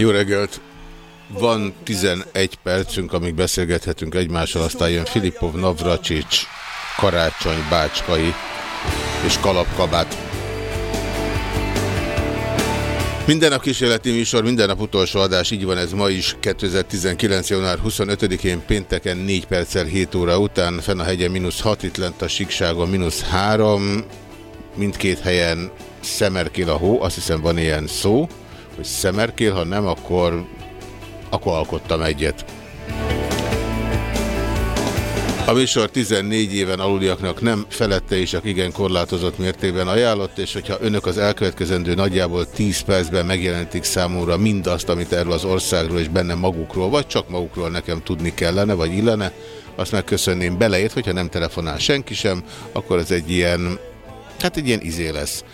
Jó reggelt! Van 11 percünk, amíg beszélgethetünk egymással, aztán jön Filipov, Navracsics, Karácsony, Bácskai és Kalapkabát. Minden nap kísérleti műsor, minden nap utolsó adás, így van ez ma is, 2019. január 25-én pénteken 4 perccel 7 óra után, fenn a hegyen mínusz 6, itt lent a síkságon mínusz 3, mindkét helyen szemerkél a hó, azt hiszem van ilyen szó, hogy szemerkél, ha nem, akkor, akkor alkottam egyet. A műsor 14 éven aluliaknak nem felette és csak igen korlátozott mértékben ajánlott, és hogyha önök az elkövetkezendő nagyjából 10 percben megjelentik számomra mindazt, amit erről az országról és benne magukról, vagy csak magukról nekem tudni kellene, vagy illene, azt megköszönném beleért, hogyha nem telefonál senki sem, akkor ez egy ilyen, hát egy ilyen izé lesz.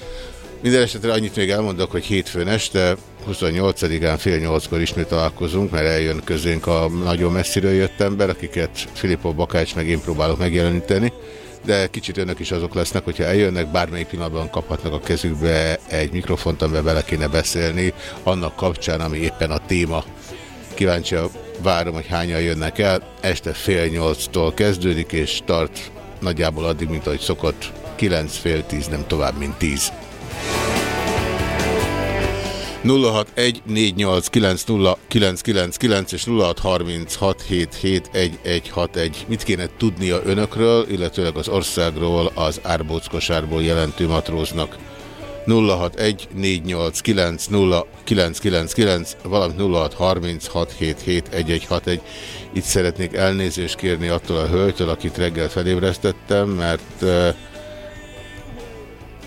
Minden esetre annyit még elmondok, hogy hétfőn este, 28-án fél nyolckor ismét találkozunk, mert eljön közénk a nagyon messziről jött ember, akiket Filippo Bakács meg én próbálok megjeleníteni, de kicsit önök is azok lesznek, hogyha eljönnek, bármelyik pillanatban kaphatnak a kezükbe egy mikrofont, amiben bele kéne beszélni, annak kapcsán, ami éppen a téma. Kíváncsi várom, hogy hányan jönnek el. Este fél nyolctól kezdődik, és tart nagyjából addig, mint ahogy szokott, 9 fél 10, nem tovább, mint 10. 0614890999 és 0636771161. Mit kéne tudnia önökről, illetőleg az országról az árbóckosárból jelentő matróznak? 0614890999, valamint 0636771161. Itt szeretnék elnézést kérni attól a hölgytől, akit reggel felébresztettem, mert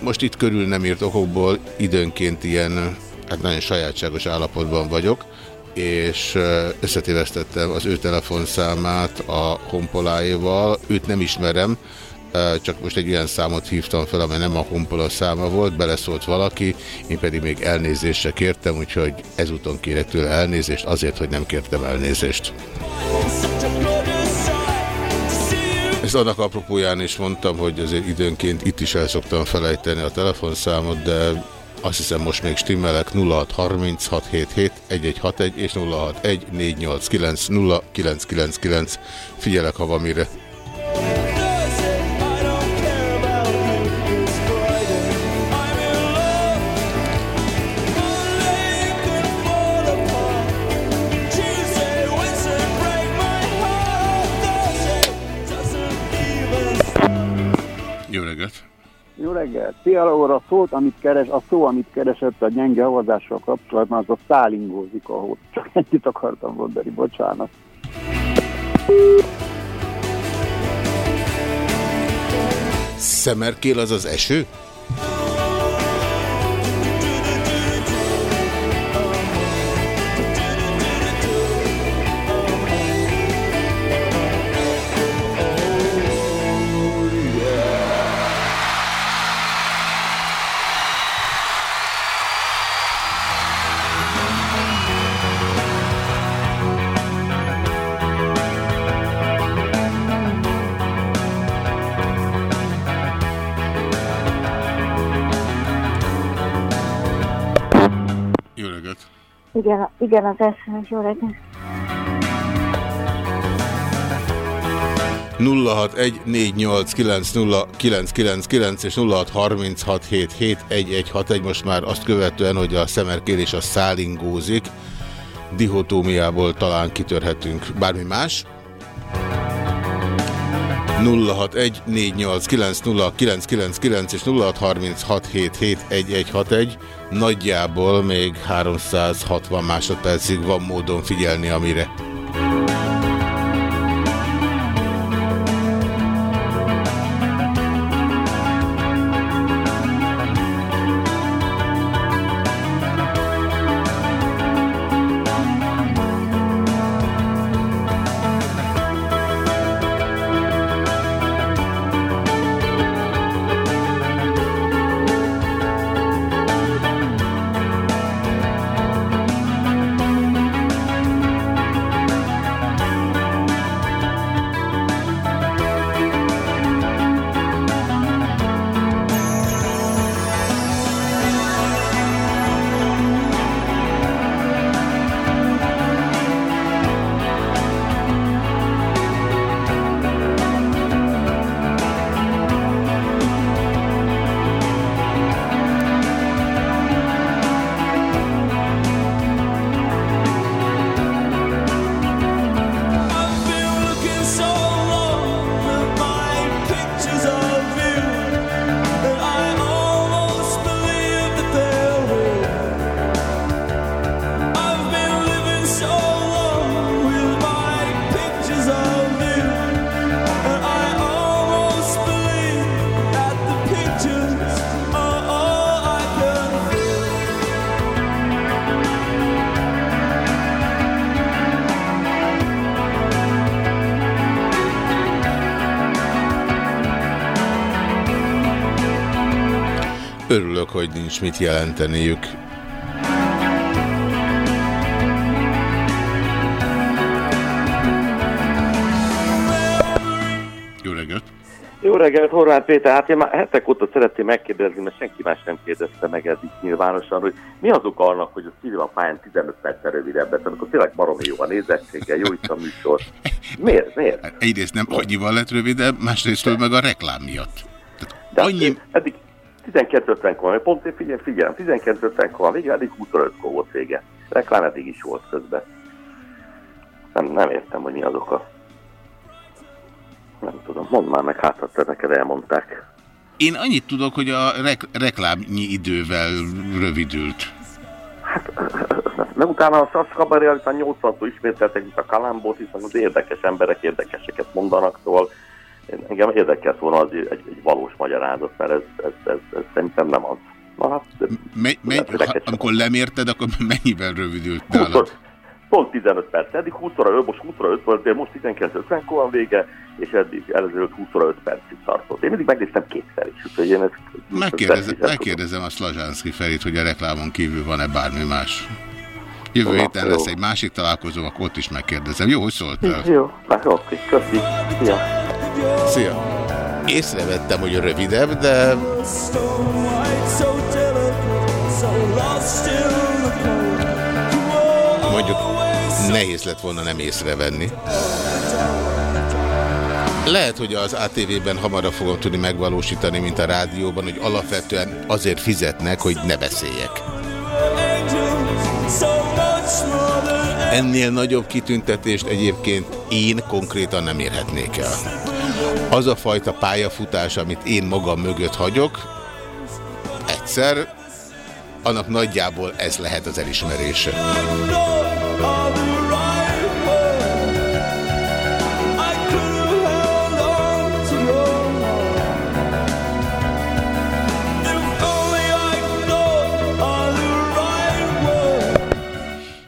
most itt körül nem írt okokból időnként ilyen hát nagyon sajátságos állapotban vagyok, és összetévesztettem az ő telefonszámát a honpoláéval. Őt nem ismerem, csak most egy olyan számot hívtam fel, amely nem a honpola száma volt, beleszólt valaki, én pedig még elnézésre kértem, úgyhogy ezúton kérek tőle elnézést, azért, hogy nem kértem elnézést. Ezt annak apropóján is mondtam, hogy azért időnként itt is el szoktam felejteni a telefonszámot, de azt hiszem most még stimmelek 0636771161 és 0614890999. Figyelek, ha van mire. Jó reggelt! Fiala a szót, amit keres, a szó, amit keresett a gyenge havazással kapcsolatban, az a szálingózik ahol. Csak ennyit akartam mondani, bocsánat. Szemerkél az az eső? Igen, igen, az eszembe jó reggelt. 0614890999 és 0636771161 most már azt követően, hogy a szemerkérés a szálingózik, dihotómiából talán kitörhetünk. Bármi más? 0614890999 és 0636771161 nagyjából még 360 másodpercig van módon figyelni, amire. Nincs mit jelenteniük. Jó reggelt! Jó reggelt, Horváth Péter. Hát én már hetek óta szeretném megkérdezni, mert senki más nem kérdezte meg eddig nyilvánosan, hogy mi az oka annak, hogy a civil a pályán 15 perccel rövidebbet, amikor tényleg baromi jó a nézettséggel, jó itt a műsor. Miért? Miért? Hát egyrészt nem annyival lett rövidebb, másrészt meg a reklám miatt. Tehát De annyi... hát eddig 12.50-kor, van, pont én figyelj, figyelem, 12.50-kor van vége, eddig 25-kor volt vége. Reklám eddig is volt közben. Nem, nem értem, hogy mi az oka. Nem tudom, mondd már meg, hát te neked elmondták. Én annyit tudok, hogy a rek reklámnyi idővel rövidült. Meg utána a Sasz Kabaré, aztán 80-tól ismételtek, mint a Kalambót, hiszen az érdekes emberek érdekeseket mondanak, szóval én- engem érdekelt volna az egy, egy valós magyarázat, mert ez, ez, ez, ez szerintem nem az. Na hát, Me me ha, amikor lemérted, akkor mennyivel rövidült nálad? 20, pont 15 perc, eddig 20 óra, most 20 óra 5 volt, de most 19.50-kor van vége, és eddig előző 20 óra 5 percig tartott. Én mindig megnéztem kétszer is, úgyhogy én ezt... Megkérdezem, megkérdezem a Slazsánszki Ferit, hogy a reklámon kívül van-e bármi más. Jövő Na, héten jó. lesz egy másik találkozó, akkor ott is megkérdezem. Jó, hogy szóltál? Jó, már oké, köszi. Szia. Szia! Észrevettem, hogy rövidebb, de mondjuk nehéz lett volna nem észrevenni. Lehet, hogy az ATV-ben hamarabb fogom tudni megvalósítani, mint a rádióban, hogy alapvetően azért fizetnek, hogy ne beszéljek. Ennél nagyobb kitüntetést egyébként én konkrétan nem érhetnék el. Az a fajta pályafutás, amit én magam mögött hagyok, egyszer, annak nagyjából ez lehet az elismerése.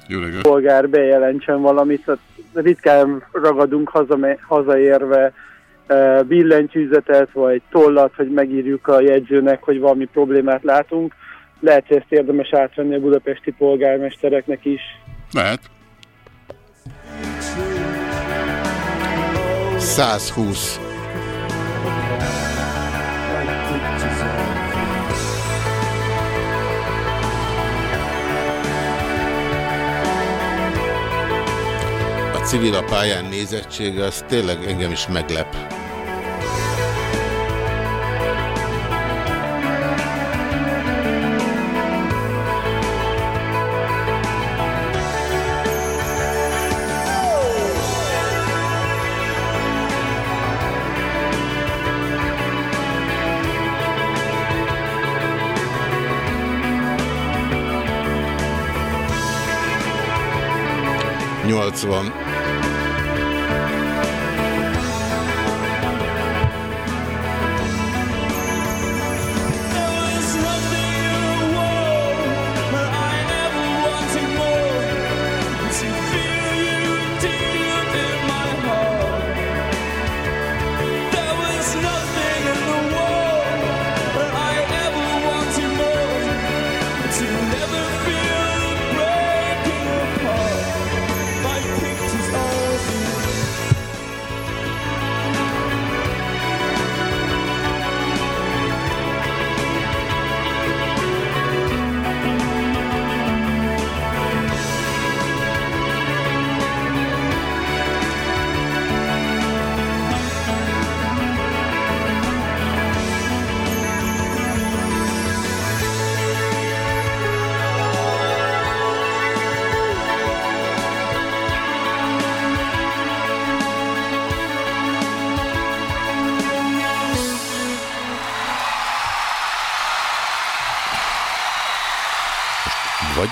Jó reggelt! polgár bejelentsen valamit, ritkán ragadunk hazame, hazaérve billentyűzetet vagy tollat, hogy megírjuk a jegyzőnek, hogy valami problémát látunk. Lehet, hogy ezt érdemes átvenni a budapesti polgármestereknek is. Lehet. 120. A civil a pályán nézettsége, az tényleg engem is meglep. Nyolcvan.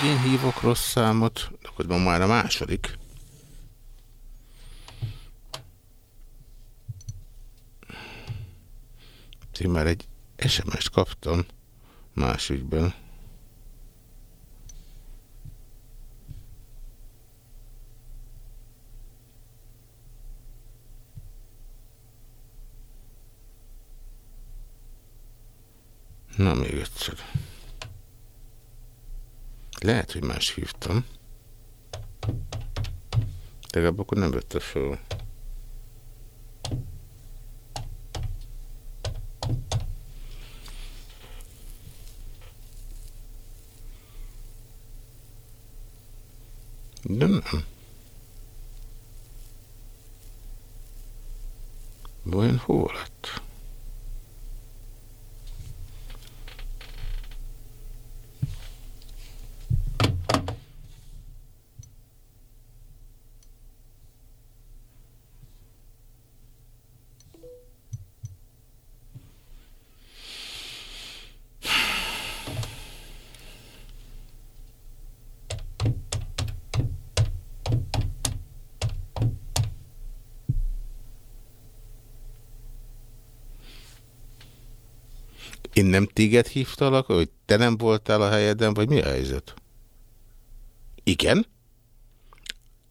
Vagy én hívok rossz számot, de akkor már a második. Én már egy SMS-t kaptam más. Na, még egyszer. Lehet, hogy más hívtam. Legalább akkor nem vette fel. De nem. Vajon hol lett? Én nem téged hívtalak, hogy te nem voltál a helyeden, vagy mi a helyzet? Igen?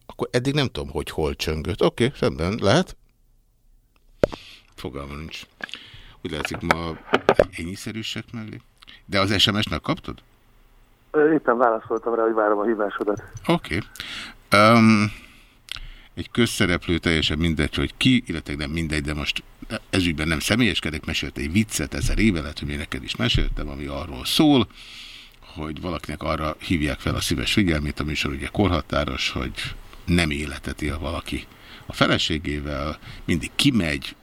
Akkor eddig nem tudom, hogy hol csöngött. Oké, okay, rendben, lehet? Fogalma nincs. Úgy látszik ma ennyiszerűsek mellé. De az SMS-nek kaptad? Éppen válaszoltam rá, hogy várom a hívásodat. Oké. Okay. Um, egy közszereplő teljesen mindegy, hogy ki, illetve nem mindegy, de most ezügyben nem személyeskedek, mesélte egy viccet ezer éve, lehet, hogy én neked is meséltem, ami arról szól, hogy valakinek arra hívják fel a szíves figyelmét, a műsor ugye korhatáros, hogy nem életet él valaki a feleségével, mindig kimegy,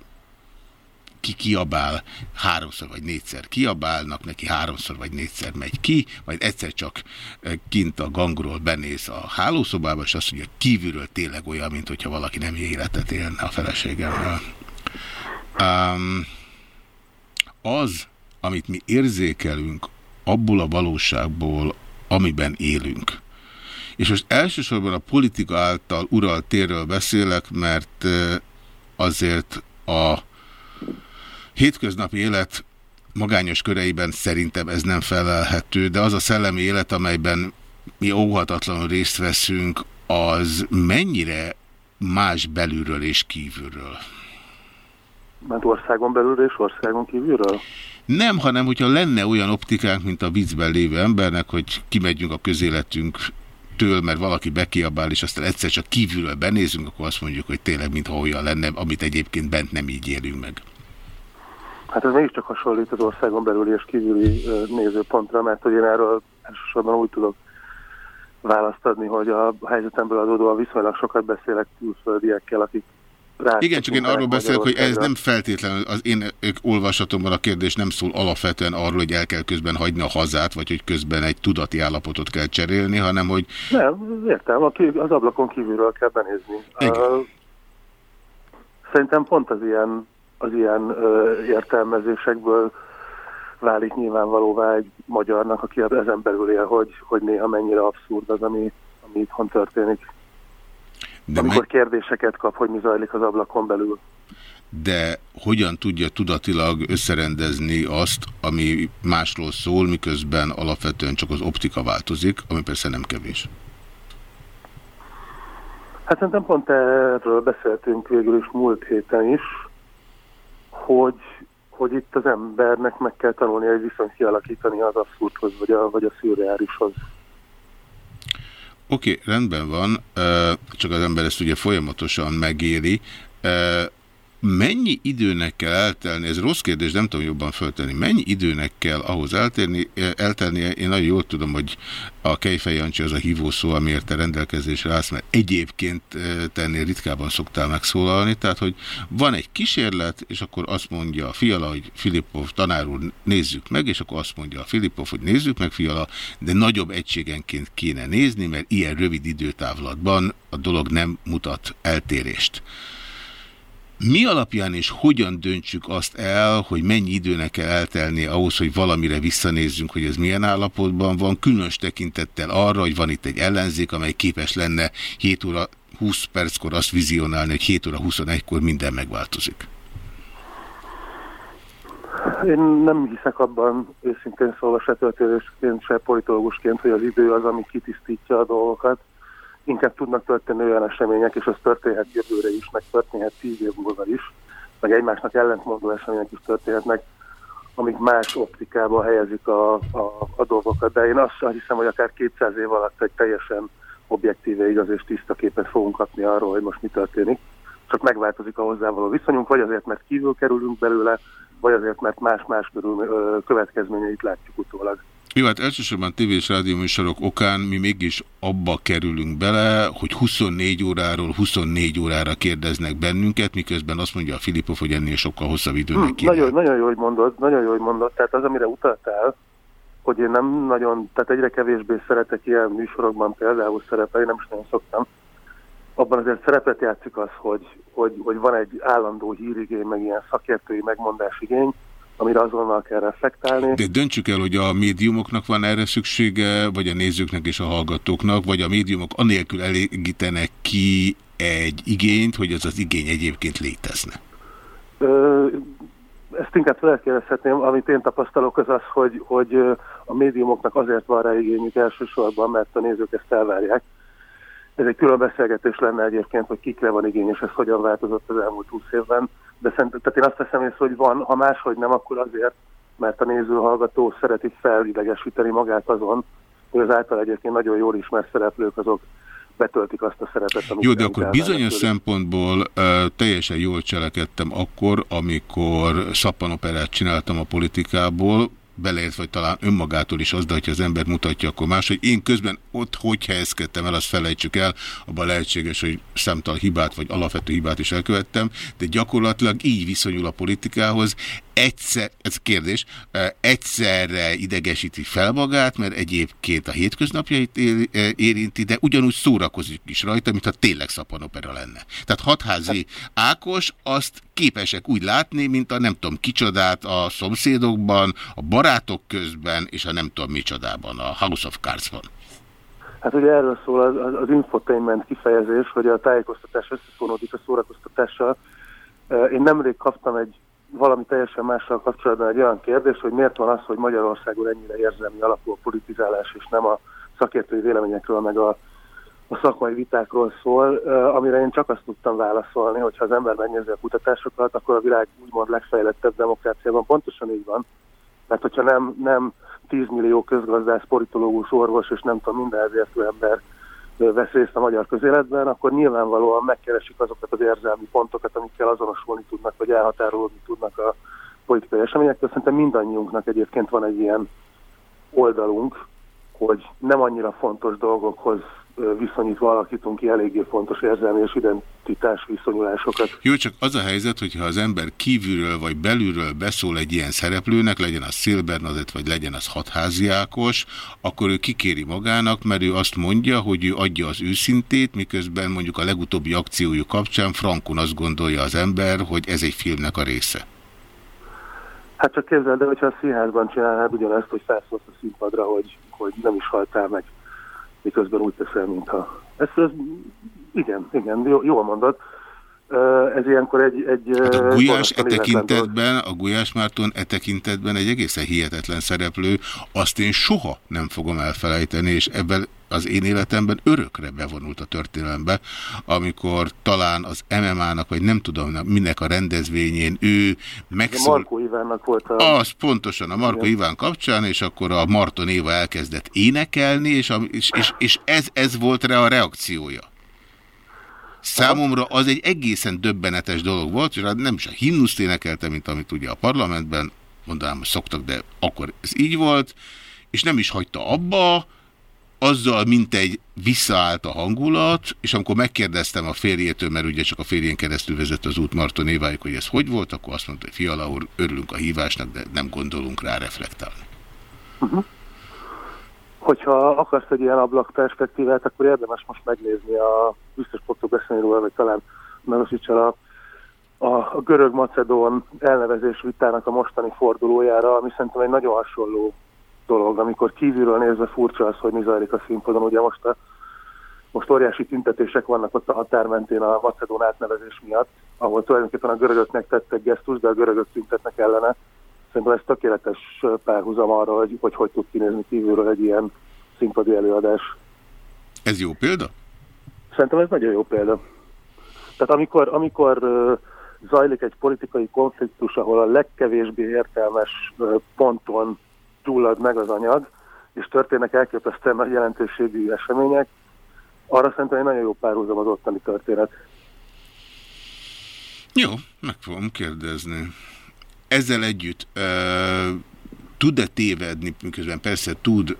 ki kiabál, háromszor vagy négyszer kiabálnak, neki háromszor vagy négyszer megy ki, majd egyszer csak kint a gangról benéz a hálószobába, és azt mondja, kívülről tényleg olyan, mint hogyha valaki nem életet élne a feleségemmel. Um, az, amit mi érzékelünk abból a valóságból, amiben élünk. És most elsősorban a politika által uralt térről beszélek, mert azért a hétköznapi élet magányos köreiben szerintem ez nem felelhető, de az a szellemi élet, amelyben mi óhatatlanul részt veszünk, az mennyire más belülről és kívülről? Mert országon belül és országon kívülről? Nem, hanem hogyha lenne olyan optikánk, mint a viccben lévő embernek, hogy kimegyünk a közéletünk től, mert valaki bekiabál, és aztán egyszer csak kívülről benézünk, akkor azt mondjuk, hogy tényleg mintha olyan lenne, amit egyébként bent nem így élünk meg. Hát ez mégiscsak hasonlít az országon belüli és kívüli nézőpontra, mert hogy én erről elsősorban úgy tudok választ adni, hogy a helyzetemből adódóan viszonylag sokat beszélek külföldiekkel, akik rá. Igen, csak én arról beszélek, hogy ez nem feltétlenül, az én olvasatomban a kérdés nem szól alapvetően arról, hogy el kell közben hagyni a hazát, vagy hogy közben egy tudati állapotot kell cserélni, hanem hogy... Nem, értem, az ablakon kívülről kell benézni. Igen. Szerintem pont az ilyen az ilyen értelmezésekből válik nyilvánvalóvá egy magyarnak, aki ezen belül él, hogy, hogy néha mennyire abszurd az, ami, ami itthon történik. De Amikor kérdéseket kap, hogy mi zajlik az ablakon belül. De hogyan tudja tudatilag összerendezni azt, ami másról szól, miközben alapvetően csak az optika változik, ami persze nem kevés? Hát szerintem pont erről beszéltünk végül is múlt héten is, hogy, hogy itt az embernek meg kell tanulni egy viszont kialakítani az abszurdhoz, vagy a, vagy a szürreálishoz. Oké, okay, rendben van, csak az ember ezt ugye folyamatosan megéri. Mennyi időnek kell eltelni, ez rossz kérdés, nem tudom jobban föltenni, mennyi időnek kell ahhoz eltérni, eltelnie? Én nagyon jól tudom, hogy a Kejfej Jancsi az a hívószó, amiért te rendelkezésre állsz, mert egyébként tennél ritkában szoktál megszólalni, tehát hogy van egy kísérlet, és akkor azt mondja a Fiala, hogy Filipov tanár úr, nézzük meg, és akkor azt mondja a Filipov, hogy nézzük meg Fiala, de nagyobb egységenként kéne nézni, mert ilyen rövid időtávlatban a dolog nem mutat eltérést. Mi alapján és hogyan döntsük azt el, hogy mennyi időnek kell eltelni ahhoz, hogy valamire visszanézzünk, hogy ez milyen állapotban van, különös tekintettel arra, hogy van itt egy ellenzék, amely képes lenne 7 óra 20 perckor azt vizionálni, hogy 7 óra 21-kor minden megváltozik? Én nem hiszek abban, őszintén szólva se történésként, se politológusként, hogy az idő az, ami kitisztítja a dolgokat inkább tudnak történni olyan események, és az történhet jövőre is, meg történhet tíz év múlva is, meg egymásnak ellentmondó események is történhetnek, amik más optikába helyezik a, a, a dolgokat. De én azt hiszem, hogy akár 200 év alatt egy teljesen objektíve, igaz és tiszta képet fogunk kapni arról, hogy most mi történik. Csak megváltozik a hozzávaló viszonyunk, vagy azért, mert kívül kerülünk belőle, vagy azért, mert más-más következményeit látjuk utólag. Jó, hát elsősorban tévé és rádióműsorok okán mi mégis abba kerülünk bele, hogy 24 óráról 24 órára kérdeznek bennünket, miközben azt mondja a Filipov, hogy ennél sokkal hosszabb időnek hmm, Nagyon, nagyon jó, hogy mondod, nagyon jó, hogy mondod. Tehát az, amire utaltál, hogy én nem nagyon, tehát egyre kevésbé szeretek ilyen műsorokban például szerepelni, nem is nagyon szoktam. Abban azért szerepet játszik az, hogy, hogy, hogy van egy állandó hírigény, meg ilyen szakértői megmondásigény, amire azonnal kell reflektálni. De döntsük el, hogy a médiumoknak van erre szüksége, vagy a nézőknek és a hallgatóknak, vagy a médiumok anélkül elégítenek ki egy igényt, hogy az az igény egyébként létezne? Ö, ezt inkább felkérdezhetném, amit én tapasztalok az az, hogy, hogy a médiumoknak azért van rá igényük elsősorban, mert a nézők ezt elvárják. Ez egy külön beszélgetés lenne egyébként, hogy kikre van igény, és ez hogyan változott az elmúlt 20 évben de szerintem, tehát én azt teszem észre, hogy van, ha máshogy nem, akkor azért, mert a néző-hallgató szereti felidegesíteni magát azon, hogy az által egyébként nagyon jól ismert szereplők azok betöltik azt a szerepet, amit Jó, de akkor bizonyos tőle. szempontból uh, teljesen jól cselekedtem akkor, amikor szappanoperát csináltam a politikából, beleért, vagy talán önmagától is az, de hogyha az ember mutatja, akkor más, hogy én közben ott hogy helyezkedtem el, azt felejtsük el, abban lehetséges, hogy számtalan hibát, vagy alapvető hibát is elkövettem, de gyakorlatilag így viszonyul a politikához, egyszer, ez kérdés, egyszerre idegesíti fel magát, mert egyébként a hétköznapjait érinti, de ugyanúgy szórakozik is rajta, mintha tényleg szapanopera lenne. Tehát hatházi Ákos azt képesek úgy látni, mint a nem tudom kicsodát a szomszédokban, a barátok közben, és a nem tudom micsodában, a House of Cards-ban. Hát ugye erről szól az, az infotainment kifejezés, hogy a tájékoztatás összefonódik a szórakoztatással. Én nemrég kaptam egy valami teljesen mással kapcsolatban egy olyan kérdés, hogy miért van az, hogy Magyarországon ennyire érzelmi alapú a politizálás, és nem a szakértői véleményekről, meg a, a szakmai vitákról szól, amire én csak azt tudtam válaszolni, hogy ha az ember megnézi a kutatásokat, akkor a világ úgymond legfejlettebb demokráciában pontosan így van. Mert hogyha nem, nem 10 millió közgazdász, politológus, orvos, és nem tudom, minden ezért ember vesz részt a magyar közéletben, akkor nyilvánvalóan megkeresik azokat az érzelmi pontokat, amikkel azonosulni tudnak, vagy elhatárolódni tudnak a politikai eseményektől. Szerintem mindannyiunknak egyébként van egy ilyen oldalunk, hogy nem annyira fontos dolgokhoz viszonyítva alakítunk ki eléggé fontos érzelmi és identitás viszonyulásokat. Jó, csak az a helyzet, hogyha az ember kívülről vagy belülről beszól egy ilyen szereplőnek, legyen az Szilbernazet, vagy legyen az hatháziákos, akkor ő kikéri magának, mert ő azt mondja, hogy ő adja az őszintét, miközben mondjuk a legutóbbi akciójuk kapcsán Frankon azt gondolja az ember, hogy ez egy filmnek a része. Hát csak képzeld de hogyha a színházban csinálnád ugyanezt, hogy felszólsz a színpadra, hogy, hogy nem is haltál meg miközben úgy teszel, mintha... Ez, ez igen, igen, jó, jól mondod. Ez ilyenkor egy... egy hát a Gulyás e tekintetben, a Gulyás Márton e tekintetben egy egészen hihetetlen szereplő, azt én soha nem fogom elfelejteni, és ebben az én életemben örökre bevonult a történelembe, amikor talán az MMA-nak, vagy nem tudom, minek a rendezvényén ő megszól... A Marko Ivánnak volt a... Az pontosan a Marko. Iván kapcsán, és akkor a Marton Éva elkezdett énekelni, és, a, és, és, és ez, ez volt rá a reakciója. Számomra az egy egészen döbbenetes dolog volt, és nem is a himnuszt énekelte, mint amit ugye a parlamentben, mondanám, hogy szoktak, de akkor ez így volt, és nem is hagyta abba, azzal, mint egy visszaállt a hangulat, és amikor megkérdeztem a férjétől, mert ugye csak a férjén keresztül vezet az út Marton Éváig, hogy ez hogy volt, akkor azt mondta, hogy Fiala úr, örülünk a hívásnak, de nem gondolunk rá reflektálni. Uh -huh. Hogyha akarsz egy ilyen ablak perspektívát, akkor érdemes most megnézni a, biztos fogtok beszélni róla, vagy talán Melosicsal a, a, görög-macedón elnevezés vitának a mostani fordulójára, ami szerintem egy nagyon hasonló dolog, amikor kívülről nézve furcsa az, hogy mi zajlik a színpadon. Ugye most, a, most óriási tüntetések vannak ott a határ a macedón átnevezés miatt, ahol tulajdonképpen a görögöknek tettek gesztus, de a görögök tüntetnek ellene. Szerintem ez tökéletes párhuzam arra, hogy, hogy hogy tud kinézni kívülről egy ilyen színpadi előadás. Ez jó példa? Szerintem ez nagyon jó példa. Tehát amikor, amikor zajlik egy politikai konfliktus, ahol a legkevésbé értelmes ponton gyullad meg az anyag, és történnek elképesztően nagy jelentőségű események, arra szerintem egy nagyon jó párhuzam az ottani történet. Jó, meg fogom kérdezni. Ezzel együtt tud-e tévedni, miközben persze tud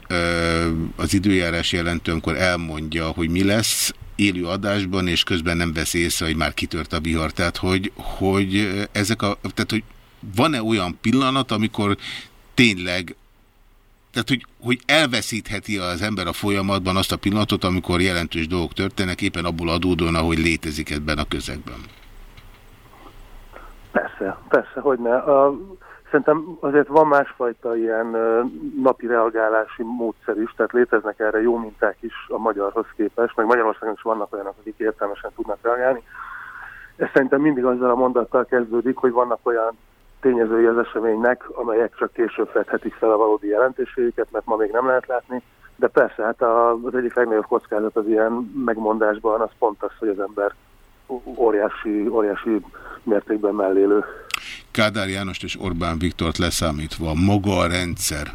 az időjárás jelentő, amikor elmondja, hogy mi lesz élő adásban, és közben nem vesz észre, hogy már kitört a vihar. Tehát, hogy, hogy ezek a, tehát, hogy van-e olyan pillanat, amikor tényleg tehát, hogy, hogy elveszítheti az ember a folyamatban azt a pillanatot, amikor jelentős dolgok történnek, éppen abból adódóan, ahogy létezik ebben a közegben. Persze, persze, hogy ne. A, szerintem azért van másfajta ilyen napi reagálási módszer is, tehát léteznek erre jó minták is a magyarhoz képest, meg Magyarországon is vannak olyanok, akik értelmesen tudnak reagálni. Ez szerintem mindig azzal a mondattal kezdődik, hogy vannak olyan tényezői az eseménynek, amelyek csak később fedhetik fel a valódi jelentőségüket, mert ma még nem lehet látni. De persze, hát az egyik legnagyobb kockázat az ilyen megmondásban az pont az, hogy az ember óriási, óriási mértékben mellélő. Kádár Jánost és Orbán Viktort leszámítva maga a rendszer,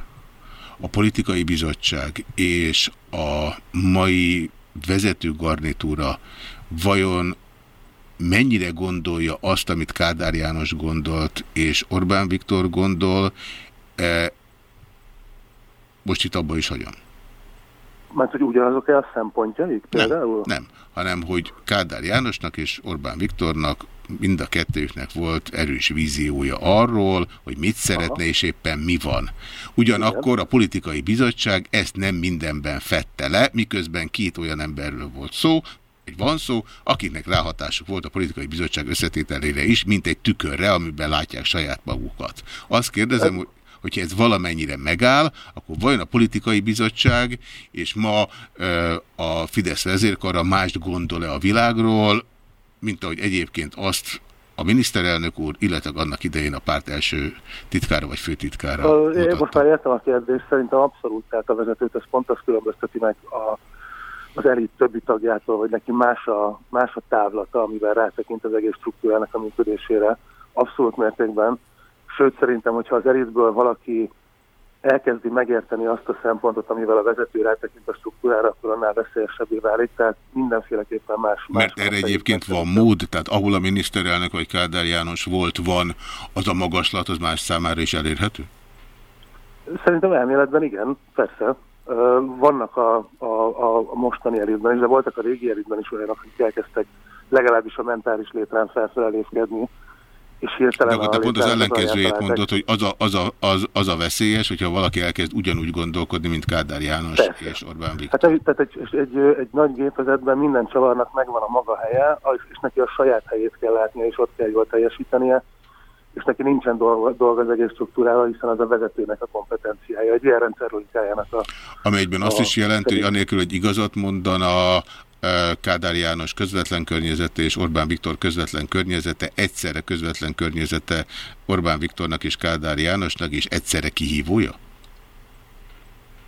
a politikai bizottság és a mai vezető garnitúra vajon mennyire gondolja azt, amit Kádár János gondolt, és Orbán Viktor gondol, e, most itt abban is hagyom. Mert hogy ugyanazok-e a szempontjaik például? Nem, nem, hanem hogy Kádár Jánosnak és Orbán Viktornak mind a kettőjüknek volt erős víziója arról, hogy mit szeretne Aha. és éppen mi van. Ugyanakkor a politikai bizottság ezt nem mindenben fette le, miközben két olyan emberről volt szó, egy van szó, akiknek ráhatásuk volt a politikai bizottság összetételére is, mint egy tükörre, amiben látják saját magukat. Azt kérdezem, hogy hogyha ez valamennyire megáll, akkor vajon a politikai bizottság és ma a Fidesz vezérkara mást gondol-e a világról, mint ahogy egyébként azt a miniszterelnök úr, illetve annak idején a párt első titkára vagy főtitkára. Én most már értem a kérdést, szerintem abszolút, tehát a vezetőt ez pont azt különbözteti meg a az elit többi tagjától, hogy neki más a, más a távlata, amivel rátekint az egész struktúrának a működésére, abszolút mértékben. Sőt, szerintem, hogyha az elitből valaki elkezdi megérteni azt a szempontot, amivel a vezető rátekint a struktúrára, akkor annál veszélyesebbé válik, tehát mindenféleképpen más. más Mert erre egyébként van mód, tehát ahol a miniszterelnök vagy Kádár János volt, van, az a magaslat, az más számára is elérhető? Szerintem elméletben igen, persze. Vannak a, a, a mostani elitben is, de voltak a régi elitben is olyanok, akik elkezdtek legalábbis a mentális létrán felfelelészkedni, és hirtelen... De, de pont az ellenkezőjét mondott, hogy az a, az, a, az, az a veszélyes, hogyha valaki elkezd ugyanúgy gondolkodni, mint Kádár János Persze. és Orbán Viktor. Hát egy, tehát egy, egy, egy nagy gépezetben minden csavarnak megvan a maga helye, és neki a saját helyét kell látnia, és ott kell jól teljesítenie, és neki nincsen dolga, dolga az egész struktúrával, hiszen az a vezetőnek a kompetenciája, egy ilyen rendszer logikájának a... Amelyben azt is jelenti, hogy anélkül, hogy igazat mondana, e, Kádár János közvetlen környezete és Orbán Viktor közvetlen környezete, egyszerre közvetlen környezete Orbán Viktornak és Kádár Jánosnak, és egyszerre kihívója?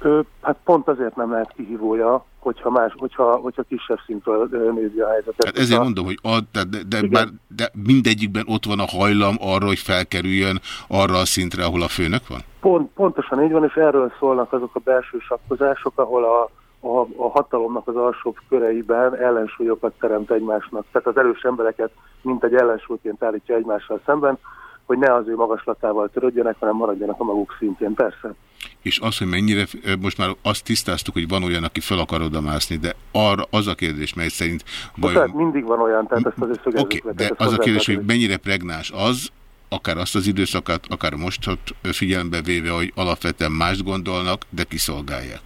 Ö, hát pont azért nem lehet kihívója, hogyha, más, hogyha, hogyha kisebb szintről nézi a helyzetet. Hát ezért mondom, hogy ad, de, de, de, bár, de mindegyikben ott van a hajlam arra, hogy felkerüljön arra a szintre, ahol a főnök van? Pont, pontosan így van, és erről szólnak azok a belső sakkozások, ahol a, a, a hatalomnak az alsóbb köreiben ellensúlyokat teremt egymásnak. Tehát az erős embereket mint egy ellensúlyként állítja egymással szemben, hogy ne az ő magaslatával törődjenek, hanem maradjanak a maguk szintjén, persze és az, hogy mennyire, most már azt tisztáztuk, hogy van olyan, aki fel akar odamászni, de arra az a kérdés, mely szerint... Vajon... Tehát mindig van olyan, tehát ezt azért Oké, okay, de az a kérdés, hogy mennyire pregnás az, akár azt az időszakát, akár most figyelembe véve, hogy alapvetően mást gondolnak, de kiszolgálják.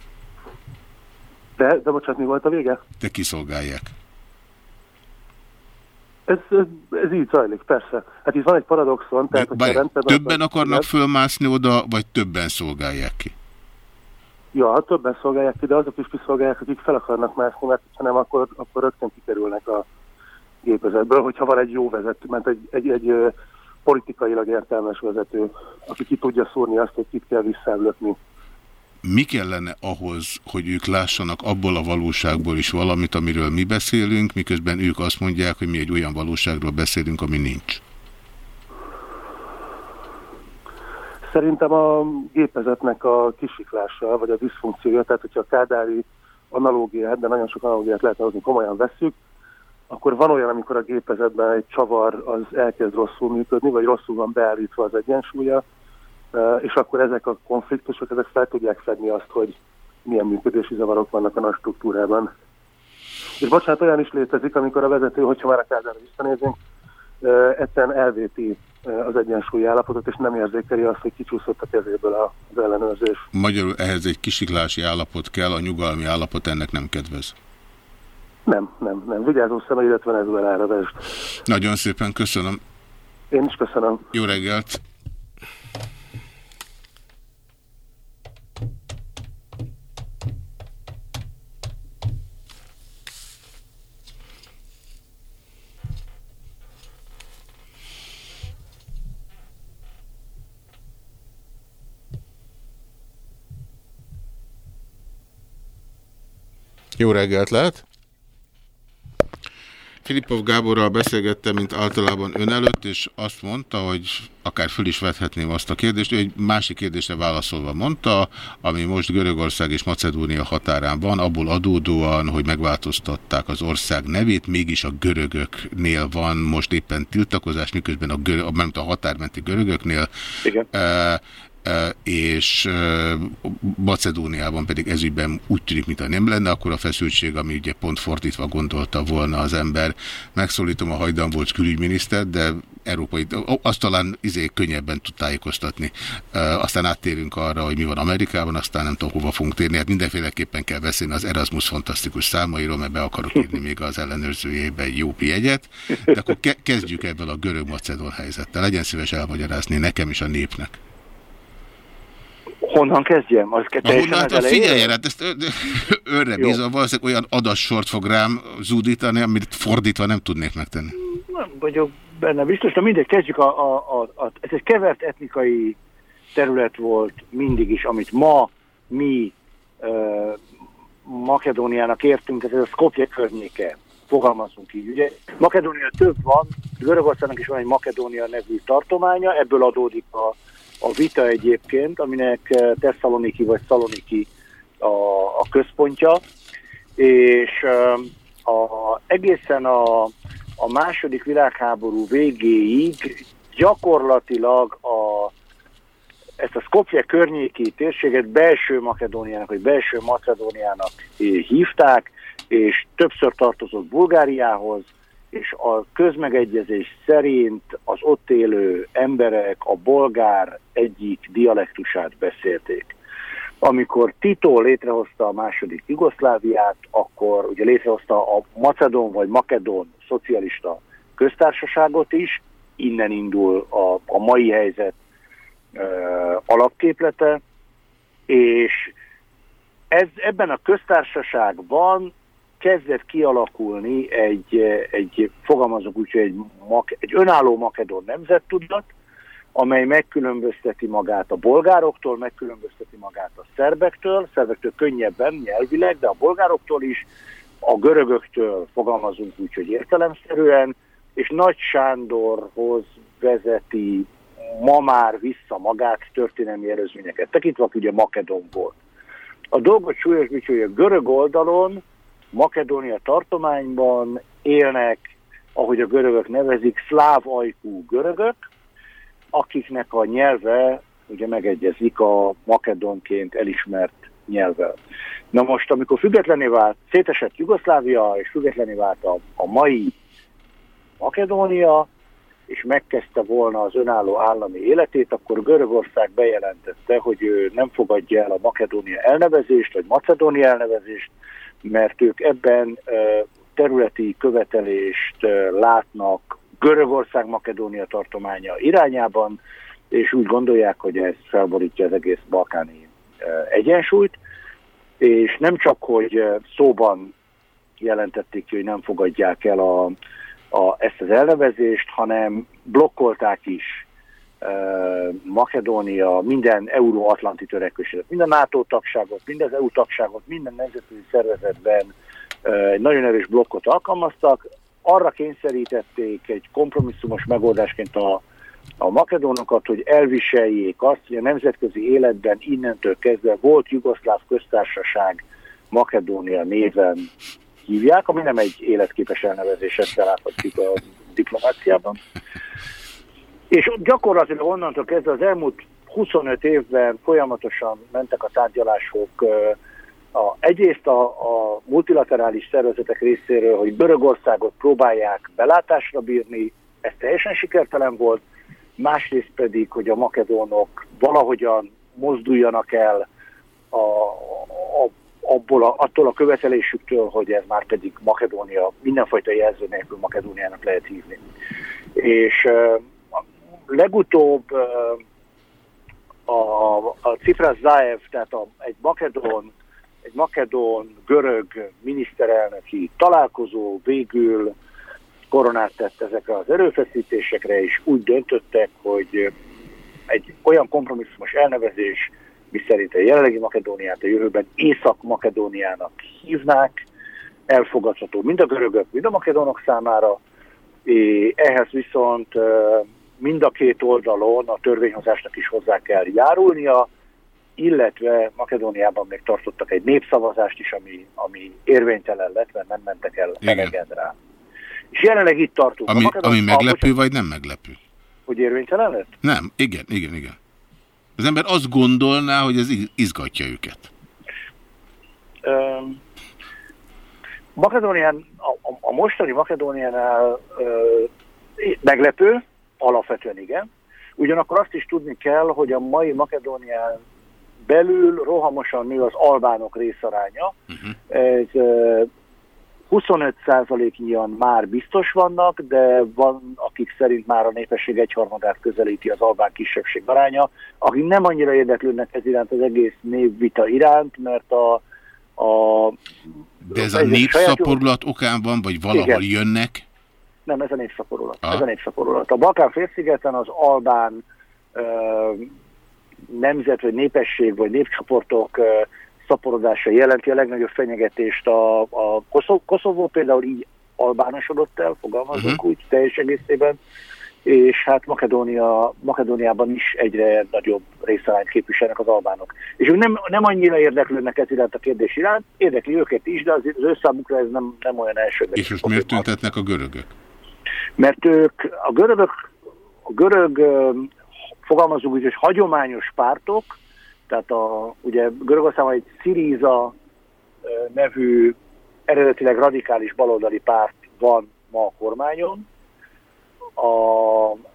De, de bocsánat, mi volt a vége? De kiszolgálják. Ez, ez, ez így zajlik, persze. Hát itt van egy paradoxon. Tehát, hogy a többen akarnak fölmászni oda, vagy többen szolgálják ki? Ja, ha többen szolgálják ki, de azok is kiszolgálják, akik fel akarnak mászni, mert ha nem, akkor, akkor rögtön kikerülnek a gépezetből, hogyha van egy jó vezető, mert egy, egy, egy politikailag értelmes vezető, aki ki tudja szúrni azt, hogy kit kell visszaemlökni mi kellene ahhoz, hogy ők lássanak abból a valóságból is valamit, amiről mi beszélünk, miközben ők azt mondják, hogy mi egy olyan valóságról beszélünk, ami nincs? Szerintem a gépezetnek a kisiklása, vagy a diszfunkciója, tehát hogyha a kádári analógiát, de nagyon sok analógiát lehet hozni, komolyan veszük, akkor van olyan, amikor a gépezetben egy csavar az elkezd rosszul működni, vagy rosszul van beállítva az egyensúlya, és akkor ezek a konfliktusok, ezek fel tudják fedni azt, hogy milyen működési zavarok vannak a nagy struktúrában. És bocsánat, olyan is létezik, amikor a vezető, hogyha már a kázára visszanézünk, egyszerűen elvéti az egyensúlyi állapotot, és nem érzékeli azt, hogy kicsúszott a kezéből az ellenőrzés. Magyarul ehhez egy kisiklási állapot kell, a nyugalmi állapot ennek nem kedvez. Nem, nem, nem. Vigyázó szem, illetve Venezuelára vesd. Nagyon szépen köszönöm. Én is köszönöm. Jó reggelt! Jó reggelt lehet! Filipov Gáborral beszélgettem, mint általában ön előtt, és azt mondta, hogy akár föl is vethetném azt a kérdést, ő egy másik kérdésre válaszolva mondta, ami most Görögország és Macedónia határán van, abból adódóan, hogy megváltoztatták az ország nevét, mégis a görögöknél van most éppen tiltakozás, miközben a, görög, a, a határmenti görögöknél. Igen. És Macedóniában pedig ezügyben úgy tűnik, mintha nem lenne akkor a feszültség, ami ugye pont fordítva gondolta volna az ember. Megszólítom a hajdan volt külügyminiszter, de európai, azt talán izé könnyebben tud tájékoztatni. Aztán áttérünk arra, hogy mi van Amerikában, aztán nem tudom, hova fogunk térni. Hát mindenféleképpen kell beszélni az Erasmus fantasztikus számairól, mert be akarok írni még az ellenőrzőjében jó jegyet. De akkor kezdjük ebből a görög-macedon helyzettel. Legyen szíves elmagyarázni nekem és a népnek. Honnan kezdjem? Az teljesen Honnan, az figyelj, hát ezt őre bízom, valószínűleg olyan adassort fog rám zúdítani, amit fordítva nem tudnék megtenni. Nem vagyok benne biztos, de mindegy, kezdjük a, a, a, a, ez egy kevert etnikai terület volt mindig is, amit ma mi uh, Makedóniának értünk, ez a Skopje környéke, fogalmazunk így. Ugye Makedónia több van, Görögországnak is van egy Makedónia nevű tartománya, ebből adódik a a vita egyébként, aminek eh, Tesszaloniki vagy Szaloniki a, a központja, és eh, a, egészen a, a második világháború végéig gyakorlatilag a, ezt a Skopje környéki térséget belső Makedóniának, vagy belső Macedóniának eh, hívták, és többször tartozott Bulgáriához, és a közmegegyezés szerint az ott élő emberek a bolgár egyik dialektusát beszélték. Amikor Tito létrehozta a második Jugoszláviát, akkor ugye létrehozta a Macedon vagy Makedon szocialista köztársaságot is, innen indul a, a mai helyzet ö, alapképlete, és ez, ebben a köztársaságban kezdett kialakulni egy, egy fogalmazok úgy, egy, egy önálló makedon nemzettudat, amely megkülönbözteti magát a bolgároktól, megkülönbözteti magát a szerbektől, szerbektől könnyebben nyelvileg, de a bolgároktól is, a görögöktől fogalmazunk úgy, hogy értelemszerűen, és Nagy Sándorhoz vezeti ma már vissza magát történelmi előzményeket, tekintve, ugye Makedon volt. A dolgot súlyosbítja, hogy a görög oldalon Makedónia tartományban élnek, ahogy a görögök nevezik, szláv ajkú görögök, akiknek a nyelve ugye megegyezik a makedonként elismert nyelvvel. Na most, amikor függetlené vált, szétesett Jugoszlávia, és függetlené vált a, a mai Makedónia, és megkezdte volna az önálló állami életét, akkor Görögország bejelentette, hogy ő nem fogadja el a Makedónia elnevezést, vagy Macedónia elnevezést, mert ők ebben területi követelést látnak Görögország Makedónia tartománya irányában, és úgy gondolják, hogy ez felborítja az egész balkáni egyensúlyt, és nem csak, hogy szóban jelentették ki, hogy nem fogadják el a, a, ezt az elnevezést, hanem blokkolták is Makedónia minden euróatlanti törekvését, minden NATO tagságot, minden EU tagságot, minden nemzetközi szervezetben egy nagyon erős blokkot alkalmaztak, arra kényszerítették egy kompromisszumos megoldásként a, a makedónokat, hogy elviseljék azt, hogy a nemzetközi életben innentől kezdve volt Jugoszláv köztársaság Makedónia néven hívják, ami nem egy életképes elnevezés, ezt a diplomáciában. És gyakorlatilag onnantól kezdve az elmúlt 25 évben folyamatosan mentek a tárgyalások a, egyrészt a, a multilaterális szervezetek részéről, hogy Görögországot próbálják belátásra bírni, ez teljesen sikertelen volt, másrészt pedig, hogy a makedónok valahogyan mozduljanak el a, a, abból a, attól a követelésüktől, hogy ez már pedig Makedónia, mindenfajta jelző nélkül Makedóniának lehet hívni. És legutóbb a, a Cipras Zaev, tehát a, egy makedón, egy makedón görög miniszterelnöki találkozó végül koronát tett ezekre az erőfeszítésekre, és úgy döntöttek, hogy egy olyan kompromisszumos elnevezés, miszerint a jelenlegi Makedóniát a jövőben Észak-Makedóniának hívnák, elfogadható mind a görögök, mind a makedónok számára, ehhez viszont mind a két oldalon a törvényhozásnak is hozzá kell járulnia, illetve Makedóniában még tartottak egy népszavazást is, ami, ami érvénytelen lett, mert nem mentek el eleged rá. És jelenleg itt tartunk. Ami, ami meglepő, vagy nem meglepő? Hogy érvénytelen lett? Nem, igen, igen, igen. Az ember azt gondolná, hogy ez izgatja őket. Um, Makedónián, a, a mostani Makedóniánál uh, meglepő, alapvetően igen. Ugyanakkor azt is tudni kell, hogy a mai Makedónián belül rohamosan nő az albánok részaránya. Uh -huh. Ez uh, 25%-nyian már biztos vannak, de van, akik szerint már a népesség egyharmadát közelíti az albán kisebbség aránya, akik nem annyira érdeklődnek ez iránt az egész névvita iránt, mert a, a de ez a népszaporulat okán van, vagy valahol igen. jönnek? Nem, ez a népszaporulat. Ah. Ez a népszaporulat. A Balkán félszigeten az albán ö, nemzet, vagy népesség, vagy népcsoportok ö, szaporodása jelenti a legnagyobb fenyegetést. A, a Koszov, Koszovó például így albánosodott el, fogalmazunk uh mhm. -huh. úgy teljes egészében, és hát Makedónia, Makedóniában is egyre nagyobb részarányt képviselnek az albánok. És ők nem, nem annyira érdeklődnek ez iránt a kérdés iránt, érdekli őket is, de az, az ő számukra ez nem, nem olyan elsődleges. És most miért tüntetnek a görögök? Mert ők, a görögök, a görög, fogalmazunk úgy, hogy hagyományos pártok, tehát a, ugye Görögországban egy Syriza nevű eredetileg radikális baloldali párt van ma a kormányon, a,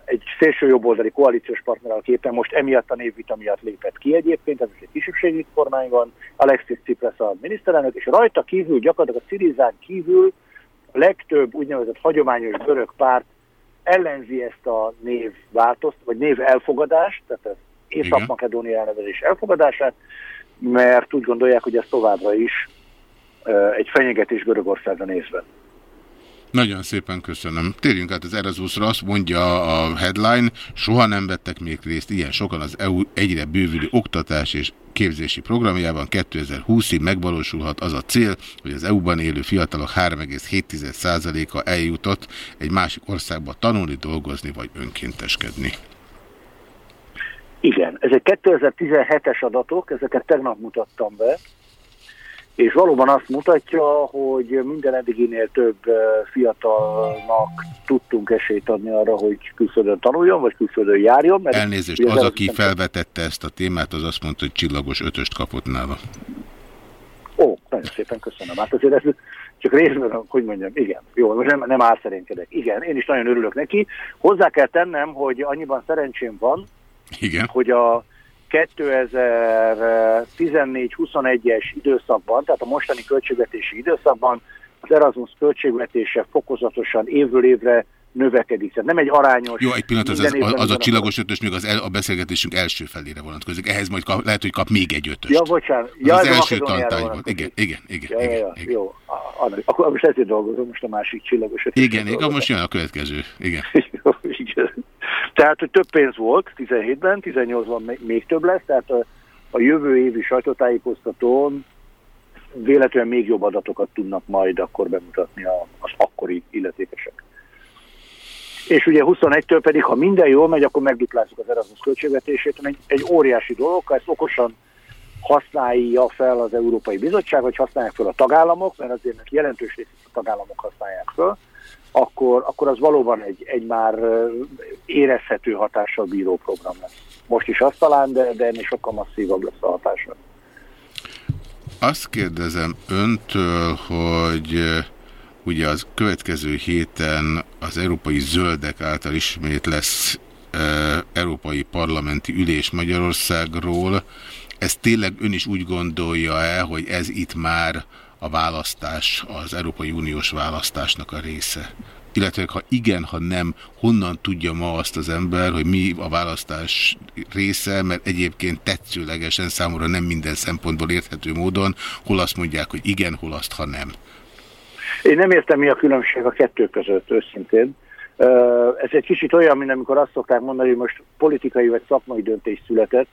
egy szélső jobboldali koalíciós partner, aki éppen most emiatt a névvita miatt lépett ki egyébként, ez egy kisebbségi kormány van, Alexis Tsipras a miniszterelnök, és rajta kívül, gyakorlatilag a Syrizán kívül a legtöbb úgynevezett hagyományos görög párt ellenzi ezt a névváltozt, vagy név elfogadást, tehát ez Észak-Makedónia elnevezés elfogadását, mert úgy gondolják, hogy ez továbbra is egy fenyegetés Görögországra nézve. Nagyon szépen köszönöm. Térjünk át az Erasmusra, azt mondja a headline, soha nem vettek még részt ilyen sokan az EU egyre bővülő oktatás és képzési programjában 2020-ig megvalósulhat az a cél, hogy az EU-ban élő fiatalok 3,7%-a eljutott egy másik országba tanulni, dolgozni vagy önkénteskedni. Igen, ezek 2017-es adatok, ezeket tegnap mutattam be, és valóban azt mutatja, hogy minden eddiginél több fiatalnak tudtunk esélyt adni arra, hogy külföldön tanuljon, vagy külföldön járjon. Mert Elnézést, az, aki felvetette ezt a témát, az azt mondta, hogy csillagos ötöst kapott nála. Ó, nagyon szépen köszönöm. Hát azért ez csak részben, hogy mondjam, igen, jó, most nem, nem álszerénykedek. Igen, én is nagyon örülök neki. Hozzá kell tennem, hogy annyiban szerencsém van, igen. hogy a 2014-21-es időszakban, tehát a mostani költségvetési időszakban az Erasmus költségvetése fokozatosan évről évre növekedik. Tehát nem egy arányos... Jó, egy pillanat, az, az, az, az a csillagos ötös még az el, a beszélgetésünk első felére vonatkozik. Ehhez majd kap, lehet, hogy kap még egy ötöst. Ja, bocsánat. Ja, az, az első tantárgyban. Igen, igen, igen. Ja, igen, ja, igen. Jó, akkor most ezért dolgozom, most a másik csillagos ötös. Igen, igen, most jön a következő. Igen. jó, igen. Tehát, hogy több pénz volt 17-ben, 18-ban még több lesz, tehát a, a jövő évi sajtótájékoztatón véletlenül még jobb adatokat tudnak majd akkor bemutatni az akkori illetékesek. És ugye 21-től pedig, ha minden jól megy, akkor megduplázzuk az Erasmus költségvetését, ami egy, egy óriási dolog, ha ezt okosan használja fel az Európai Bizottság, vagy használják fel a tagállamok, mert azért jelentős részt a tagállamok használják fel, akkor, akkor az valóban egy, egy már érezhető hatással bíró program lesz. Most is azt talán, de, de ennél sokkal masszívabb lesz a hatása. Azt kérdezem öntől, hogy ugye az következő héten az Európai Zöldek által ismét lesz e, Európai Parlamenti Ülés Magyarországról. Ez tényleg ön is úgy gondolja-e, hogy ez itt már a választás, az Európai Uniós választásnak a része? Illetve ha igen, ha nem, honnan tudja ma azt az ember, hogy mi a választás része, mert egyébként tetszőlegesen számomra nem minden szempontból érthető módon, hol azt mondják, hogy igen, hol azt, ha nem. Én nem értem, mi a különbség a kettő között, őszintén. Ez egy kicsit olyan, mint amikor azt szokták mondani, hogy most politikai vagy szakmai döntés született,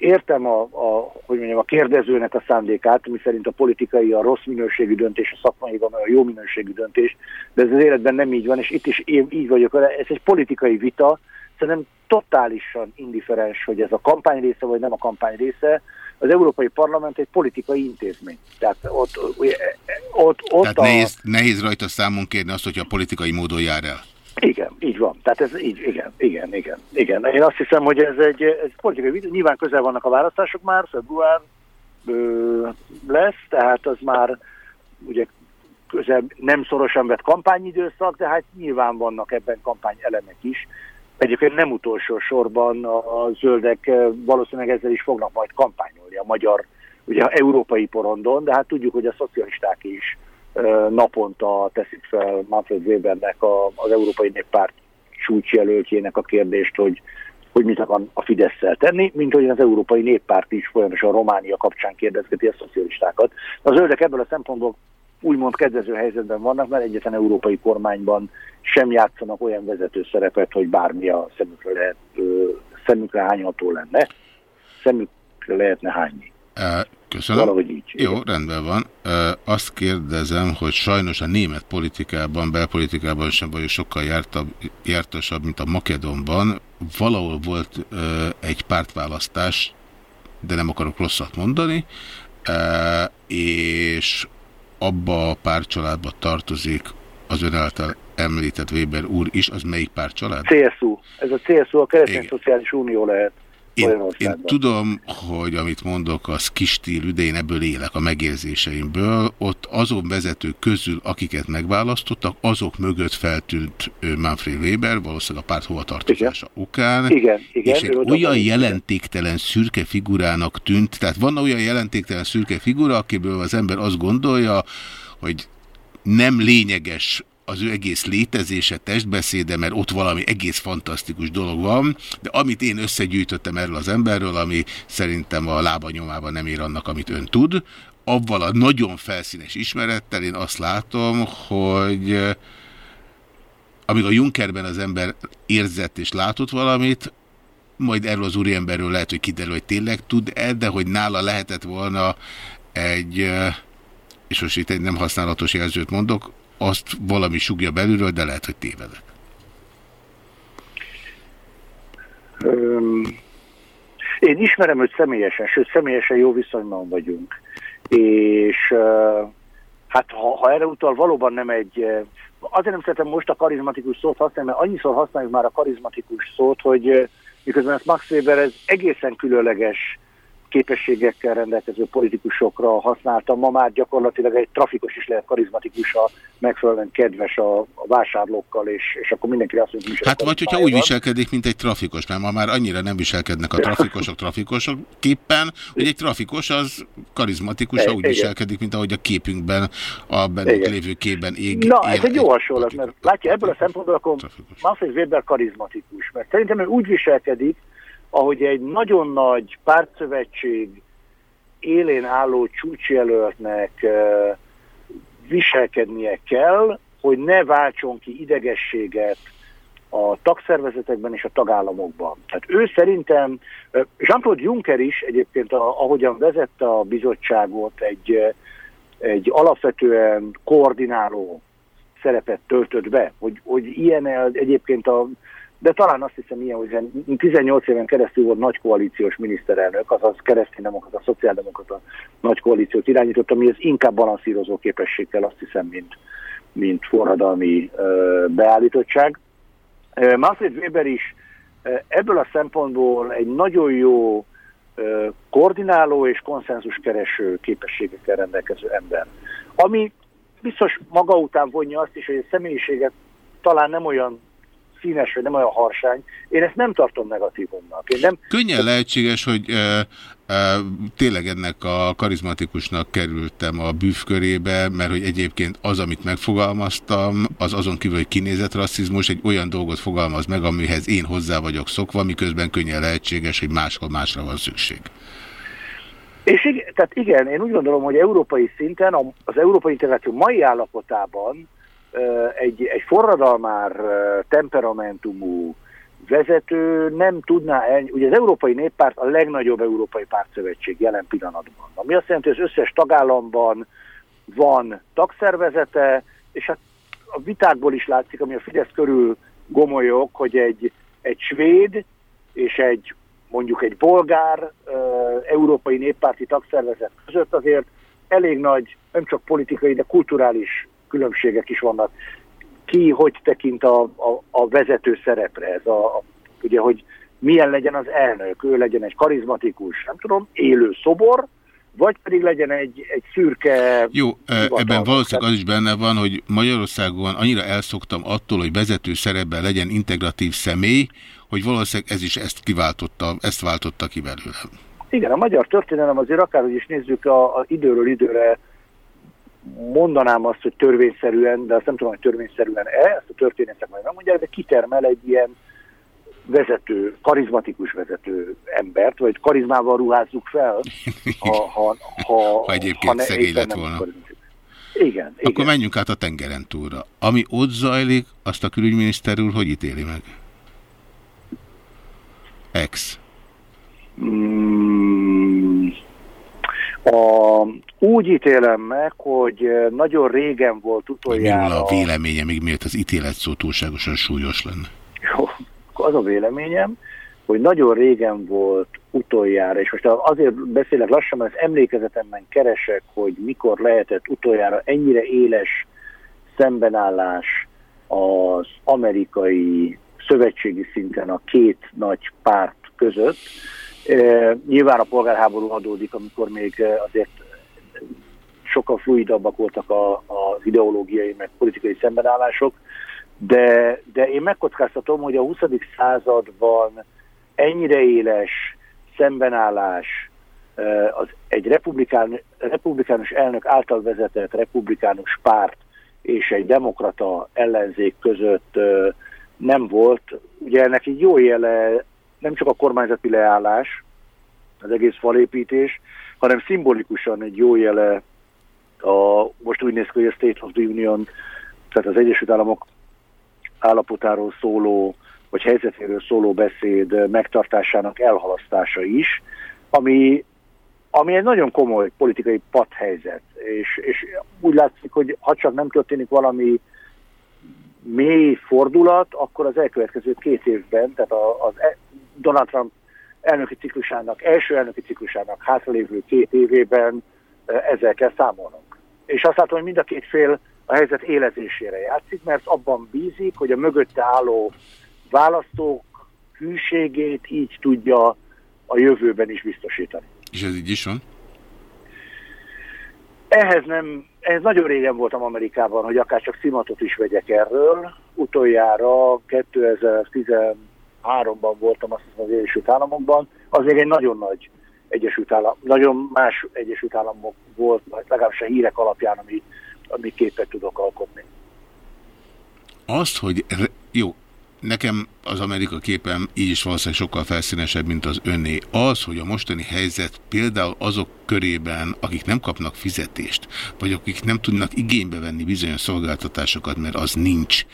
értem a, a, hogy mondjam, a kérdezőnek a szándékát, mi szerint a politikai a rossz minőségű döntés, a szakmai van a jó minőségű döntés, de ez az életben nem így van, és itt is én így vagyok, ez egy politikai vita, szerintem totálisan indiferens, hogy ez a kampány része, vagy nem a kampány része, az Európai Parlament egy politikai intézmény. Tehát ott, ott, ott Tehát a... nehéz, nehéz rajta számon kérni azt, hogy a politikai módon jár el. Igen, így van. Tehát ez így, igen, igen, igen, igen. Én azt hiszem, hogy ez egy, egy politikai vita. Nyilván közel vannak a választások már, február ö, lesz, tehát az már ugye közel nem szorosan vett kampányidőszak, de hát nyilván vannak ebben kampány elemek is. Egyébként nem utolsó sorban a zöldek valószínűleg ezzel is fognak majd kampányolni a magyar, ugye a európai porondon, de hát tudjuk, hogy a szocialisták is naponta teszik fel Manfred Webernek a, az Európai Néppárt csúcsjelöltjének a kérdést, hogy, hogy mit akar a fidesz tenni, mint hogy az Európai Néppárt is folyamatosan Románia kapcsán kérdezgeti a szocialistákat. A zöldek ebből a szempontból úgymond kedvező helyzetben vannak, mert egyetlen európai kormányban sem játszanak olyan vezető szerepet, hogy bármi a szemükre, lehet, szemükre hányható lenne. Szemükre lehetne hányni. Köszönöm. Valahogy így. Jó, rendben van. Azt kérdezem, hogy sajnos a német politikában, belpolitikában sem vagyok sokkal jártabb, jártasabb, mint a Makedonban. Valahol volt egy pártválasztás, de nem akarok rosszat mondani, és abba a párcsaládba tartozik az ön által említett Weber úr is, az melyik párcsalád? CSU. Ez a CSU, a Keresztény Szociális Unió lehet. Én, én tudom, hogy amit mondok, az kis stílű, de én ebből élek a megérzéseimből. Ott azon vezetők közül, akiket megválasztottak, azok mögött feltűnt Manfred Weber, valószínűleg a párt hovatartozása igen. okán. Igen, igen, és egy olyan jelentéktelen szürke figurának tűnt, tehát van olyan jelentéktelen szürke figura, akiből az ember azt gondolja, hogy nem lényeges az ő egész létezése, testbeszéde, mert ott valami egész fantasztikus dolog van, de amit én összegyűjtöttem erről az emberről, ami szerintem a lábanyomában nem ér annak, amit ön tud, avval a nagyon felszínes ismerettel én azt látom, hogy eh, amíg a Junkerben az ember érzett és látott valamit, majd erről az úriemberről lehet, hogy kiderül, hogy tényleg tud-e, de hogy nála lehetett volna egy, eh, és most itt egy nem használatos jelzőt mondok, azt valami sugja belülről, de lehet, hogy tévedek. Én ismerem őt személyesen, sőt személyesen jó viszonyban vagyunk. És hát ha, ha erre utal, valóban nem egy... Azért nem szeretem most a karizmatikus szót használni, mert annyiszor használjuk már a karizmatikus szót, hogy miközben ezt Max Weber ez egészen különleges képességekkel rendelkező politikusokra használtam. Ma már gyakorlatilag egy trafikos is lehet karizmatikus, a megfelelően kedves a, a vásárlókkal, és, és akkor mindenki azt mondja, hogy Hát vagy hogyha úgy viselkedik, mint egy trafikos, mert ma már annyira nem viselkednek a trafikosok trafikosok képpen, hogy egy trafikos az karizmatikus, ha úgy Igen. viselkedik, mint ahogy a képünkben, a bennük lévő képben ég. Na, ez egy jó hasonlat, mert látja, ebből a szempontból akkor Manfred Weber karizmatikus, mert szerintem ő úgy viselkedik, ahogy egy nagyon nagy pártszövetség élén álló csúcsjelöltnek viselkednie kell, hogy ne váltson ki idegességet a tagszervezetekben és a tagállamokban. Tehát ő szerintem, Jean-Claude Juncker is egyébként, ahogyan vezette a bizottságot, egy, egy alapvetően koordináló szerepet töltött be, hogy, hogy ilyen egyébként a de talán azt hiszem ilyen, hogy 18 éven keresztül volt nagy koalíciós miniszterelnök, azaz kereszténydemokrata, szociáldemokrata nagy koalíciót irányított, ami ez inkább balanszírozó képességgel azt hiszem, mint, mint forradalmi ö, beállítottság. Manfred Weber is ebből a szempontból egy nagyon jó ö, koordináló és konszenzus-kereső képességekkel rendelkező ember. Ami biztos maga után vonja azt is, hogy a személyiséget talán nem olyan színes, vagy nem olyan harsány. Én ezt nem tartom negatívumnak. Én nem... Könnyen lehetséges, hogy e, e, tényleg ennek a karizmatikusnak kerültem a bűvkörébe, mert hogy egyébként az, amit megfogalmaztam, az azon kívül, hogy kinézett rasszizmus, egy olyan dolgot fogalmaz meg, amihez én hozzá vagyok szokva, miközben könnyen lehetséges, hogy máshol másra van szükség. És igen, tehát igen, én úgy gondolom, hogy európai szinten az európai integráció mai állapotában egy, egy forradalmár temperamentumú vezető nem tudná el, ugye az Európai Néppárt a legnagyobb európai pártszövetség jelen pillanatban. Ami azt jelenti, hogy az összes tagállamban van tagszervezete, és hát a vitákból is látszik, ami a Fidesz körül gomolyok, hogy egy, egy svéd és egy mondjuk egy bolgár európai néppárti tagszervezet között azért elég nagy, nem csak politikai, de kulturális különbségek is vannak. Ki hogy tekint a, a, a vezető szerepre, ez a, a, ugye, hogy milyen legyen az elnök, ő legyen egy karizmatikus, nem tudom, élő szobor, vagy pedig legyen egy, egy szürke... Jó, ebben valószínűleg az is benne van, hogy Magyarországon annyira elszoktam attól, hogy vezető szerepben legyen integratív személy, hogy valószínűleg ez is ezt kiváltotta, ezt váltotta ki belőlem. Igen, a magyar történelem azért akárhogy is nézzük, a, a időről időre mondanám azt, hogy törvényszerűen, de azt nem tudom, hogy törvényszerűen-e, ezt a történetek majd nem mondják, de kitermel egy ilyen vezető, karizmatikus vezető embert, vagy karizmával ruházzuk fel, ha, ha, ha, ha egyébként ha szegény lett volna. Igen, Akkor igen. menjünk át a tengeren túlra. Ami ott zajlik, azt a külügyminiszter úr hogy ítéli meg? Ex. Mm, a, úgy ítélem meg, hogy nagyon régen volt utoljára... Mi a véleménye, még miért az ítélet szó túlságosan súlyos lenne? Jó, az a véleményem, hogy nagyon régen volt utoljára, és most azért beszélek lassan, mert az emlékezetemben keresek, hogy mikor lehetett utoljára ennyire éles szembenállás az amerikai szövetségi szinten a két nagy párt között. Nyilván a polgárháború adódik, amikor még azért sokkal fluidabbak voltak a, az ideológiai, meg politikai szembenállások, de, de én megkockáztatom, hogy a 20. században ennyire éles szembenállás az egy republikán, republikánus elnök által vezetett republikánus párt és egy demokrata ellenzék között nem volt. Ugye ennek egy jó jele nem csak a kormányzati leállás, az egész falépítés, hanem szimbolikusan egy jó jele a, most úgy néz ki, hogy a State of the Union, tehát az Egyesült Államok állapotáról szóló, vagy helyzetéről szóló beszéd megtartásának elhalasztása is, ami, ami egy nagyon komoly politikai padhelyzet, és, és úgy látszik, hogy ha csak nem történik valami mély fordulat, akkor az elkövetkező két évben, tehát az e, Donald Trump elnöki ciklusának, első elnöki ciklusának hátralévő két évében ezzel kell számolnunk. És azt látom, hogy mind a két fél a helyzet élezésére játszik, mert abban bízik, hogy a mögötte álló választók hűségét így tudja a jövőben is biztosítani. És ez így is van? Ehhez nem, ehhez nagyon régen voltam Amerikában, hogy akár csak szimatot is vegyek erről. Utoljára 2013-ban voltam azt hiszem az Egyesült Államokban. Az még egy nagyon nagy Egyesült Állam, nagyon más Egyesült Államok volt, legalábbis a hírek alapján, ami, ami képet tudok alkotni. Azt, hogy jó, nekem az Amerika képem így is valószínűleg sokkal felszínesebb, mint az önné. Az, hogy a mostani helyzet például azok körében, akik nem kapnak fizetést, vagy akik nem tudnak igénybe venni bizonyos szolgáltatásokat, mert az nincs,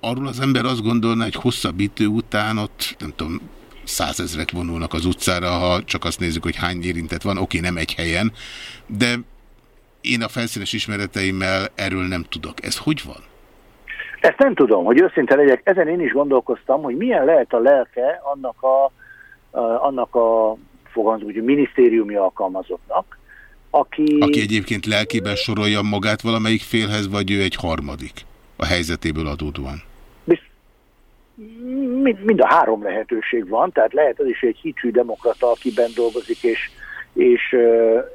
arról az ember azt gondolná, hogy hosszabb idő után ott, nem tudom, százezrek vonulnak az utcára, ha csak azt nézzük, hogy hány érintett van, oké, nem egy helyen, de én a felszínes ismereteimmel erről nem tudok. Ez hogy van? Ezt nem tudom, hogy őszinte legyek, ezen én is gondolkoztam, hogy milyen lehet a lelke annak a, a annak a fogalmazó, hogy minisztériumi alkalmazottnak, aki... Aki egyébként lelkében sorolja magát valamelyik félhez, vagy ő egy harmadik a helyzetéből adódóan? Mind, mind a három lehetőség van, tehát lehet az is egy hitű demokrata, akiben dolgozik, és, és,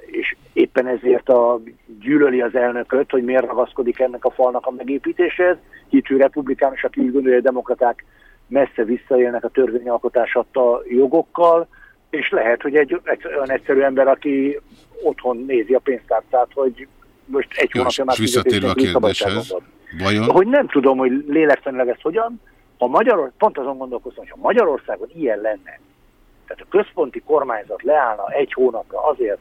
és éppen ezért a, gyűlöli az elnököt, hogy miért ragaszkodik ennek a falnak a megépítéshez. Hitű republikánus, aki úgy gondolja, hogy a demokraták messze visszaélnek a törvényalkotás adta jogokkal, és lehet, hogy egy olyan egyszerű ember, aki otthon nézi a pénztárcát, hogy most egy hónapja már visszatérve a kérdéshez, vajon? Hogy nem tudom, hogy lélektanilag ez hogyan, ha Magyarország, pont azon gondolkozom, hogy ha Magyarországon ilyen lenne, tehát a központi kormányzat leállna egy hónapra azért,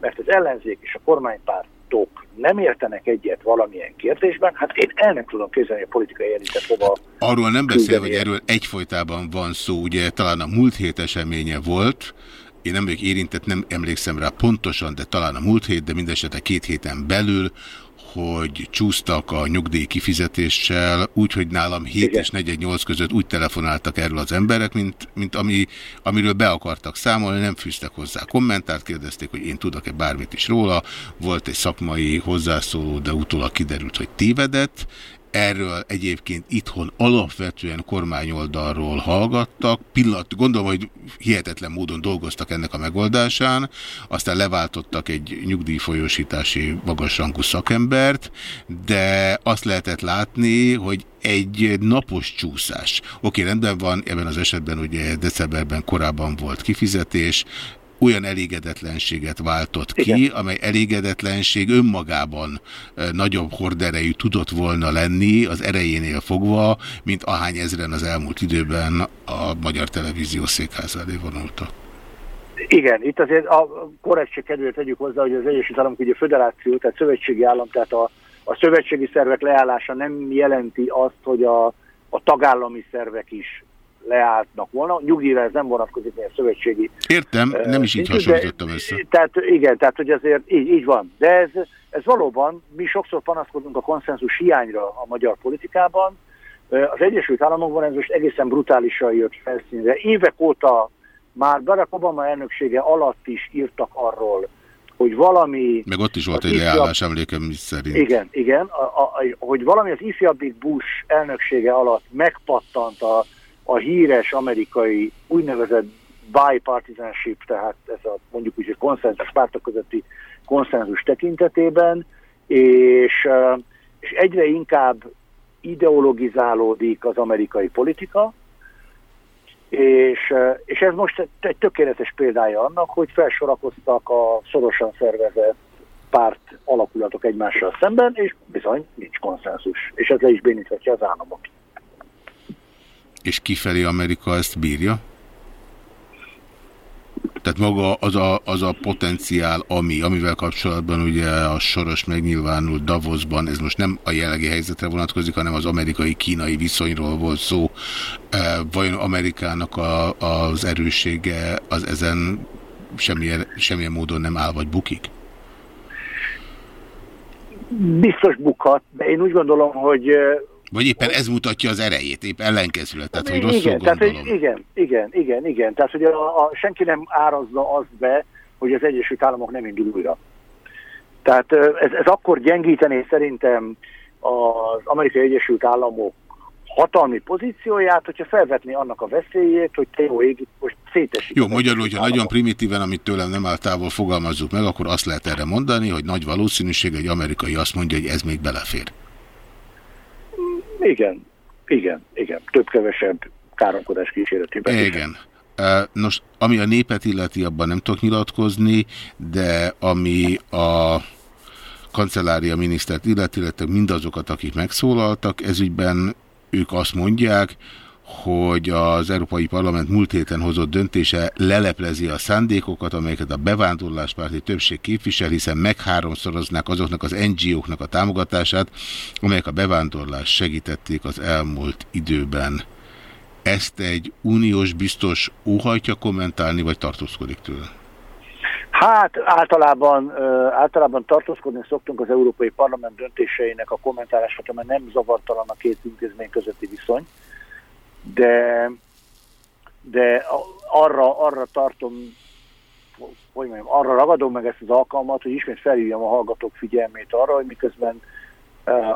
mert az ellenzék és a kormánypártok nem értenek egyet valamilyen kérdésben, hát én el nem tudom képzelni a politikai elitet hova. Arról nem beszél, hogy erről egyfolytában van szó, ugye talán a múlt hét eseménye volt, én nem vagyok érintett, nem emlékszem rá pontosan, de talán a múlt hét, de mindesetre két héten belül, hogy csúsztak a nyugdíj kifizetéssel, úgyhogy nálam 7 Igen. és 48 között úgy telefonáltak erről az emberek, mint, mint ami, amiről be akartak számolni, nem fűztek hozzá kommentárt, kérdezték, hogy én tudok-e bármit is róla, volt egy szakmai hozzászóló, de utólag kiderült, hogy tévedett, Erről egyébként itthon alapvetően kormányoldalról hallgattak. Pillanat, gondolom, hogy hihetetlen módon dolgoztak ennek a megoldásán, aztán leváltottak egy nyugdíjfolyósítási magasrangú szakembert, de azt lehetett látni, hogy egy napos csúszás. Oké, rendben van, ebben az esetben ugye decemberben korábban volt kifizetés, olyan elégedetlenséget váltott ki, Igen. amely elégedetlenség önmagában nagyobb horderejű tudott volna lenni az erejénél fogva, mint ahány ezren az elmúlt időben a Magyar Televízió székház elé vonultak. Igen, itt azért a korrektség kedvéért tegyük hozzá, hogy az Egyesült Államok ugye föderáció, tehát szövetségi állam, tehát a, a szövetségi szervek leállása nem jelenti azt, hogy a, a tagállami szervek is leálltnak volna. Nyugdíjra ez nem vonatkozik, mert szövetségi... Értem, nem is így hasonlítottam össze. Tehát igen, tehát hogy azért így, így van. De ez, ez valóban, mi sokszor panaszkodunk a konszenzus hiányra a magyar politikában. Az Egyesült Államokban ez most egészen brutálisan jött felszínre. Évek óta már Barack Obama elnöksége alatt is írtak arról, hogy valami... Meg ott is volt egy leállás emlékem szerint. Igen, igen, a, a, hogy valami az ifjabbik Bush elnöksége alatt megpattant a a híres amerikai úgynevezett bipartisanship, tehát ez a mondjuk úgy, hogy konszenzus pártok közötti konszenzus tekintetében, és, és egyre inkább ideologizálódik az amerikai politika, és, és ez most egy tökéletes példája annak, hogy felsorakoztak a szorosan szervezett párt alakulatok egymással szemben, és bizony nincs konszenzus. És ez le is béníthatja az államot. És kifelé Amerika ezt bírja? Tehát maga az a, az a potenciál, ami, amivel kapcsolatban ugye a soros megnyilvánult Davosban, ez most nem a jelenlegi helyzetre vonatkozik, hanem az amerikai-kínai viszonyról volt szó. E, vajon Amerikának a, az erőssége az ezen semmilyen, semmilyen módon nem áll vagy bukik? Biztos bukhat, de én úgy gondolom, hogy vagy éppen ez mutatja az erejét, épp ellenkezőlet, tehát hogy rosszul igen, gondolom. Tehát, hogy igen, igen, igen, igen. Tehát, hogy a, a, senki nem árazza azt be, hogy az Egyesült Államok nem indul újra. Tehát ez, ez akkor gyengítené szerintem az Amerikai Egyesült Államok hatalmi pozícióját, hogyha felvetni annak a veszélyét, hogy te jó ég, most szétesik. Jó, magyarul, hogyha nagyon primitíven, amit tőlem nem áll távol fogalmazzuk meg, akkor azt lehet erre mondani, hogy nagy valószínűség egy amerikai azt mondja, hogy ez még belefér. Igen, igen, igen. Több-kevesebb káromkodás kísérletében. Igen. Nos, ami a népet illeti, abban nem tudok nyilatkozni, de ami a kancellária minisztert illeti, illetve mindazokat, akik megszólaltak, ezügyben ők azt mondják, hogy az Európai Parlament múlt héten hozott döntése leleplezi a szándékokat, amelyeket a bevándorláspárti többség képvisel, hiszen megháromszoroznák azoknak az NGO-knak a támogatását, amelyek a bevándorlást segítették az elmúlt időben. Ezt egy uniós biztos óhajtja kommentálni, vagy tartózkodik tőle? Hát általában, általában tartózkodni szoktunk az Európai Parlament döntéseinek a kommentálását, mert nem zavartalan a két intézmény közötti viszony, de, de arra, arra tartom, hogy mondjam, arra ragadom meg ezt az alkalmat, hogy ismét felhívjam a hallgatók figyelmét arra, hogy miközben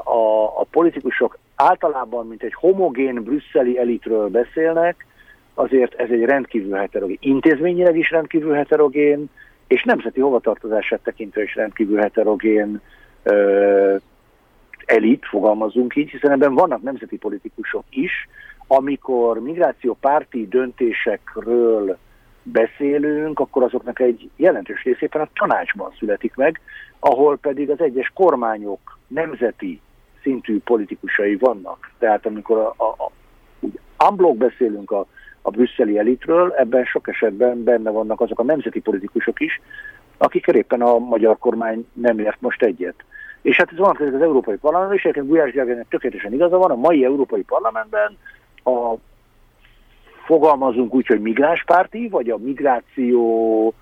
a, a politikusok általában, mint egy homogén brüsszeli elitről beszélnek, azért ez egy rendkívül heterogén, intézményileg is rendkívül heterogén, és nemzeti hovatartozását tekintve is rendkívül heterogén ö, elit, fogalmazunk így, hiszen ebben vannak nemzeti politikusok is, amikor migrációpárti döntésekről beszélünk, akkor azoknak egy jelentős részében a tanácsban születik meg, ahol pedig az egyes kormányok nemzeti szintű politikusai vannak. Tehát amikor a, a, a unblock beszélünk a a brüsszeli elitről, ebben sok esetben benne vannak azok a nemzeti politikusok is, akikkel éppen a magyar kormány nem ért most egyet. És hát ez van az Európai Parlamentben, és egyébként Gulyás Gergelynek tökéletesen igaza van, a mai Európai Parlamentben a fogalmazunk úgy, hogy migránspárti, vagy a migrációval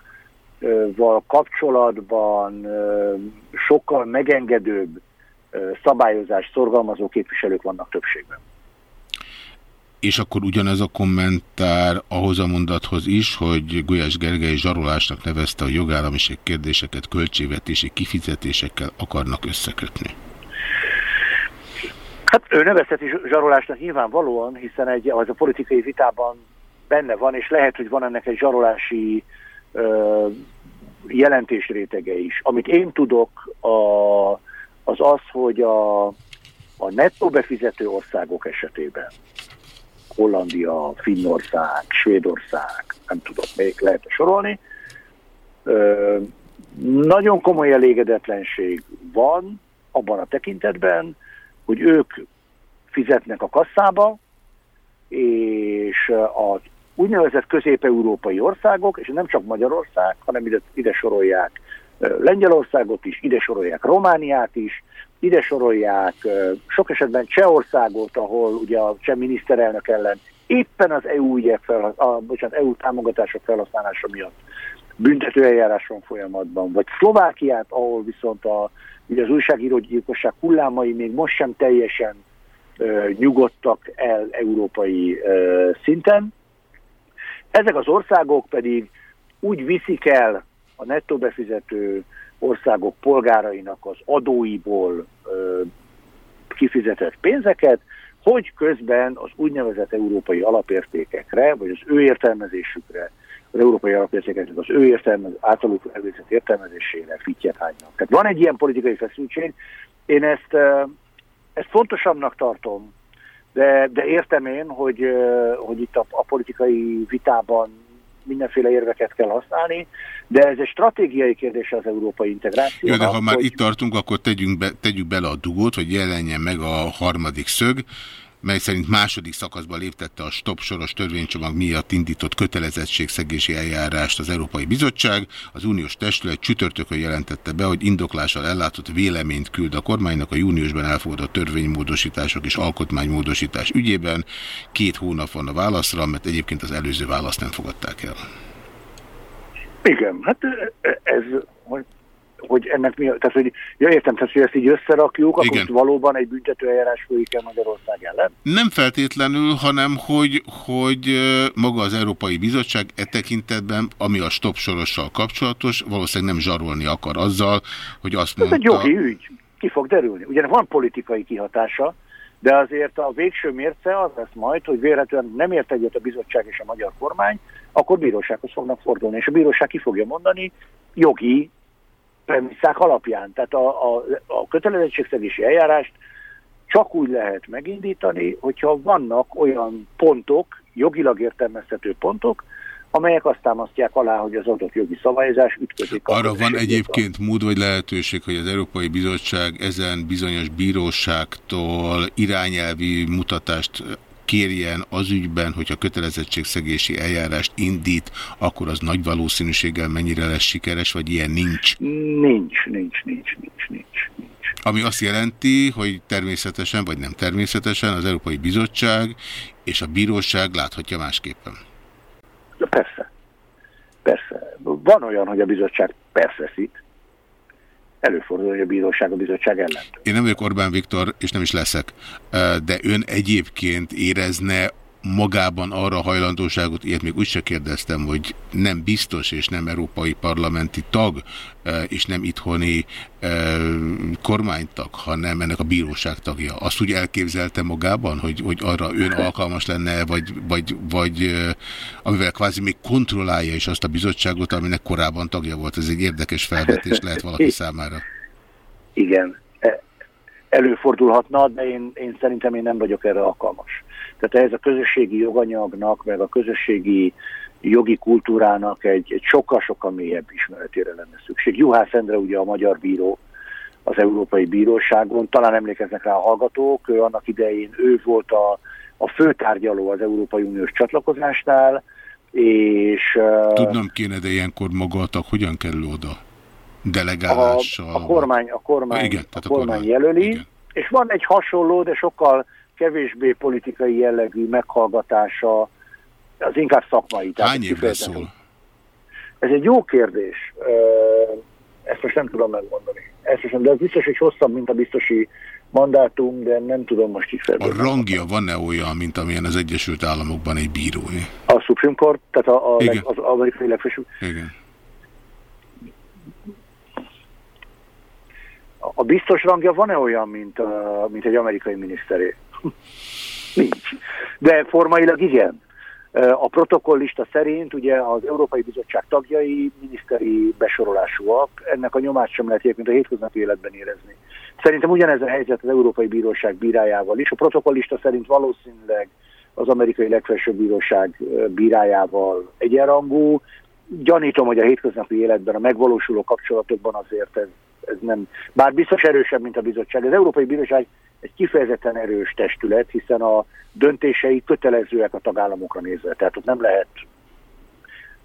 kapcsolatban sokkal megengedőbb szabályozás szorgalmazó képviselők vannak többségben és akkor ugyanez a kommentár ahhoz a mondathoz is, hogy Gulyás Gergely zsarolásnak nevezte a jogállamiség kérdéseket költségvetési kifizetésekkel akarnak összekötni. Hát ő nevezheti zsarolásnak nyilvánvalóan, hiszen egy, az a politikai vitában benne van, és lehet, hogy van ennek egy zsarolási ö, jelentésrétege is. Amit én tudok, a, az az, hogy a, a nettó befizető országok esetében Hollandia, Finnország, Svédország, nem tudom, még lehet sorolni. Ö, nagyon komoly elégedetlenség van abban a tekintetben, hogy ők fizetnek a kasszába, és az úgynevezett közép-európai országok, és nem csak Magyarország, hanem ide, ide sorolják Lengyelországot is, ide sorolják Romániát is, ide sorolják sok esetben Csehországot, ahol ugye a cseh miniszterelnök ellen éppen az EU ügyek fel, a, bocsánat, EU támogatások felhasználása miatt büntetőeljárás van folyamatban, vagy Szlovákiát, ahol viszont a, ugye az újságírógyilkosság hullámai még most sem teljesen ö, nyugodtak el európai ö, szinten. Ezek az országok pedig úgy viszik el a nettó befizető országok polgárainak az adóiból ö, kifizetett pénzeket, hogy közben az úgynevezett európai alapértékekre, vagy az ő értelmezésükre, az európai alapértékeknek az ő értelmez, általuk elvégzett értelmezésére fittyet hánynak. Tehát van egy ilyen politikai feszültség. Én ezt, ezt fontosabbnak tartom, de, de értem én, hogy, hogy itt a, a politikai vitában mindenféle érveket kell használni, de ez egy stratégiai kérdés az európai integráció. Jó, de ha már hogy... itt tartunk, akkor tegyünk be, tegyük bele a dugót, hogy jelenjen meg a harmadik szög mely szerint második szakaszban léptette a stop soros törvénycsomag miatt indított kötelezettségszegési eljárást az Európai Bizottság. Az uniós testület csütörtökön jelentette be, hogy indoklással ellátott véleményt küld a kormánynak a júniusban elfogadott törvénymódosítások és alkotmánymódosítás ügyében. Két hónap van a válaszra, mert egyébként az előző választ nem fogadták el. Igen, hát ez, hogy ennek mi, tehát hogy, ja értem, tehát hogy ezt így összerakjuk, Igen. akkor valóban egy büntetőeljárás folyik el Magyarország ellen? Nem feltétlenül, hanem hogy, hogy maga az Európai Bizottság e tekintetben, ami a stop sorossal kapcsolatos, valószínűleg nem zsarolni akar azzal, hogy azt mondta... Ez egy jogi ügy, ki fog derülni. Ugyan van politikai kihatása, de azért a végső mérce az lesz majd, hogy véletlenül nem ért egyet a bizottság és a magyar kormány, akkor bírósághoz fognak fordulni, és a bíróság ki fogja mondani jogi premisszák alapján. Tehát a, a, a kötelezettségszegési eljárást csak úgy lehet megindítani, hogyha vannak olyan pontok, jogilag értelmezhető pontok, amelyek azt támasztják alá, hogy az adott jogi szabályozás ütközik. Arra van egyébként mód vagy lehetőség, hogy az Európai Bizottság ezen bizonyos bíróságtól irányelvi mutatást kérjen az ügyben, hogyha kötelezettségszegési eljárást indít, akkor az nagy valószínűséggel mennyire lesz sikeres, vagy ilyen nincs? Nincs, nincs, nincs, nincs, nincs. nincs. Ami azt jelenti, hogy természetesen, vagy nem természetesen az Európai Bizottság és a bíróság láthatja másképpen. Persze. Persze. Van olyan, hogy a bizottság perfeszít, előfordul, hogy a bíróság a bizottság ellen. Én nem vagyok Orbán Viktor, és nem is leszek, de ön egyébként érezne magában arra hajlandóságot, ilyet még úgy se kérdeztem, hogy nem biztos és nem európai parlamenti tag, e, és nem itthoni e, kormánytag, hanem ennek a bíróság tagja. Azt úgy elképzelte magában, hogy, hogy arra ön alkalmas lenne, vagy, vagy, vagy e, amivel kvázi még kontrollálja is azt a bizottságot, aminek korábban tagja volt. Ez egy érdekes felvetés lehet valaki számára. Igen, előfordulhatna, de én, én szerintem én nem vagyok erre alkalmas. Tehát ez a közösségi joganyagnak, meg a közösségi jogi kultúrának egy, sokkal-sokkal mélyebb ismeretére lenne szükség. Juhász Endre ugye a magyar bíró az Európai Bíróságon, talán emlékeznek rá a hallgatók, ő annak idején ő volt a, a főtárgyaló az Európai Uniós csatlakozásnál, és... Tudnom kéne, de ilyenkor maga a tag hogyan kerül oda? Delegálással? A, a kormány, a kormány, igen, a kormány, a kormány jelöli, igen. és van egy hasonló, de sokkal kevésbé politikai jellegű meghallgatása, az inkább szakmai. Hány évre szól? Ez egy jó kérdés. Ezt most nem tudom megmondani. Ezt most, de ez biztos, hogy hosszabb, mint a biztosi mandátum, de nem tudom most felvenni. A rangja van-e olyan, mint amilyen az Egyesült Államokban egy bírói? A Supreme Court, tehát a, a leg, az amerikai legfelsőbb. Igen. A biztos rangja van-e olyan, mint, a, mint egy amerikai miniszteré? Nincs. De formailag igen. A protokollista szerint ugye az Európai Bizottság tagjai miniszteri besorolásúak, ennek a nyomát sem lehet egyébként a hétköznapi életben érezni. Szerintem ugyanez a helyzet az Európai Bíróság bírájával is. A protokollista szerint valószínűleg az amerikai legfelsőbb bíróság bírájával egyenrangú. Gyanítom, hogy a hétköznapi életben a megvalósuló kapcsolatokban azért ez, ez nem, bár biztos erősebb, mint a bizottság. Az Európai Bíróság egy kifejezetten erős testület, hiszen a döntései kötelezőek a tagállamokra nézve. Tehát ott nem lehet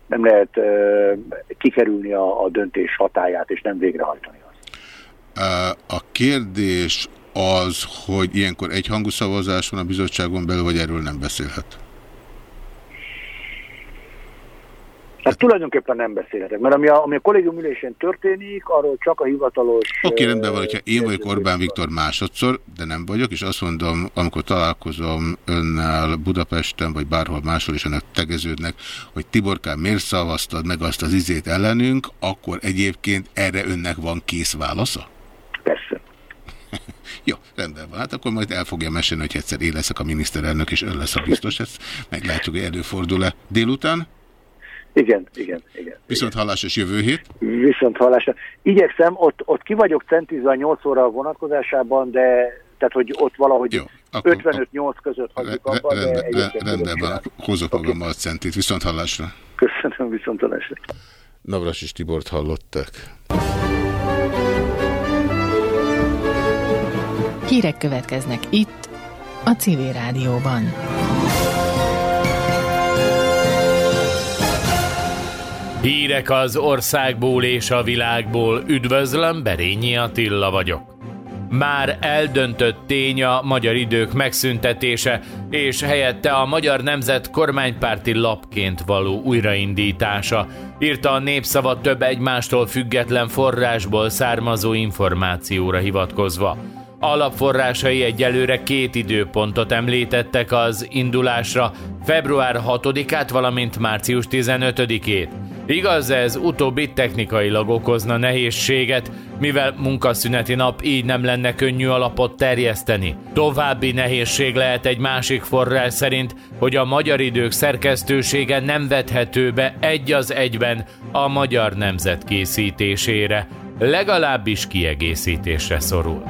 nem lehet uh, kikerülni a, a döntés hatáját, és nem végrehajtani azt. A kérdés az, hogy ilyenkor egyhangú szavazás van a bizottságon belül, vagy erről nem beszélhet? Hát tulajdonképpen nem beszélhetek, mert ami a, ami a kollégium ülésén történik, arról csak a hivatalos... Oké, okay, rendben van, hogyha én vagyok Orbán Viktor másodszor, de nem vagyok, és azt mondom, amikor találkozom önnel Budapesten, vagy bárhol máshol is ennek tegeződnek, hogy Tiborkán miért szavaztad meg azt az izét ellenünk, akkor egyébként erre önnek van kész válasza? Persze. Jó, rendben van. Hát akkor majd el fogja mesélni, hogy egyszer én leszek a miniszterelnök, és ön lesz a biztos. Ezt meglátjuk, hogy előfordul-e. Délután? Igen, igen, igen. Viszont hallás és jövő hét? Viszont hallásra. Igyekszem, ott, ott ki vagyok centizve a 8 óra vonatkozásában, de tehát, hogy ott valahogy 55-8 között hagyjuk abban, de rendben, rendben van, hozok okay. magammal a centit. Viszont hallásra. Köszönöm, viszont hallásra. Navras és Tibort hallották. Hírek következnek itt, a Civil Rádióban. Hírek az országból és a világból. Üdvözlöm, Berényi Attila vagyok. Már eldöntött tény a magyar idők megszüntetése, és helyette a Magyar Nemzet kormánypárti lapként való újraindítása, írta a népszava több egymástól független forrásból származó információra hivatkozva. Alapforrásai egyelőre két időpontot említettek az indulásra, február 6-át, valamint március 15-ét. Igaz, ez utóbbi technikailag okozna nehézséget, mivel munkaszüneti nap így nem lenne könnyű alapot terjeszteni. További nehézség lehet egy másik forrás szerint, hogy a magyar idők szerkesztősége nem vethető be egy az egyben a magyar nemzet készítésére, legalábbis kiegészítésre szorul.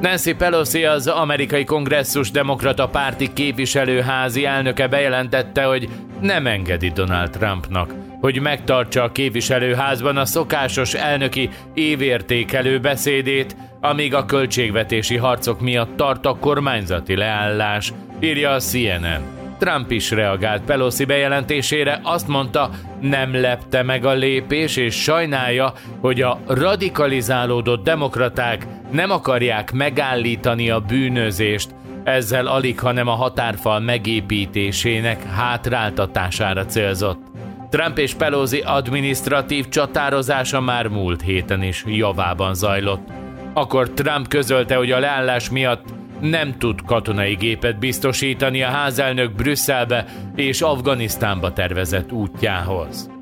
Nancy Pelosi az amerikai kongresszus demokrata párti képviselőházi elnöke bejelentette, hogy nem engedi Donald Trumpnak, hogy megtartsa a képviselőházban a szokásos elnöki évértékelő beszédét, amíg a költségvetési harcok miatt tart a kormányzati leállás, írja a CNN. Trump is reagált Pelosi bejelentésére, azt mondta, nem lepte meg a lépés, és sajnálja, hogy a radikalizálódott demokraták nem akarják megállítani a bűnözést, ezzel alig, hanem a határfal megépítésének hátráltatására célzott. Trump és Pelosi adminisztratív csatározása már múlt héten is javában zajlott. Akkor Trump közölte, hogy a leállás miatt nem tud katonai gépet biztosítani a házelnök Brüsszelbe és Afganisztánba tervezett útjához.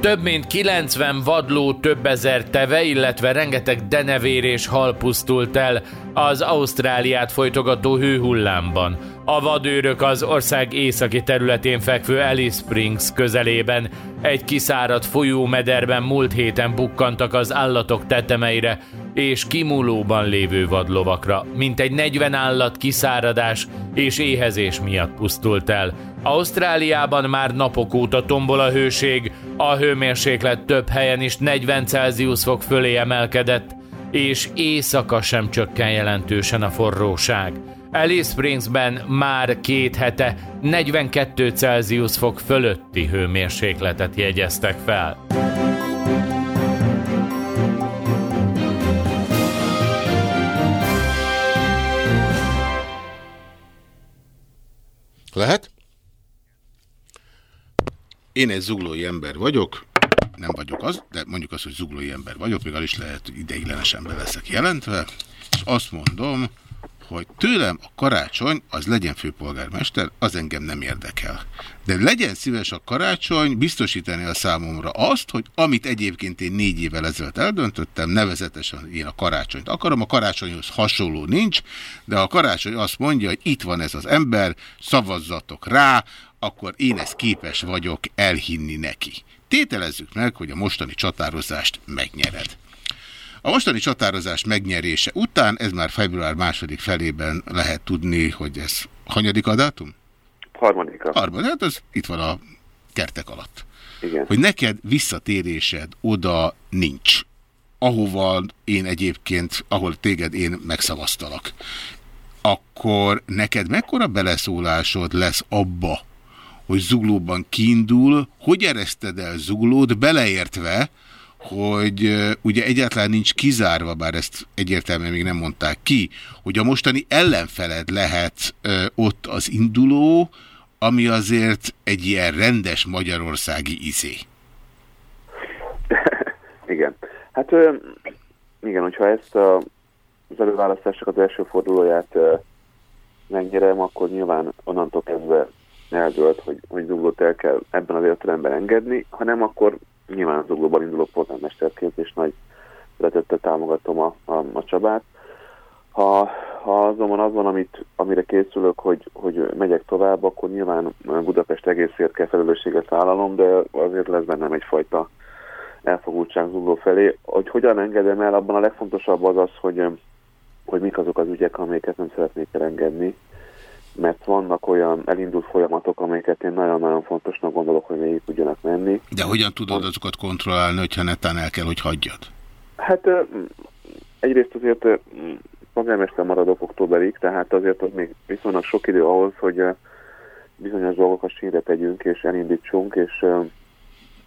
Több mint 90 vadló, több ezer teve, illetve rengeteg denevér és hal pusztult el az Ausztráliát folytogató hőhullámban. A vadőrök az ország északi területén fekvő Alice Springs közelében egy kiszáradt folyómederben múlt héten bukkantak az állatok tetemeire és kimulóban lévő vadlovakra. Mintegy 40 állat kiszáradás és éhezés miatt pusztult el. Ausztráliában már napok óta tombol a hőség, a hőmérséklet több helyen is 40 Celsius fok fölé emelkedett, és éjszaka sem csökken jelentősen a forróság. Alice Springsben már két hete 42 Celsius fok fölötti hőmérsékletet jegyeztek fel. Lehet? Én egy zuglói ember vagyok, nem vagyok az, de mondjuk azt, hogy zuglói ember vagyok, még az is lehet, ideiglenesen be leszek jelentve, és azt mondom, hogy tőlem a karácsony az legyen főpolgármester, az engem nem érdekel. De legyen szíves a karácsony biztosítani a számomra azt, hogy amit egyébként én négy évvel ezelőtt eldöntöttem, nevezetesen én a karácsonyt akarom, a karácsonyhoz hasonló nincs, de a karácsony azt mondja, hogy itt van ez az ember, szavazzatok rá, akkor én ezt képes vagyok elhinni neki. Tételezzük meg, hogy a mostani csatározást megnyered. A mostani csatározás megnyerése után, ez már február második felében lehet tudni, hogy ez hanyadik a dátum? Harmadika. Harmadik, hát az itt van a kertek alatt. Igen. Hogy neked visszatérésed oda nincs. Ahova én egyébként, ahol téged én megszavaztalak. Akkor neked mekkora beleszólásod lesz abba, hogy Zuglóban kiindul, hogy ereszted el Zuglót, beleértve, hogy ugye egyáltalán nincs kizárva, bár ezt egyértelműen még nem mondták ki, hogy a mostani ellenfeled lehet ott az induló, ami azért egy ilyen rendes magyarországi izé. igen. Hát igen, hogyha ezt a, az előválasztásnak az első fordulóját megnyerem, akkor nyilván onnantól kezdve eldőlt, hogy, hogy Zuglót el kell ebben az értelemben engedni, ha nem, akkor nyilván az Uglóban induló polgármesterként, és nagy szeretettel támogatom a, a, a Csabát. Ha, ha azonban az van, amit, amire készülök, hogy, hogy megyek tovább, akkor nyilván Budapest egészért kell felelősséget vállalom, de azért lesz bennem egyfajta elfogultság Zugló felé. Hogy hogyan engedem el, abban a legfontosabb az az, hogy, hogy mik azok az ügyek, amelyeket nem szeretnék elengedni, mert vannak olyan elindult folyamatok, amelyeket én nagyon-nagyon fontosnak gondolok, hogy még tudjanak menni. De hogyan tudod azokat kontrollálni, hogyha netán el kell, hogy hagyjad? Hát egyrészt azért polgármester maradok októberig, tehát azért az még viszonylag sok idő ahhoz, hogy bizonyos dolgokat sínre tegyünk és elindítsunk, és,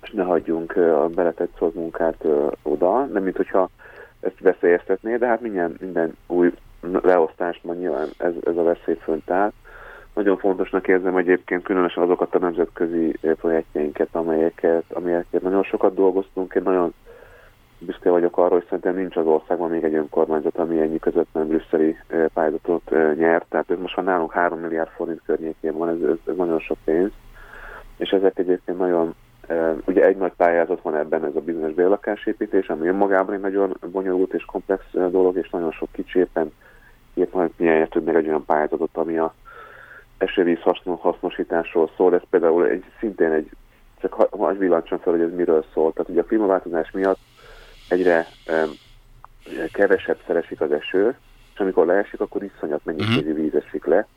és ne hagyjunk a beletett munkát oda, nem mint hogyha ezt veszélyeztetné, de hát minden, minden új leosztást ma nyilván ez, ez a veszély fönt áll. Nagyon fontosnak érzem egyébként különösen azokat a nemzetközi projektjeinket, amelyeket, amelyeket nagyon sokat dolgoztunk. Én nagyon büszke vagyok arra, hogy szerintem nincs az országban még egy önkormányzat, ami ennyi közvetlen brüsszeli pályázatot nyert. Tehát ez most már nálunk 3 milliárd forint környékén van, ez, ez, ez nagyon sok pénz. És ezek egyébként nagyon, ugye egy nagy pályázat van ebben, ez a bizonyos bérlakásépítés, ami önmagában egy nagyon bonyolult és komplex dolog, és nagyon sok kicsi éppen éppen milyen meg egy olyan pályázatot, ami a esővíz hasznosításról szól. Ez például egy, szintén egy, csak ha, villancson fel, hogy ez miről szól. Tehát ugye a klímaváltozás miatt egyre um, kevesebb szeresik az eső, és amikor leesik, akkor iszonyat mennyiségű mhm. víz esik le,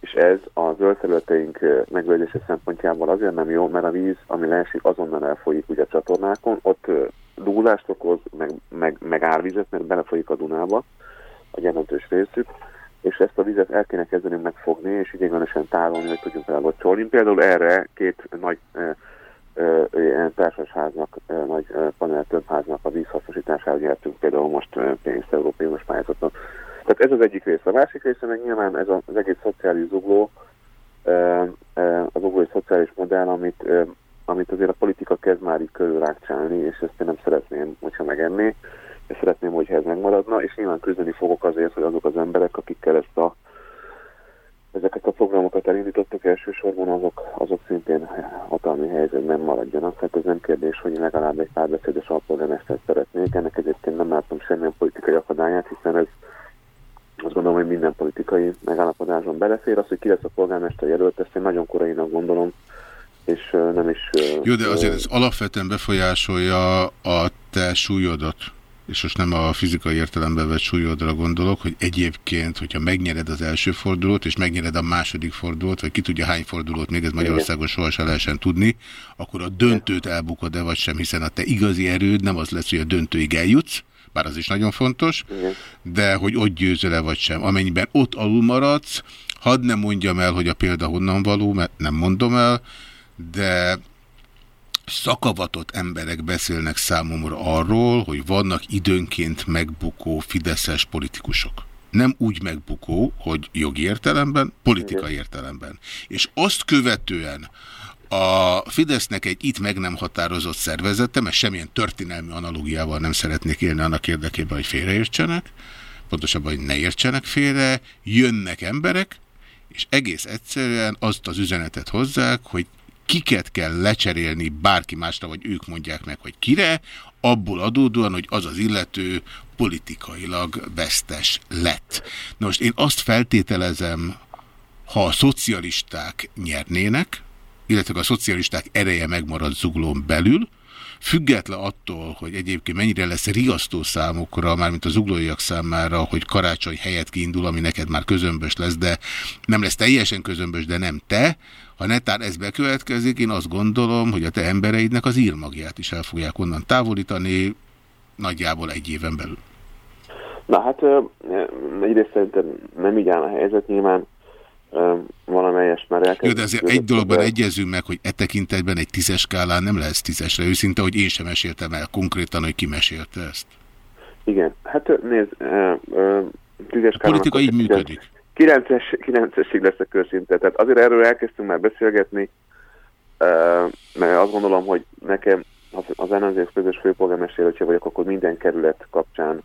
és ez a zöld területeink megvédése szempontjából azért nem jó, mert a víz, ami leesik, azonnal elfolyik ugye a csatornákon, ott dúlást okoz, meg, meg, meg árvizet, mert belefolyik a Dunába, a jelentős részük, és ezt a vizet el kéne kezdeni megfogni, és igényelősen tárolni, hogy tudjunk elbocsolni. Például erre két nagy ilyen társasháznak, nagy panel többháznak a vízhasznosítására nyertünk például most pénzt Európai Uniós pályázaton. Tehát ez az egyik része. A másik része meg nyilván ez az egész szociális zugló, az zuglói szociális modell, amit amit azért a politika kezd már így körülrákcsálni, és ezt én nem szeretném, hogyha megenné, és szeretném, hogyha ez megmaradna, és nyilván küzdeni fogok azért, hogy azok az emberek, akikkel ezt a ezeket a programokat elindítottak elsősorban, azok, azok szintén hatalmi helyzetben maradjanak. Hát ez nem kérdés, hogy legalább egy párbeszédes alpolgármestert szeretnék. Ennek egyébként nem látom semmilyen politikai akadályát, hiszen ez azt gondolom, hogy minden politikai megállapodásban belefér. Az, hogy ki lesz a polgármester jelölt, ezt én nagyon korainak gondolom, és nem is... Jó, de azért ez alapvetően befolyásolja a te súlyodat és most nem a fizikai értelemben vett súlyodra gondolok, hogy egyébként, hogyha megnyered az első fordulót, és megnyered a második fordulót, vagy ki tudja hány fordulót, még ez Magyarországon sohasem lehessen tudni, akkor a döntőt elbukod-e vagy sem, hiszen a te igazi erőd nem az lesz, hogy a döntőig eljutsz, bár az is nagyon fontos, de hogy ott győzöl-e vagy sem. Amennyiben ott alul maradsz, hadd nem mondjam el, hogy a példa honnan való, mert nem mondom el, de szakavatott emberek beszélnek számomra arról, hogy vannak időnként megbukó fideszes politikusok. Nem úgy megbukó, hogy jogi értelemben, politikai értelemben. És azt követően a Fidesznek egy itt meg nem határozott szervezete, mert semmilyen történelmi analógiával nem szeretnék élni annak érdekében, hogy félreértsenek, pontosabban, hogy ne értsenek félre, jönnek emberek, és egész egyszerűen azt az üzenetet hozzák, hogy kiket kell lecserélni bárki másra, vagy ők mondják meg, hogy kire, abból adódóan, hogy az az illető politikailag vesztes lett. Na most én azt feltételezem, ha a szocialisták nyernének, illetve a szocialisták ereje megmarad zuglón belül, független attól, hogy egyébként mennyire lesz riasztó számukra, mármint az uglóiak számára, hogy karácsony helyett kiindul, ami neked már közömbös lesz, de nem lesz teljesen közömbös, de nem te, ha netán ez bekövetkezik, én azt gondolom, hogy a te embereidnek az írmagját is el fogják onnan távolítani nagyjából egy éven belül. Na hát egyrészt szerintem nem így áll a helyzet, nyilván valamelyes már elkezdett. Jó, de azért egy dologban egyezünk meg, hogy e tekintetben egy tízes skálán nem lesz tízesre őszinte, hogy én sem meséltem el konkrétan, hogy ki mesélte ezt. Igen, hát nézd, tízes skálán... A politika így működik. 9-es, 9-esig leszek őszinte. Tehát azért erről elkezdtünk már beszélgetni, mert azt gondolom, hogy nekem az ellenzék közös főpolgármester, hogyha vagyok, akkor minden kerület kapcsán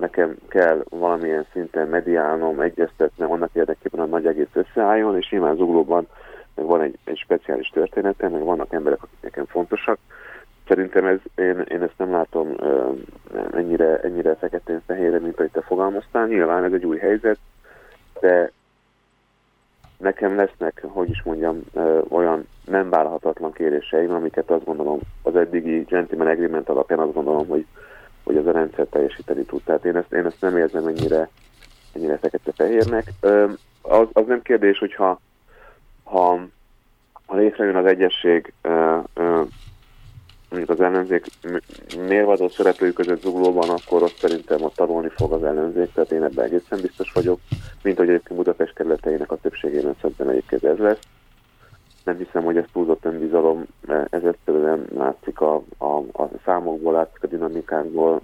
nekem kell valamilyen szinten mediálnom, egyeztetni annak érdekében, a nagy egész összeálljon, és nyilván Zuglóban meg van egy, egy speciális története, meg vannak emberek, akik nekem fontosak. Szerintem ez, én, én ezt nem látom uh, ennyire, ennyire feketén-fehérre, mint ahogy te fogalmaztál. Nyilván ez egy új helyzet, de nekem lesznek, hogy is mondjam, uh, olyan nem vállalhatatlan kéréseim, amiket azt gondolom az eddigi Gentleman Agreement alapján azt gondolom, hogy hogy az a rendszer teljesíteni tud. Tehát én ezt, én ezt nem érzem ennyire, ennyire fekete-fehérnek. Az, az nem kérdés, hogyha ha, ha létrejön az egyesség, mondjuk az ellenzék mérvadó szereplői között zuglóban, akkor ott szerintem ott tanulni fog az ellenzék, tehát én ebben egészen biztos vagyok, mint hogy egyébként Budapest kerületeinek a többségében szerintem egyébként ez lesz nem hiszem, hogy ez túlzott önbizalom, ez egyszerűen látszik a, a, a számokból, látszik a dinamikákból.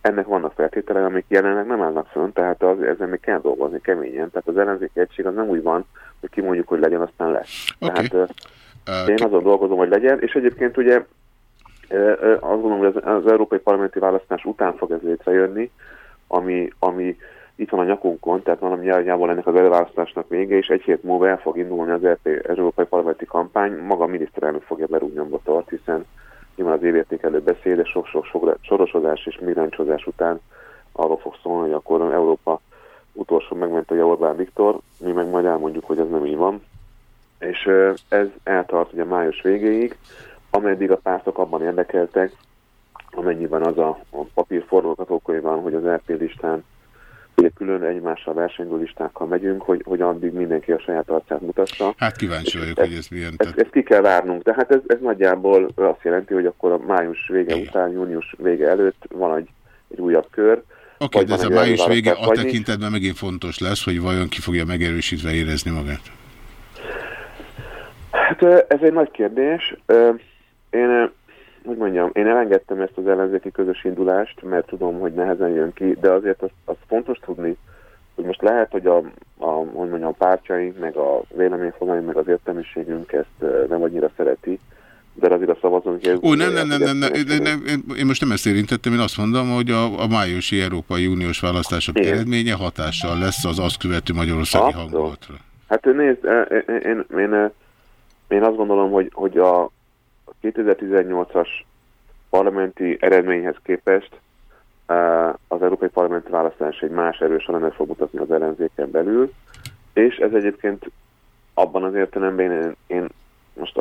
Ennek vannak feltételek, amik jelenleg nem állnak fönn, tehát az, ezzel még kell dolgozni keményen. Tehát az ellenzéki egység az nem úgy van, hogy kimondjuk, hogy legyen, aztán lesz. Okay. Tehát uh, én azon dolgozom, hogy legyen, és egyébként ugye azt gondolom, hogy az, az európai parlamenti választás után fog ez létrejönni, ami, ami itt van a nyakunkon, tehát valami járjából ennek az előválasztásnak vége, és egy hét múlva el fog indulni az EP, Európai Parlamenti kampány, maga a miniszterelnök fogja berúgni a motort, hiszen nyilván az évértékelő beszéde sok-sok sorosozás és migráncsozás után arról fog szólni, hogy akkor Európa utolsó megmentője Orbán Viktor, mi meg majd elmondjuk, hogy ez nem így van. És ez eltart ugye május végéig, ameddig a pártok abban érdekeltek, amennyiben az a, a papír forgatókönyv van, hogy az RP listán ugye külön egymással versenylő listákkal megyünk, hogy, hogy addig mindenki a saját arcát mutassa. Hát kíváncsi vagyok, hogy ez milyen. Ezt, ezt ki kell várnunk. Tehát ez, ez nagyjából azt jelenti, hogy akkor a május vége Igen. után, június vége előtt van egy, egy újabb kör. Oké, okay, de ez a május vége a tekintetben megint fontos lesz, hogy vajon ki fogja megerősítve érezni magát? Hát ez egy nagy kérdés. Én hogy mondjam, én elengedtem ezt az ellenzéki közös indulást, mert tudom, hogy nehezen jön ki, de azért az, az fontos tudni, hogy most lehet, hogy a, a, hogy mondjam, a pártjaink, meg a véleményfogalmi, meg az értelmiségünk ezt nem annyira szereti, de azért a szavazónk... Ó, nem, nem, nem, nem, nem, nem, nem, én most nem ezt érintettem, én azt mondom, hogy a, a májusi Európai Uniós választások Igen. eredménye hatással lesz az azt követő magyarországi hangulatra. Hát nézd, én, én, én, én azt gondolom, hogy, hogy a 2018-as parlamenti eredményhez képest az Európai Parlamenti választás egy más erős elemet fog mutatni az ellenzéken belül, és ez egyébként abban az értelemben én, én most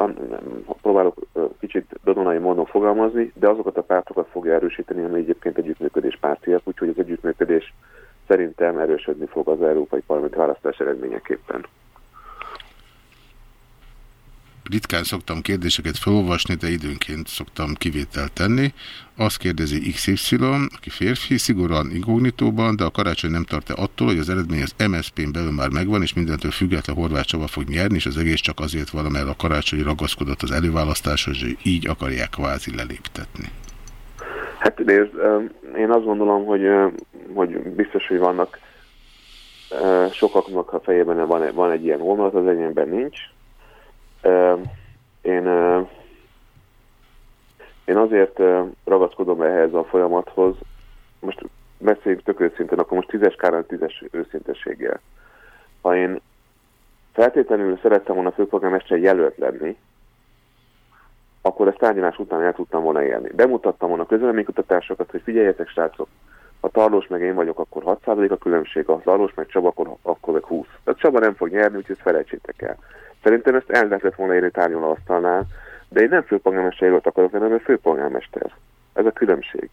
próbálok kicsit dodonai módon fogalmazni, de azokat a pártokat fogja erősíteni, ami egyébként együttműködés pártiak, úgyhogy az együttműködés szerintem erősödni fog az Európai Parlamenti választás eredményeképpen ritkán szoktam kérdéseket felolvasni, de időnként szoktam kivételt tenni. Azt kérdezi XY, aki férfi, szigorúan inkognitóban, de a karácsony nem tart-e attól, hogy az eredmény az MSZP-n belül már megvan, és mindentől független Horváth Csaba fog nyerni, és az egész csak azért van, mert a karácsony ragaszkodott az előválasztáshoz, hogy így akarják kvázi leléptetni. Hát nézd, én azt gondolom, hogy, hogy biztos, hogy vannak sokaknak a fejében van, van egy ilyen vonat, az enyémben nincs, én, én azért ragaszkodom ehhez a folyamathoz, most beszéljünk tök őszintén, akkor most tízes kárán tízes őszintességgel. Ha én feltétlenül szerettem volna főpolgármester jelölt lenni, akkor ezt tárgyalás után el tudtam volna élni. Bemutattam volna közleménykutatásokat, hogy figyeljetek srácok, ha Tarlós meg én vagyok, akkor 6% a különbség, ha Tarlós meg Csaba, akkor, akkor meg 20. Tehát Csaba nem fog nyerni, úgyhogy ezt felejtsétek el. Szerintem ezt el lehetett volna érni asztalnál, de én nem főpolgármester jelölt akarok lenni, hanem főpolgármester. Ez a különbség.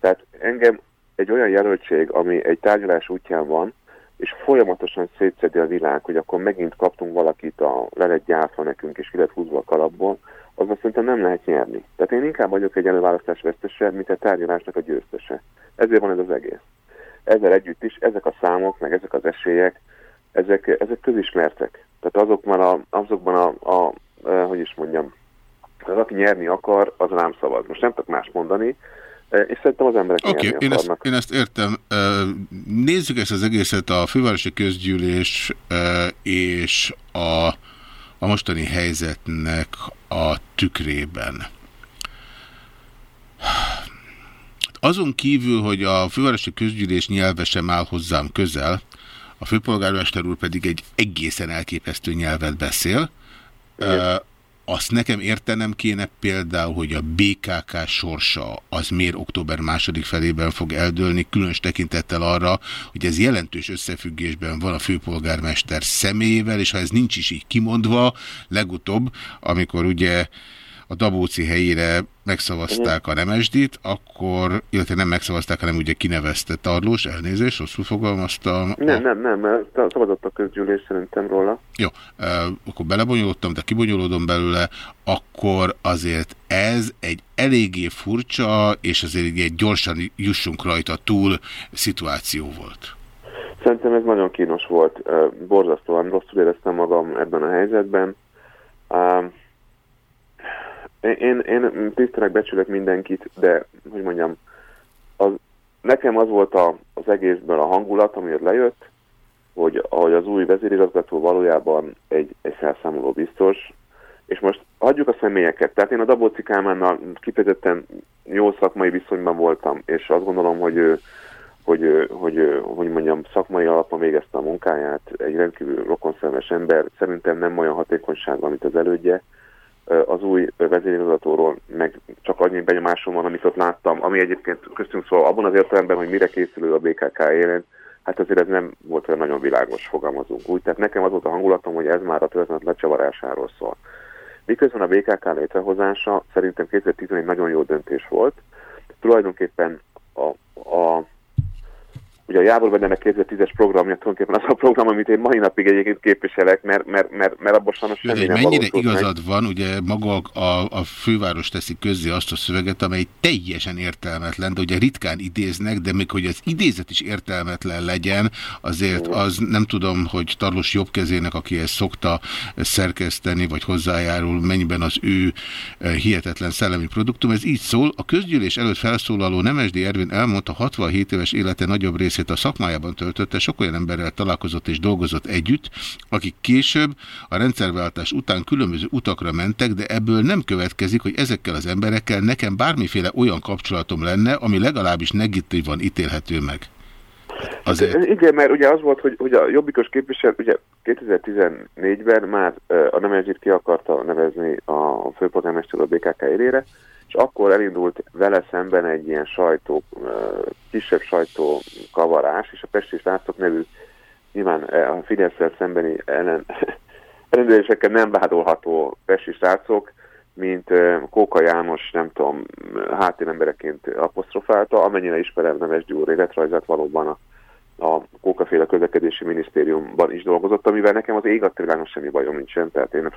Tehát engem egy olyan jelöltség, ami egy tárgyalás útján van, és folyamatosan szétszedi a világ, hogy akkor megint kaptunk valakit, a, le lett gyártva nekünk, és ki lett húzva a kalapból, az azt szerintem nem lehet nyerni. Tehát én inkább vagyok egy előválasztás vesztese, mint egy tárgyalásnak a győztese. Ezért van ez az egész. Ezzel együtt is ezek a számok, meg ezek az esélyek, ezek, ezek közismertek. Tehát azokban a, azokban a, a, a hogy is mondjam, az aki nyerni akar, az rám szavaz. Most nem tudok más mondani, és szerintem az emberek okay, én, ezt, én ezt értem. Nézzük ezt az egészet a fővárosi közgyűlés és a, a mostani helyzetnek a tükrében. Azon kívül, hogy a fővárosi közgyűlés nyelve sem áll hozzám közel, a főpolgármester úr pedig egy egészen elképesztő nyelvet beszél. Uh, azt nekem értenem kéne például, hogy a BKK sorsa az miért október második felében fog eldőlni, különös tekintettel arra, hogy ez jelentős összefüggésben van a főpolgármester személyével, és ha ez nincs is így kimondva, legutóbb, amikor ugye a Dabóci helyére megszavazták a Nemesdit, akkor, illetve nem megszavazták, hanem ugye kinevezte Tarlós, elnézést, rosszul fogalmaztam. Nem, nem, nem, mert szavazott a közgyűlés szerintem róla. Jó, akkor belebonyolódtam, de kibonyolódom belőle, akkor azért ez egy eléggé furcsa, és azért egy gyorsan jussunk rajta túl szituáció volt. Szerintem ez nagyon kínos volt, borzasztóan rosszul éreztem magam ebben a helyzetben. Én, én tisztelek, becsülök mindenkit, de, hogy mondjam, az, nekem az volt a, az egészből a hangulat, ami lejött, hogy, hogy az új vezérigazgató valójában egy, egy felszámoló biztos, és most hagyjuk a személyeket. Tehát én a Dabóci Kálmánnal kifejezetten jó szakmai viszonyban voltam, és azt gondolom, hogy ő, hogy, hogy, hogy mondjam, szakmai alapon végezte a munkáját, egy rendkívül rokonszerves ember, szerintem nem olyan hatékonysággal, mint az elődje, az új vezérigazgatóról, meg csak annyi benyomásom van, amit ott láttam, ami egyébként köztünk szól abban az értelemben, hogy mire készülő a BKK élén, hát azért ez nem volt olyan nagyon világos, fogalmazunk úgy. Tehát nekem az volt a hangulatom, hogy ez már a történet lecsavarásáról szól. Miközben a BKK létrehozása szerintem 2011 nagyon jó döntés volt. Tulajdonképpen a, a Ugye a Jábor Bendenek 2010-es programja tulajdonképpen az a program, amit én mai napig egyébként képviselek, mert, mert, mert, mert abban sajnos semmi nem Mennyire igazad meg. van, ugye maga a, a főváros teszi közzé azt a szöveget, amely teljesen értelmetlen, de ugye ritkán idéznek, de még hogy az idézet is értelmetlen legyen, azért az nem tudom, hogy Tarlos jobbkezének, aki ezt szokta szerkeszteni, vagy hozzájárul, mennyiben az ő eh, hihetetlen szellemi produktum. Ez így szól, a közgyűlés előtt felszólaló Nemesdi Ervin elmondta 67 éves élete nagyobb rész részét a szakmájában töltötte, sok olyan emberrel találkozott és dolgozott együtt, akik később a rendszerváltás után különböző utakra mentek, de ebből nem következik, hogy ezekkel az emberekkel nekem bármiféle olyan kapcsolatom lenne, ami legalábbis negatívan ítélhető meg. Azért... Hát, igen, mert ugye az volt, hogy, hogy a jobbikos képviselő, ugye 2014-ben már a Nemezsit ki akarta nevezni a főpolgármester a BKK érére, és akkor elindult vele szemben egy ilyen sajtó, kisebb sajtó kavarás, és a Pesti Srácok nevű nyilván a fidesz szembeni ellen, ellenőrzésekkel nem vádolható Pesti Srácok, mint Kóka János, nem tudom, háttérembereként apostrofálta, amennyire ismerem Nemes Gyúr életrajzát valóban a, a Kókaféle közlekedési minisztériumban is dolgozott, amivel nekem az ég semmi bajom nincsen, tehát én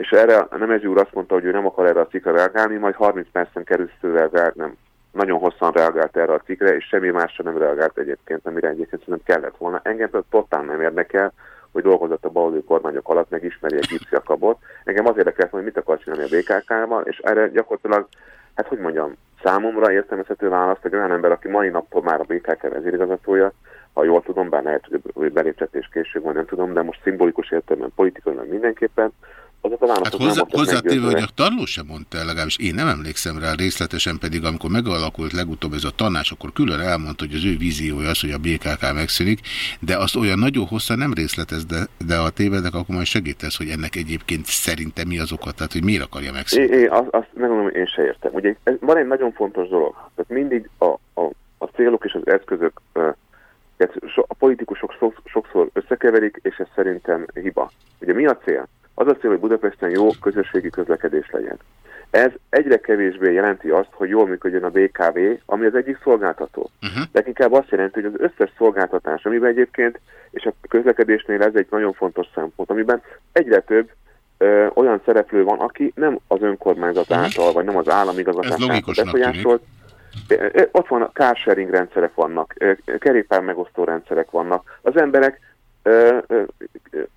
és erre Nemezi úr azt mondta, hogy ő nem akar erre a cikkre reagálni, majd 30 percen keresztül reagált, nem, nagyon hosszan reagált erre a cikkre, és semmi másra nem reagált egyébként, amire egyébként szerintem kellett volna. Engem totál nem érdekel, hogy dolgozott a baloldali kormányok alatt, meg ismeri egy gipsziakabot. Engem az érdekelt, hogy mit akar csinálni a BKK-val, és erre gyakorlatilag, hát hogy mondjam, számomra értelmezhető választ egy olyan ember, aki mai napon már a BKK vezérigazgatója, ha jól tudom, bár lehet, hogy belépett és később van, nem tudom, de most szimbolikus értelemben politikailag mindenképpen, azok a hát hozzá, hozzátéve, hogy a tanuló sem mondta el, legalábbis én nem emlékszem rá részletesen, pedig amikor megalakult legutóbb ez a tanás, akkor külön elmondta, hogy az ő víziója az, hogy a BKK megszűnik, de azt olyan nagyon hosszan nem részletez, de, de ha tévedek, akkor majd segítesz, hogy ennek egyébként szerintem mi az oka, tehát hogy miért akarja megszűnni. Én, én azt, azt megmondom, én se értem. Ugye ez, van egy nagyon fontos dolog, tehát mindig a, a, a célok és az eszközök a politikusok sokszor összekeverik, és ez szerintem hiba. Ugye mi a cél? Az a cél, hogy Budapesten jó közösségi közlekedés legyen. Ez egyre kevésbé jelenti azt, hogy jól működjön a BKV, ami az egyik szolgáltató. Uh-huh. De inkább azt jelenti, hogy az összes szolgáltatás, amiben egyébként, és a közlekedésnél ez egy nagyon fontos szempont, amiben egyre több ö, olyan szereplő van, aki nem az önkormányzat uh-huh. által, vagy nem az államigazgatás által befolyásolt. Ott van carsharing rendszerek vannak, kerékpár megosztó rendszerek vannak. Az emberek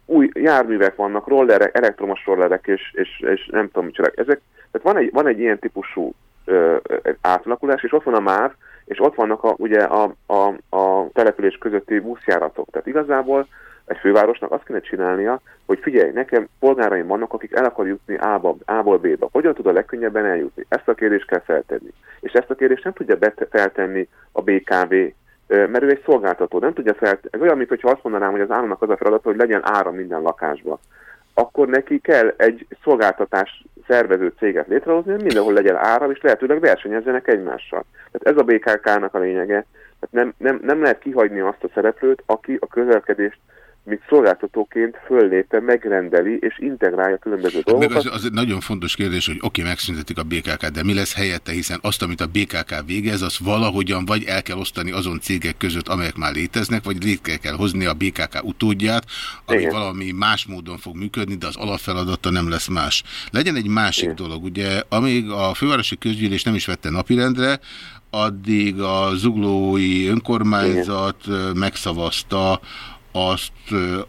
új járművek vannak, rollerek, elektromos rollerek, és, és, és nem tudom, mit csinálják. Ezek, tehát van egy, van egy ilyen típusú ö, átalakulás, és ott van a MÁV, és ott vannak a, ugye a, a, a település közötti buszjáratok. Tehát igazából egy fővárosnak azt kéne csinálnia, hogy figyelj, nekem polgáraim vannak, akik el akar jutni A-ba, A-ból B-ba. Hogyan tud a legkönnyebben eljutni? Ezt a kérdést kell feltenni. És ezt a kérdést nem tudja feltenni a BKV, mert ő egy szolgáltató, nem tudja fel, ez olyan, mintha azt mondanám, hogy az államnak az a feladat, hogy legyen áram minden lakásba. Akkor neki kell egy szolgáltatás szervező céget létrehozni, hogy mindenhol legyen áram, és lehetőleg versenyezzenek egymással. Tehát ez a BKK-nak a lényege. Tehát nem, nem, nem lehet kihagyni azt a szereplőt, aki a közelkedést mint szolgáltatóként föllépve megrendeli és integrálja különböző dolgokat. Meg az, az egy nagyon fontos kérdés, hogy oké, okay, megszüntetik a BKK, de mi lesz helyette, hiszen azt, amit a BKK végez, az valahogyan vagy el kell osztani azon cégek között, amelyek már léteznek, vagy létre kell hozni a BKK utódját, ami Igen. valami más módon fog működni, de az alapfeladata nem lesz más. Legyen egy másik Igen. dolog, ugye, amíg a fővárosi közgyűlés nem is vette napirendre, addig a zuglói önkormányzat Igen. megszavazta azt,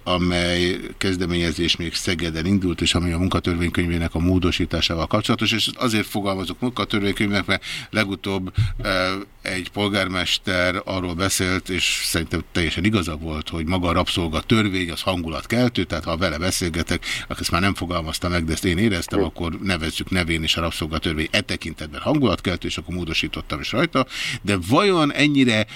amely kezdeményezés még Szegeden indult, és ami a munkatörvénykönyvének a módosításával kapcsolatos, és azért fogalmazok munkatörvénykönyvnek, mert legutóbb egy polgármester arról beszélt, és szerintem teljesen igaza volt, hogy maga a rabszolga törvény az hangulatkeltő, tehát ha vele beszélgetek, akkor ezt már nem fogalmazta meg, de ezt én éreztem, akkor nevezzük nevén is a rabszolga törvény e tekintetben hangulatkeltő, és akkor módosítottam is rajta, de vajon ennyire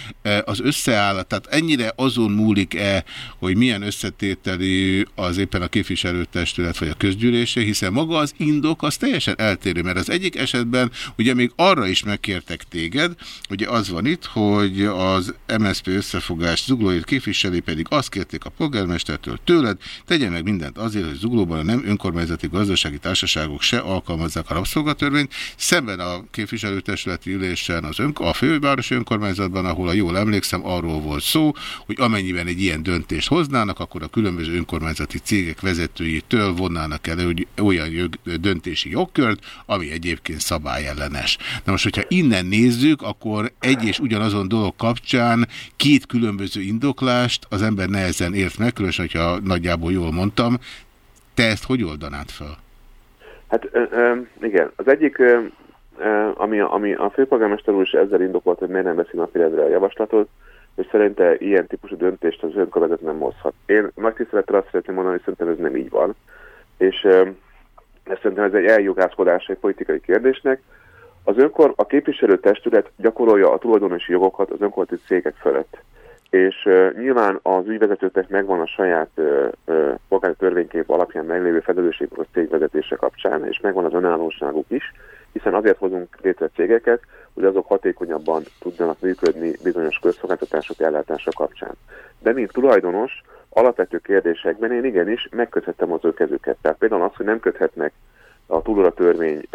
az összeállat, tehát ennyire azon múlik-e, hogy milyen összetételű az éppen a képviselőtestület vagy a közgyűlésé, hiszen maga az indok az teljesen eltérő, mert az egyik esetben ugye még arra is megkértek téged, ugye az van itt, hogy az MSZP összefogás zuglóit képviseli, pedig azt kérték a polgármestertől tőled, tegye meg mindent azért, hogy zuglóban a nem önkormányzati gazdasági társaságok se alkalmazzák a rabszolgatörvényt, szemben a képviselőtestületi ülésen az ön, a fővárosi önkormányzatban, ahol a jól emlékszem, arról volt szó, hogy amennyiben egy ilyen döntés döntést hoznának, akkor a különböző önkormányzati cégek vezetőjétől vonnának el hogy olyan jog, döntési jogkört, ami egyébként szabályellenes. Na most, hogyha innen nézzük, akkor egy és ugyanazon dolog kapcsán két különböző indoklást az ember nehezen ért meg, különösen, hogyha nagyjából jól mondtam. Te ezt hogy oldanád fel? Hát ö, ö, igen, az egyik, ami, ami a főpolgármester úr is ezzel indokolt, hogy miért nem veszi napirendre a javaslatot, és szerinte ilyen típusú döntést az önkormányzat nem hozhat. Én nagy tisztelettel azt szeretném mondani, hogy szerintem ez nem így van, és ezt szerintem ez egy eljogászkodás egy politikai kérdésnek. Az önkor, a képviselőtestület gyakorolja a tulajdonosi jogokat az önkormányzati cégek felett. És uh, nyilván az ügyvezetőknek megvan a saját uh, uh, polgári törvénykép alapján meglévő felelősségük a cégvezetése kapcsán, és megvan az önállóságuk is, hiszen azért hozunk létre cégeket, hogy azok hatékonyabban tudjanak működni bizonyos közszolgáltatások ellátása kapcsán. De mint tulajdonos, alapvető kérdésekben én igenis megköthettem az ő kezüket. Tehát például az, hogy nem köthetnek a túlóra törvény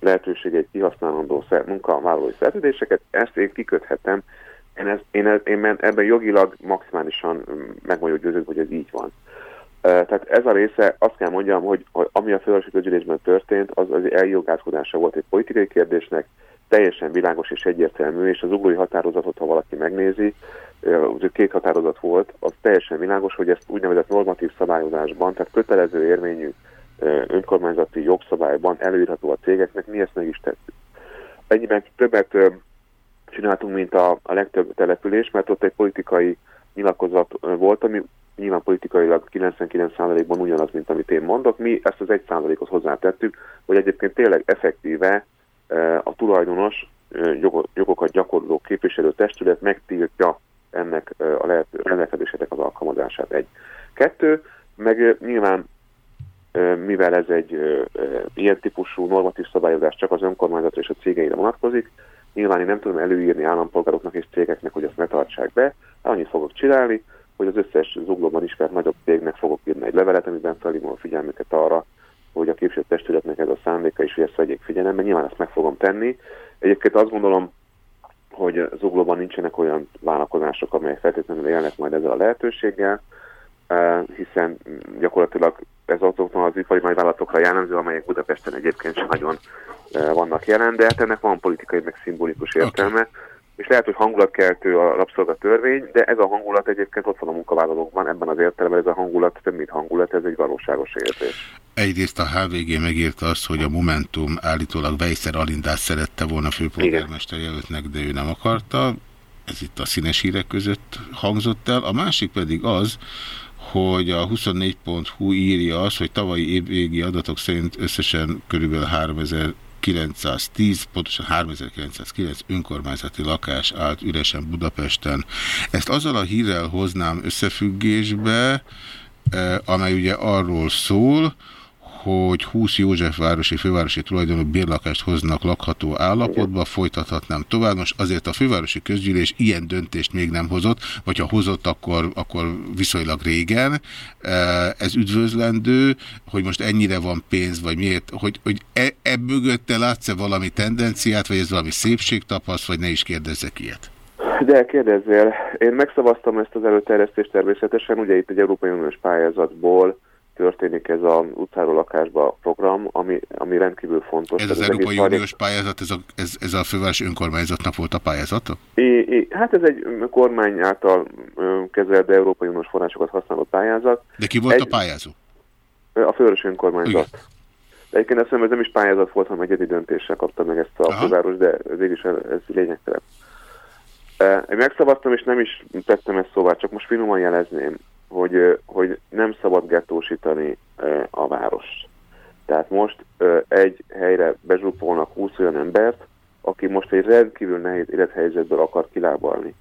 lehetőségeit kihasználandó munkavállalói szerződéseket, ezt én kiköthetem. Én, ez, én, ez, én ebben jogilag maximálisan meg vagyok győződve, hogy ez így van. Tehát ez a része, azt kell mondjam, hogy ami a fővárosi közgyűlésben történt, az az eljogázkodása volt egy politikai kérdésnek, teljesen világos és egyértelmű, és az uglói határozatot, ha valaki megnézi, az két határozat volt, az teljesen világos, hogy ezt úgynevezett normatív szabályozásban, tehát kötelező érvényű önkormányzati jogszabályban előírható a cégeknek, mi ezt meg is tettük. Ennyiben többet csináltunk, mint a, a legtöbb település, mert ott egy politikai nyilatkozat volt, ami nyilván politikailag 99%-ban ugyanaz, mint amit én mondok. Mi ezt az 1%-ot hozzátettük, hogy egyébként tényleg effektíve a tulajdonos jogokat gyakorló képviselő testület megtiltja ennek a lehető rendelkezésének az alkalmazását. Egy. Kettő, meg nyilván mivel ez egy ilyen típusú normatív szabályozás csak az önkormányzatra és a cégeire vonatkozik, nyilván én nem tudom előírni állampolgároknak és cégeknek, hogy ezt ne tartsák be, annyit fogok csinálni, hogy az összes zuglóban ismert nagyobb cégnek fogok írni egy levelet, amiben felhívom a figyelmüket arra, hogy a képviselőtestületnek ez a szándéka is, hogy ezt vegyék figyelembe, nyilván ezt meg fogom tenni. Egyébként azt gondolom, hogy zuglóban nincsenek olyan vállalkozások, amelyek feltétlenül élnek majd ezzel a lehetőséggel, hiszen gyakorlatilag ez azoknak az ipari nagyvállalatokra jellemző, amelyek Budapesten egyébként sem nagyon vannak jelen, de hát ennek van politikai, meg szimbolikus értelme. Okay. És lehet, hogy hangulatkeltő a rabszolgatörvény, de ez a hangulat egyébként ott van a munkavállalókban, ebben az értelemben ez a hangulat több, mint hangulat, ez egy valóságos érzés. Egyrészt a HVG megírta azt, hogy a Momentum állítólag Vejszer Alindát szerette volna főpolgármester jelöltnek, de ő nem akarta. Ez itt a színes hírek között hangzott el. A másik pedig az, hogy a 24.hu írja azt, hogy tavalyi évvégi adatok szerint összesen körülbelül 3910, pontosan 3909 önkormányzati lakás állt üresen Budapesten. Ezt azzal a hírrel hoznám összefüggésbe, eh, amely ugye arról szól, hogy 20 Józsefvárosi fővárosi tulajdonú bérlakást hoznak lakható állapotba, folytathatnám tovább. Most azért a fővárosi közgyűlés ilyen döntést még nem hozott, vagy ha hozott, akkor, akkor viszonylag régen. E, ez üdvözlendő, hogy most ennyire van pénz, vagy miért, hogy, hogy e, te látsz-e valami tendenciát, vagy ez valami szépségtapaszt, vagy ne is kérdezzek ilyet? De kérdezzél, én megszavaztam ezt az előterjesztést természetesen, ugye itt egy Európai Uniós pályázatból történik ez az utcáról lakásba program, ami, ami rendkívül fontos. Ez az, az Európai Uniós pályázat, ez a, ez, ez a fővárosi önkormányzatnak volt a pályázata? É, é, hát ez egy kormány által kezelt, Európai Uniós forrásokat használó pályázat. De ki volt egy, a pályázó? A fővárosi önkormányzat. Igen. De egyébként azt ez nem is pályázat volt, hanem egyedi döntéssel kapta meg ezt a Aha. főváros, de ez is ez lényegtelen. Én megszavaztam, és nem is tettem ezt szóvá, csak most finoman jelezném hogy, hogy nem szabad gettósítani a várost. Tehát most egy helyre bezsúpolnak 20 olyan embert, aki most egy rendkívül nehéz élethelyzetből akar kilábalni.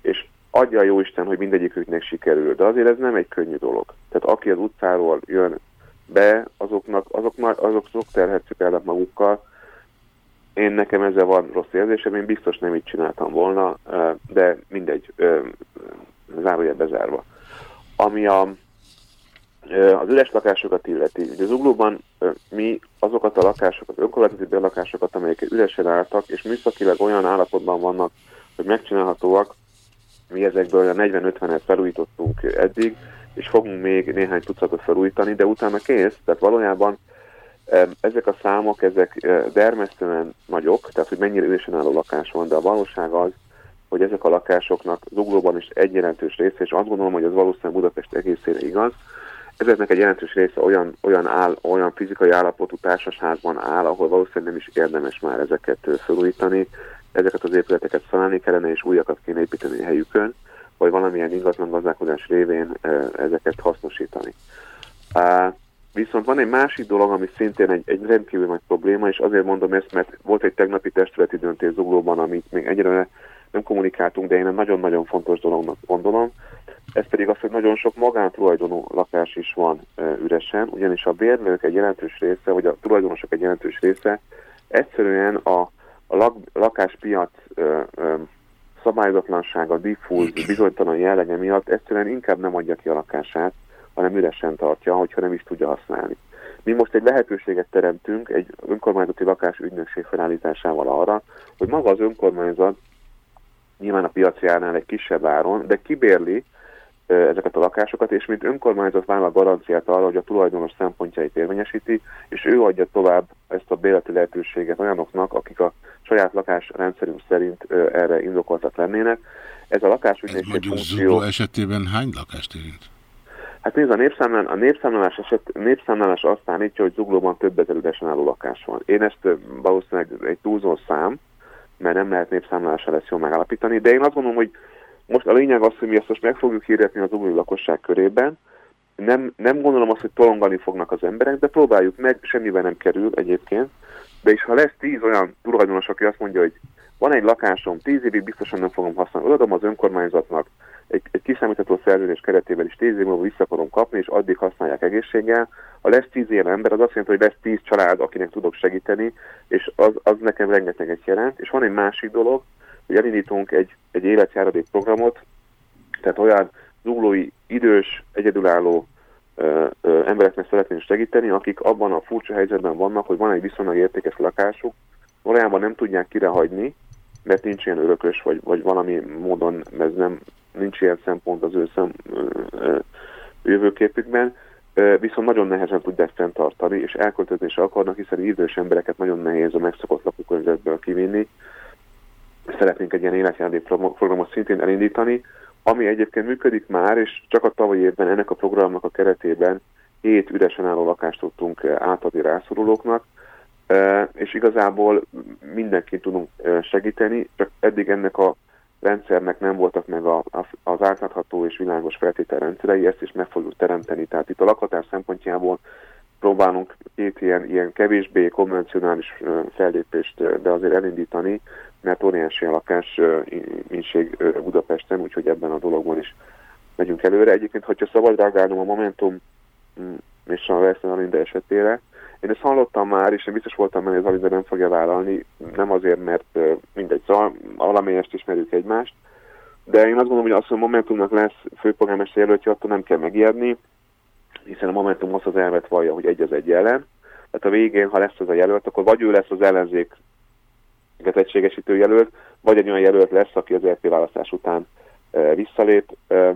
És adja a jóisten, hogy mindegyiküknek sikerül, de azért ez nem egy könnyű dolog. Tehát aki az utcáról jön be, azoknak, azok, azok, azok terhetjük el magukkal. Én nekem ezzel van rossz érzésem, én biztos nem így csináltam volna, de mindegy, zárója bezárva. Ami a, az üres lakásokat illeti. Ugye az uglóban mi azokat a lakásokat, önkormányzati belakásokat, amelyek üresen álltak, és műszakilag olyan állapotban vannak, hogy megcsinálhatóak, mi ezekből a 40-50-et felújítottunk eddig, és fogunk még néhány tucatot felújítani, de utána kész, tehát valójában ezek a számok, ezek dermesztően nagyok, tehát hogy mennyire üresen álló lakás van, de a valóság az, hogy ezek a lakásoknak zuglóban is egy jelentős része, és azt gondolom, hogy az valószínűleg Budapest egészére igaz, ezeknek egy jelentős része olyan, olyan, áll, olyan fizikai állapotú társasházban áll, ahol valószínűleg nem is érdemes már ezeket felújítani, ezeket az épületeket szállni kellene, és újakat kéne építeni a helyükön, vagy valamilyen ingatlan gazdálkodás révén ezeket hasznosítani. Viszont van egy másik dolog, ami szintén egy, egy rendkívül nagy probléma, és azért mondom ezt, mert volt egy tegnapi testületi döntés Zuglóban, amit még egyre nem kommunikáltunk, de én egy nagyon-nagyon fontos dolognak gondolom. Ez pedig az, hogy nagyon sok magántulajdonú lakás is van e, üresen, ugyanis a bérlők egy jelentős része, vagy a tulajdonosok egy jelentős része egyszerűen a, a lak, lakáspiac e, e, szabályozatlansága, diffúz, bizonytalan jellege miatt egyszerűen inkább nem adja ki a lakását, hanem üresen tartja, hogyha nem is tudja használni. Mi most egy lehetőséget teremtünk egy önkormányzati lakásügynökség felállításával arra, hogy maga az önkormányzat nyilván a piaci árnál egy kisebb áron, de kibérli ezeket a lakásokat, és mint önkormányzat vállal garanciát arra, hogy a tulajdonos szempontjait érvényesíti, és ő adja tovább ezt a béleti lehetőséget olyanoknak, akik a saját lakás rendszerünk szerint erre indokoltak lennének. Ez a lakásügynökség funkció... Zugló esetében hány lakást érint? Hát nézd, a, népszámlán, a népszámlálás, eset, népszámlálás azt állítja, hogy Zuglóban több ezer üresen álló lakás van. Én ezt valószínűleg egy túlzó szám, mert nem lehet népszámlálásra lesz jól megállapítani, de én azt gondolom, hogy most a lényeg az, hogy mi ezt most meg fogjuk hirdetni az új lakosság körében, nem, nem gondolom azt, hogy tolongani fognak az emberek, de próbáljuk meg, semmiben nem kerül egyébként, de és ha lesz tíz olyan tulajdonos, aki azt mondja, hogy van egy lakásom, tíz évig biztosan nem fogom használni, odaadom az önkormányzatnak, egy, egy kiszámítható szerződés keretében is tíz év múlva vissza akarom kapni, és addig használják egészséggel. Ha lesz tíz ilyen ember, az azt jelenti, hogy lesz tíz család, akinek tudok segíteni, és az, az nekem rengeteget jelent. És van egy másik dolog, hogy elindítunk egy, egy életjáradék programot, tehát olyan zuglói, idős, egyedülálló ö, ö, embereknek szeretnénk segíteni, akik abban a furcsa helyzetben vannak, hogy van egy viszonylag értékes lakásuk, valójában nem tudják kirehagyni, mert nincs ilyen örökös, vagy, vagy valami módon ez nem, nincs ilyen szempont az ő szem, jövőképükben, viszont nagyon nehezen tudják fenntartani, és elköltözésre akarnak, hiszen idős embereket nagyon nehéz a megszokott lakókörnyezetből kivinni. Szeretnénk egy ilyen életjárdék programot szintén elindítani, ami egyébként működik már, és csak a tavalyi évben ennek a programnak a keretében hét üresen álló lakást tudtunk átadni rászorulóknak, és igazából mindenki tudunk segíteni, csak eddig ennek a rendszernek nem voltak meg a, az átlátható és világos feltételrendszerei, ezt is meg fogjuk teremteni. Tehát itt a lakhatás szempontjából próbálunk két ilyen, ilyen kevésbé konvencionális fellépést, de azért elindítani, mert óriási a lakás inség Budapesten, úgyhogy ebben a dologban is megyünk előre. Egyébként, hogyha szabad reagálnom a Momentum mm, és a Veszten Alinda esetére, én ezt hallottam már, és én biztos voltam hogy az nem fogja vállalni, nem azért, mert mindegy, szóval valamelyest ismerjük egymást, de én azt gondolom, hogy az, a Momentumnak lesz főpolgármester jelöltje, attól nem kell megijedni, hiszen a Momentum azt az elvet vallja, hogy egy az egy ellen. Tehát a végén, ha lesz az a jelölt, akkor vagy ő lesz az ellenzék egységesítő jelölt, vagy egy olyan jelölt lesz, aki az LP választás után e, visszalép. E,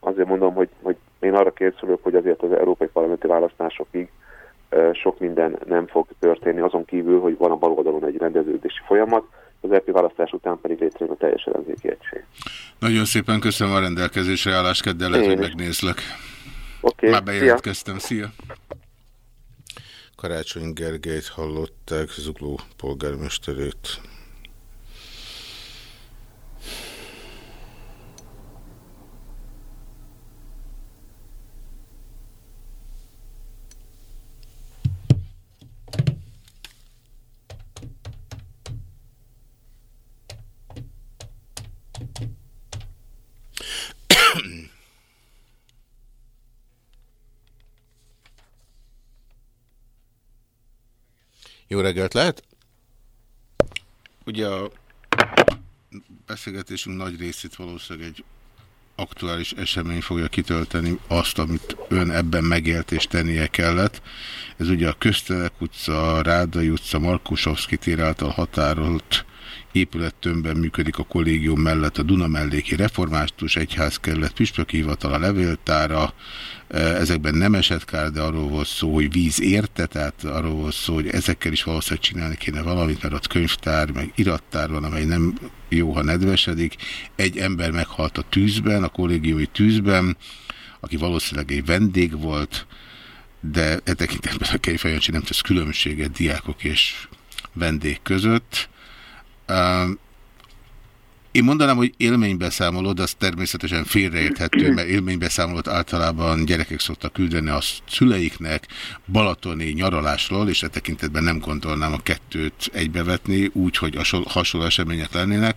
azért mondom, hogy, hogy én arra készülök, hogy azért az európai parlamenti választásokig sok minden nem fog történni, azon kívül, hogy van a baloldalon egy rendeződési folyamat, az EP választás után pedig létrejön a teljes ellenzéki egység. Nagyon szépen köszönöm a rendelkezésre állás, keddel lehet, hogy megnézlek. Okay, Már bejelentkeztem, szia! szia. Karácsony Gergelyt hallották, Zugló polgármesterét. Jó reggelt lehet? Ugye a beszélgetésünk nagy részét valószínűleg egy aktuális esemény fogja kitölteni azt, amit ön ebben megélt és tennie kellett. Ez ugye a Köztelek utca, Rádai utca, Markusovszki tér által határolt épülettömbben működik a kollégium mellett a Duna melléki református egyházkerület püspöki a levéltára, e, ezekben nem esett kár, de arról volt szó, hogy víz érte, tehát arról volt szó, hogy ezekkel is valószínűleg csinálni kéne valamit, mert ott könyvtár, meg irattár van, amely nem jó, ha nedvesedik. Egy ember meghalt a tűzben, a kollégiumi tűzben, aki valószínűleg egy vendég volt, de e tekintetben a Kejfejancsi nem tesz különbséget diákok és vendég között. Én mondanám, hogy élménybeszámoló, de az természetesen félreérthető, mert élménybeszámolót általában gyerekek szoktak küldeni a szüleiknek balatoni nyaralásról, és e tekintetben nem gondolnám a kettőt egybevetni, úgy, hogy hasonló események lennének,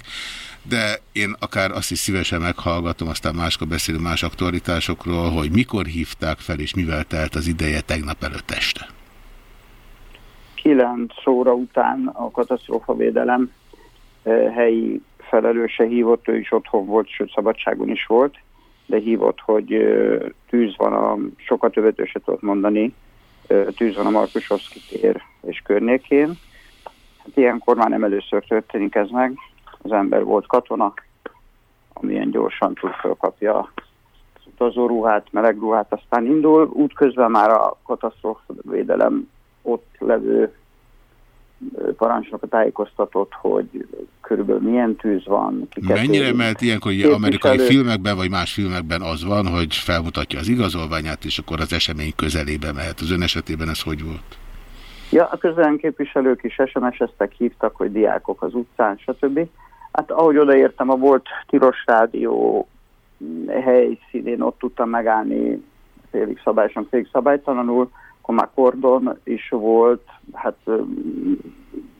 de én akár azt is szívesen meghallgatom, aztán máskor beszélünk más aktualitásokról, hogy mikor hívták fel, és mivel telt az ideje tegnap előtt este. 9 óra után a katasztrófavédelem helyi felelőse hívott, ő is otthon volt, sőt szabadságon is volt, de hívott, hogy tűz van a, sokat többet se tudott mondani, tűz van a Markusoszki tér és környékén. Hát ilyenkor már nem először történik ez meg, az ember volt katona, amilyen gyorsan tud felkapja az utazóruhát, meleg ruhát, aztán indul. Útközben már a katasztrófavédelem ott levő parancsnokat tájékoztatott, hogy körülbelül milyen tűz van. Mennyire, mert ilyenkor ugye amerikai filmekben, vagy más filmekben az van, hogy felmutatja az igazolványát, és akkor az esemény közelébe mehet. Az ön esetében ez hogy volt? Ja, a közelen képviselők is SMS-eztek, hívtak, hogy diákok az utcán, stb. Hát ahogy odaértem, a volt Tiros Rádió helyszínén ott tudtam megállni félig szabályosan, félig szabálytalanul, akkor már kordon is volt, hát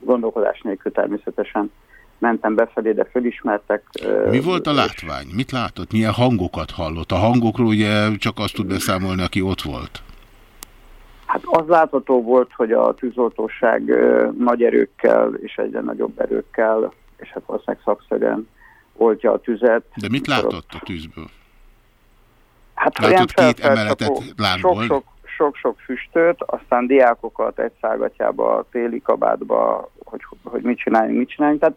gondolkodás nélkül természetesen mentem befelé, de fölismertek. Mi volt a látvány? Mit látott? Milyen hangokat hallott? A hangokról ugye csak azt tud beszámolni, aki ott volt. Hát az látható volt, hogy a tűzoltóság nagy erőkkel és egyre nagyobb erőkkel és hát valószínűleg szakszerűen oltja a tüzet. De mit látott a tűzből? Hát Látott két emeletet lángol? Sok-sok füstöt, aztán diákokat egy szágatjába, téli kabátba, hogy, hogy mit csináljunk, mit csináljunk. Tehát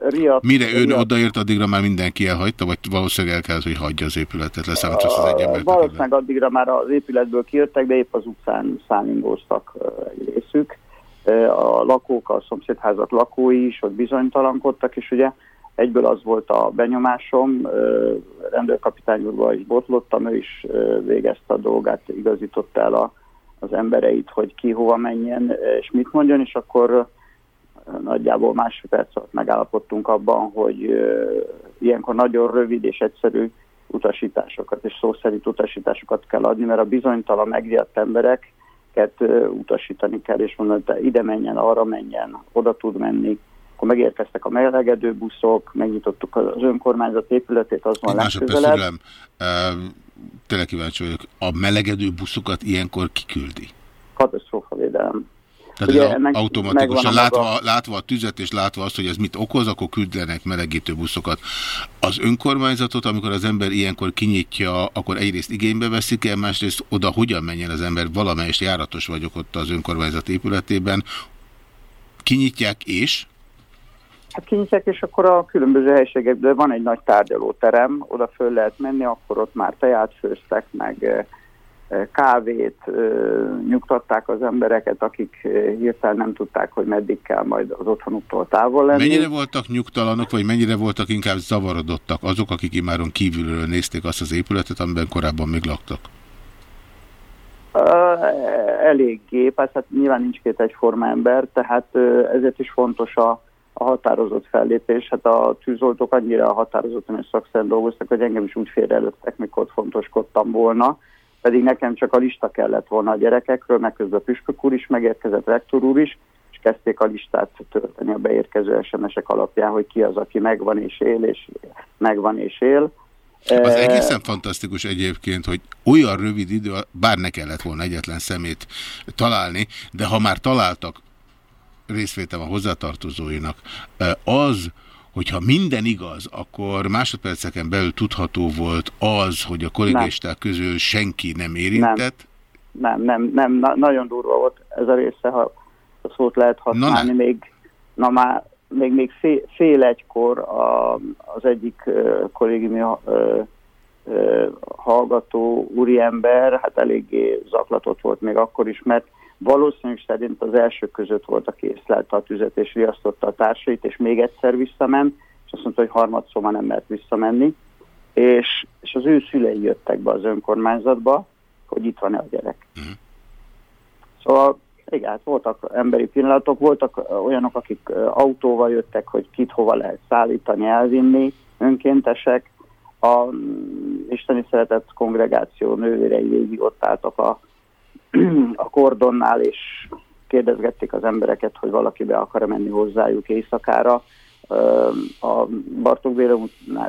Riad, Mire ön riad... odaért, addigra már mindenki elhagyta, vagy valószínűleg el kell, hogy hagyja az épületet, leszámítva az egy ember. Valószínűleg addigra már az épületből kijöttek, de épp az utcán szállingóztak egy részük a lakók, a szomszédházak lakói is ott bizonytalankodtak, és ugye egyből az volt a benyomásom, rendőrkapitány úrba is botlottam, ő is végezte a dolgát, igazította el a, az embereit, hogy ki hova menjen, és mit mondjon, és akkor nagyjából másfél perc alatt megállapodtunk abban, hogy ilyenkor nagyon rövid és egyszerű utasításokat és szó szerint utasításokat kell adni, mert a bizonytalan megriadt emberek utasítani kell, és mondani, hogy ide menjen, arra menjen, oda tud menni. Akkor megérkeztek a melegedő buszok, megnyitottuk az önkormányzat épületét, az van legközelebb. Tényleg kíváncsi vagyok, a melegedő buszokat ilyenkor kiküldi? Katasztrófavédelem. Tehát Ugye, ennek automatikusan látva, látva a tüzet és látva azt, hogy ez mit okoz, akkor küldenek melegítő buszokat. Az önkormányzatot, amikor az ember ilyenkor kinyitja, akkor egyrészt igénybe veszik el, másrészt oda hogyan menjen az ember, valamelyest járatos vagyok ott az önkormányzat épületében. Kinyitják és? Hát kinyitják, és akkor a különböző helységekben van egy nagy tárgyalóterem, oda föl lehet menni, akkor ott már teját főztek, meg kávét, nyugtatták az embereket, akik hirtelen nem tudták, hogy meddig kell majd az otthonuktól távol lenni. Mennyire voltak nyugtalanok, vagy mennyire voltak inkább zavarodottak azok, akik imáron kívülről nézték azt az épületet, amiben korábban még laktak? Eléggé, persze hát nyilván nincs két egyforma ember, tehát ezért is fontos a, a határozott fellépés. Hát a tűzoltók annyira határozottan és szakszerűen dolgoztak, hogy engem is úgy félreelőttek, mikor fontoskodtam volna pedig nekem csak a lista kellett volna a gyerekekről, meg közben Püspök úr is megérkezett, rektor úr is, és kezdték a listát tölteni a beérkező SMS-ek alapján, hogy ki az, aki megvan és él, és megvan és él. Az egészen fantasztikus egyébként, hogy olyan rövid idő, bár ne kellett volna egyetlen szemét találni, de ha már találtak részvétel a hozzátartozóinak, az, hogyha minden igaz, akkor másodperceken belül tudható volt az, hogy a kollégisták közül senki nem érintett? Nem, nem, nem, nem. Nagyon durva volt ez a része, ha a szót lehet használni, na még, na már, még, még fél, fél egykor a, az egyik uh, kollégiumi uh, uh, hallgató úriember, hát eléggé zaklatott volt még akkor is, mert Valószínűleg szerint az első között volt, aki észlelte a tüzet és riasztotta a társait, és még egyszer visszament, és azt mondta, hogy harmadszor már nem mert visszamenni. És, és az ő szülei jöttek be az önkormányzatba, hogy itt van-e a gyerek. Uh-huh. Szóval Igen, hát voltak emberi pillanatok, voltak olyanok, akik autóval jöttek, hogy kit hova lehet szállítani, elvinni, önkéntesek. A mm, Isteni Szeretett Kongregáció nővérei végig ott álltak a, a kordonnál, és kérdezgették az embereket, hogy valaki be akar -e menni hozzájuk éjszakára. A Bartók Béla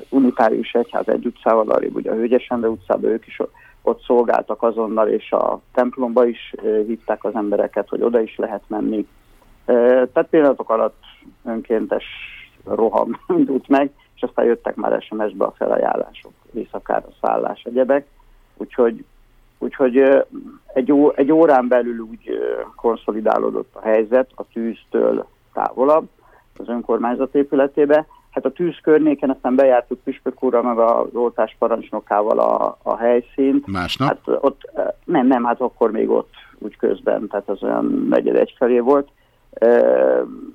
Unitárius Egyház egy utcával, arrébb ugye a Hőgyesendre utcában ők is ott szolgáltak azonnal, és a templomba is hívták az embereket, hogy oda is lehet menni. Tehát pillanatok alatt önkéntes roham indult meg, és aztán jöttek már SMS-be a felajánlások, éjszakára szállás, egyebek. Úgyhogy, úgyhogy egy, ó, egy órán belül úgy konszolidálódott a helyzet a tűztől távolabb az önkormányzat épületébe, Hát a tűz környéken aztán bejártuk Püspök úrra, meg a oltás parancsnokával a, a helyszínt. Másnap? Hát ott, nem, nem, hát akkor még ott úgy közben, tehát az olyan negyed egy felé volt.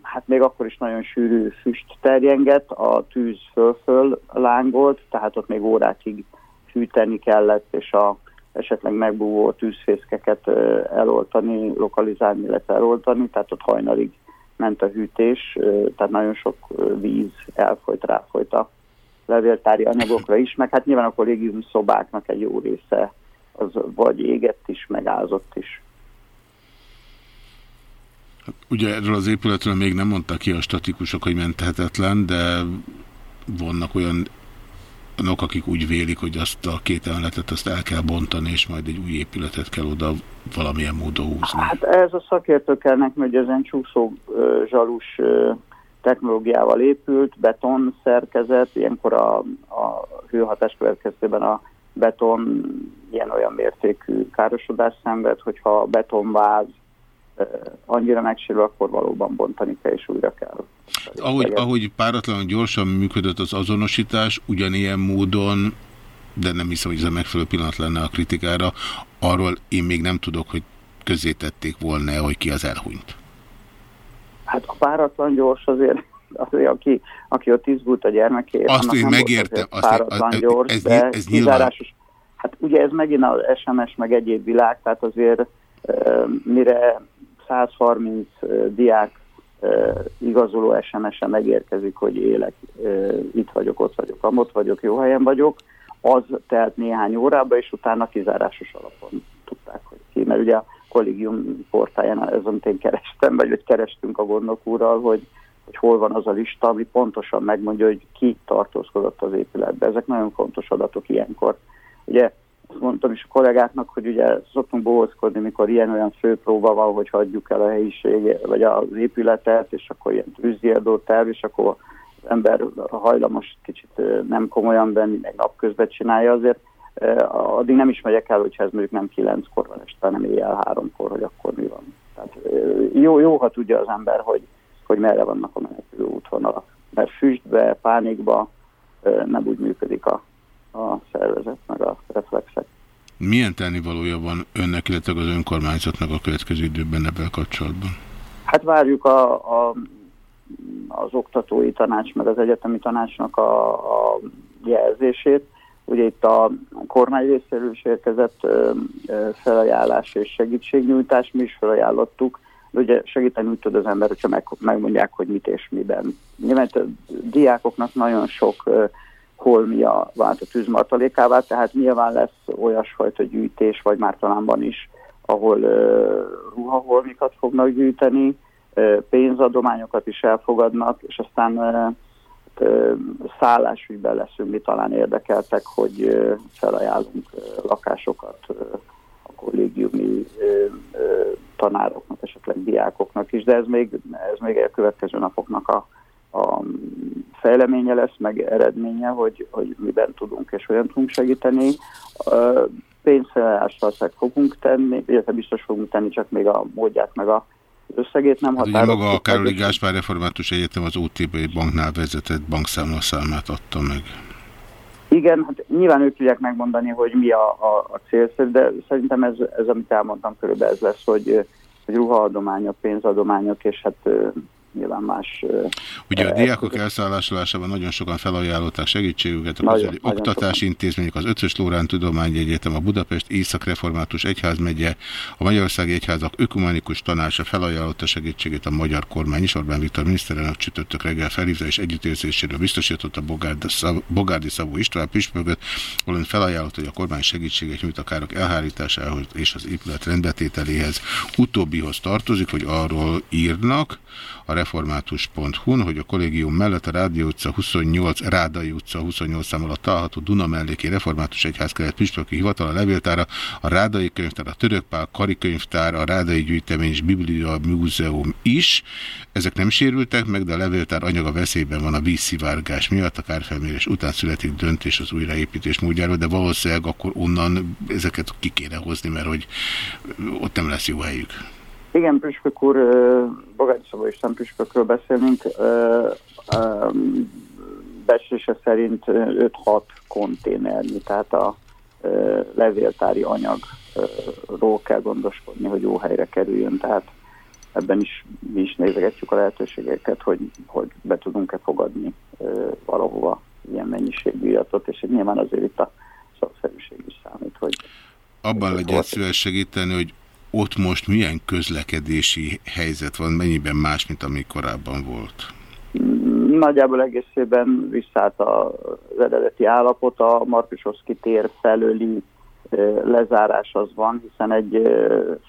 Hát még akkor is nagyon sűrű füst terjengett, a tűz föl-föl lángolt, tehát ott még órákig fűteni kellett, és a esetleg megbúvó tűzfészkeket eloltani, lokalizálni, illetve eloltani, tehát ott hajnalig ment a hűtés, tehát nagyon sok víz elfolyt, ráfolyt a levéltári anyagokra is, meg hát nyilván a kollégium szobáknak egy jó része az vagy égett is, meg is. Ugye erről az épületről még nem mondta ki a statikusok, hogy menthetetlen, de vannak olyan olyanok, akik úgy vélik, hogy azt a két emeletet azt el kell bontani, és majd egy új épületet kell oda valamilyen módon húzni. Hát ez a szakértőknek, hogy ezen csúszó zsalus technológiával épült, beton szerkezet, ilyenkor a, a hőhatás következtében a beton ilyen-olyan mértékű károsodás szenved, hogyha a betonváz annyira megsérül, akkor valóban bontani kell és újra kell. Ahogy, ahogy páratlanul gyorsan működött az azonosítás, ugyanilyen módon, de nem hiszem, hogy ez a megfelelő pillanat lenne a kritikára, arról én még nem tudok, hogy közé tették volna, hogy ki az elhunyt. Hát a páratlan gyors azért, azért aki, aki ott izgult a gyermekéért. Azt én megértem. Azt páratlan az, gyors, ez, de ez nyilván... Hát ugye ez megint az SMS meg egyéb világ, tehát azért mire 130 diák igazoló SMS-en megérkezik, hogy élek, itt vagyok, ott vagyok, amott vagyok, jó helyen vagyok, az telt néhány órába, és utána kizárásos alapon tudták, hogy ki. Mert ugye a kollégium portáján ez, amit én kerestem, vagy hogy kerestünk a gondok úrral, hogy, hogy hol van az a lista, ami pontosan megmondja, hogy ki tartózkodott az épületbe. Ezek nagyon fontos adatok ilyenkor. Ugye mondtam is a kollégáknak, hogy ugye szoktunk bohózkodni, mikor ilyen-olyan főpróba van, hogy hagyjuk el a helyiség, vagy az épületet, és akkor ilyen tűzziadó terv, és akkor az ember hajlamos kicsit nem komolyan venni, meg napközben csinálja, azért addig nem is megyek el, hogyha ez mondjuk nem kilenckor van este, hanem éjjel háromkor, hogy akkor mi van. Tehát jó, jó, ha tudja az ember, hogy, hogy merre vannak a menekülő útvonalak. Mert füstbe, pánikba nem úgy működik a a szervezet, meg a reflexek. Milyen tennivalója van önnek, illetve az önkormányzatnak a következő időben ebben kapcsolatban? Hát várjuk a, a, az oktatói tanács, meg az egyetemi tanácsnak a, a jelzését. Ugye itt a kormány részéről is érkezett ö, ö, felajánlás és segítségnyújtás, mi is felajánlottuk, de ugye segíteni úgy tud az ember, hogyha meg, megmondják, hogy mit és miben. Nyilván a diákoknak nagyon sok ö, holmia vált a tűzmartalékává, tehát nyilván lesz olyasfajta gyűjtés, vagy már talán van is, ahol uh, ruhaholmikat fognak gyűjteni, uh, pénzadományokat is elfogadnak, és aztán uh, szállásügyben leszünk. Mi talán érdekeltek, hogy felajánlunk lakásokat a kollégiumi tanároknak, esetleg diákoknak is, de ez még, ez még a következő napoknak a a fejleménye lesz, meg eredménye, hogy, hogy miben tudunk és olyan tudunk segíteni. Pénzfelállást valószínűleg fogunk tenni, illetve biztos fogunk tenni, csak még a módját meg a összegét nem hát határoztuk. Maga a Károli Gáspár Református Egyetem az OTB banknál vezetett bankszámlaszámát adta meg. Igen, hát nyilván ők tudják megmondani, hogy mi a, a, a célszerű, de szerintem ez, ez, amit elmondtam, körülbelül ez lesz, hogy, hogy ruhaadományok, pénzadományok, és hát nyilván más... Ugye a diákok elszállásolásában nagyon sokan felajánlották segítségüket, a közeli oktatási intézmények, az Ötös Lórán Tudományi Egyetem, a Budapest Észak-Református Egyházmegye, a Magyarországi Egyházak Ökumenikus Tanácsa felajánlotta segítségét a magyar kormány is. Orbán Viktor miniszterelnök csütörtök reggel felhívta és együttérzéséről biztosította Bogárdi Szabó István püspököt, valamint felajánlott, hogy a kormány segítséget nyújt a károk elhárításához és az épület rendbetételéhez. Utóbbihoz tartozik, hogy arról írnak a református.hu-n, hogy a kollégium mellett a Rádió utca 28, Rádai utca 28 szám alatt található Duna melléki református egyház kelet püspöki hivatal a levéltára, a Rádai könyvtár, a Törökpál Kari könyvtár, a Rádai gyűjtemény és Biblia Múzeum is. Ezek nem sérültek meg, de a levéltár anyaga veszélyben van a vízszivárgás miatt. A kárfelmérés után születik döntés az újraépítés módjáról, de valószínűleg akkor onnan ezeket ki kéne hozni, mert hogy ott nem lesz jó helyük. Igen, Püspök úr, Bogács Szabó Isten Püspökről beszélünk. Besése szerint 5-6 konténernyi, tehát a levéltári anyagról kell gondoskodni, hogy jó helyre kerüljön. Tehát ebben is mi is nézegetjük a lehetőségeket, hogy, hogy be tudunk-e fogadni valahova ilyen mennyiségű iratot, és nyilván azért itt a szakszerűség is számít, hogy... Abban legyen szíves segíteni, hogy ott most milyen közlekedési helyzet van, mennyiben más, mint ami korábban volt? Nagyjából egészében visszállt az eredeti állapot, a Markusoszki tér felőli lezárás az van, hiszen egy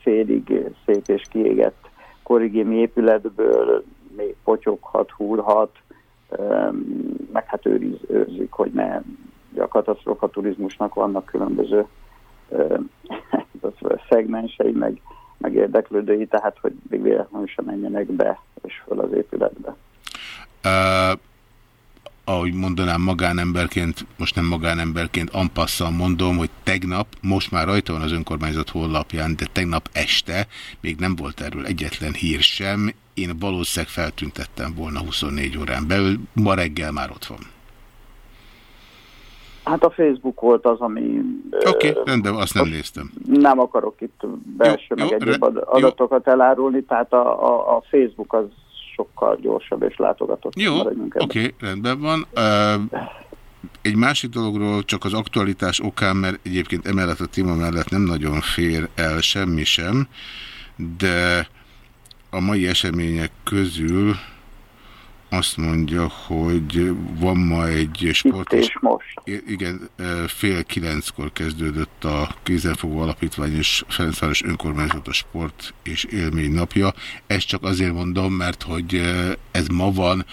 félig szép és kiégett korrigémi épületből még potyoghat, húrhat, meg hát őrzik, hogy ne a katasztrofa turizmusnak vannak különböző szegmensei, meg, meg érdeklődői, tehát hogy még véletlenül sem menjenek be és föl az épületbe. Uh, ahogy mondanám magánemberként, most nem magánemberként, ampasszal mondom, hogy tegnap, most már rajta van az önkormányzat honlapján, de tegnap este még nem volt erről egyetlen hír sem. Én valószínűleg feltüntettem volna 24 órán belül, ma reggel már ott van. Hát a Facebook volt az, ami... Oké, okay, rendben, azt nem néztem. Nem akarok itt belső jó, meg jó, egyéb adatokat jó. elárulni, tehát a, a, a Facebook az sokkal gyorsabb és látogatott. Jó, oké, okay, rendben van. Uh, egy másik dologról csak az aktualitás okán, mert egyébként emellett a téma mellett nem nagyon fér el semmi sem, de a mai események közül azt mondja, hogy van ma egy sport... Itt és most. Igen, fél kilenckor kezdődött a Kézenfogó Alapítvány és Ferencváros Önkormányzat a Sport és Élmény napja. Ezt csak azért mondom, mert hogy ez ma van,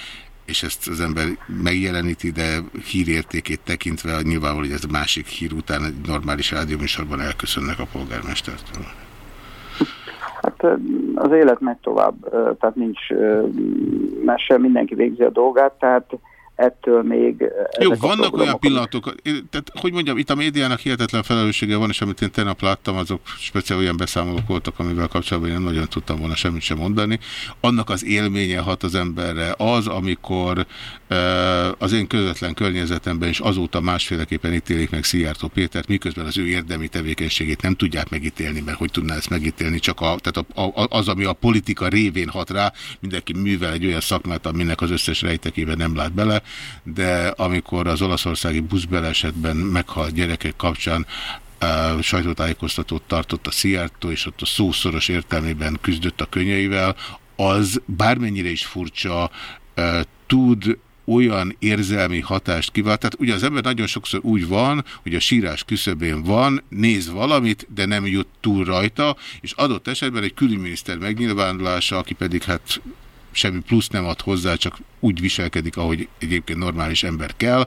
és ezt az ember megjeleníti, de hírértékét tekintve nyilvánvaló, hogy ez a másik hír után egy normális rádióműsorban elköszönnek a polgármestertől. Hát az élet megy tovább, tehát nincs mese, mindenki végzi a dolgát, tehát ettől még... Jó, vannak olyan pillanatok, tehát hogy mondjam, itt a médiának hihetetlen felelőssége van, és amit én tegnap láttam, azok speciál olyan beszámolók voltak, amivel kapcsolatban én nem nagyon tudtam volna semmit sem mondani. Annak az élménye hat az emberre az, amikor az én közvetlen környezetemben is azóta másféleképpen ítélik meg Szijjártó Pétert, miközben az ő érdemi tevékenységét nem tudják megítélni, mert hogy tudná ezt megítélni, csak a, tehát a, a, az, ami a politika révén hat rá, mindenki művel egy olyan szakmát, aminek az összes rejtekében nem lát bele, de amikor az olaszországi buszbelesetben meghalt gyerekek kapcsán sajtótájékoztatót tartott a Szijjártó, és ott a szószoros értelmében küzdött a könnyeivel, az bármennyire is furcsa, tud olyan érzelmi hatást kivált. Tehát ugye az ember nagyon sokszor úgy van, hogy a sírás küszöbén van, néz valamit, de nem jut túl rajta, és adott esetben egy külügyminiszter megnyilvánulása, aki pedig hát semmi plusz nem ad hozzá, csak úgy viselkedik, ahogy egyébként normális ember kell,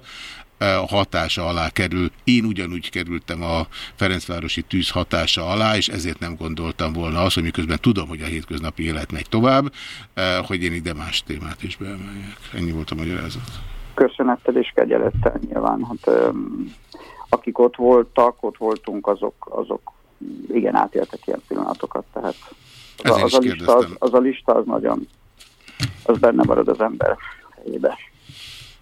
a hatása alá kerül. Én ugyanúgy kerültem a Ferencvárosi tűz hatása alá, és ezért nem gondoltam volna azt, hogy miközben tudom, hogy a hétköznapi élet megy tovább, hogy én ide más témát is beemeljek. Ennyi volt a magyarázat. Köszönettel és kegyelettel nyilván. Hát, akik ott voltak, ott voltunk, azok, azok igen átéltek ilyen pillanatokat, tehát az, az, a lista, az, az a lista az nagyon az benne marad az ember helyébe.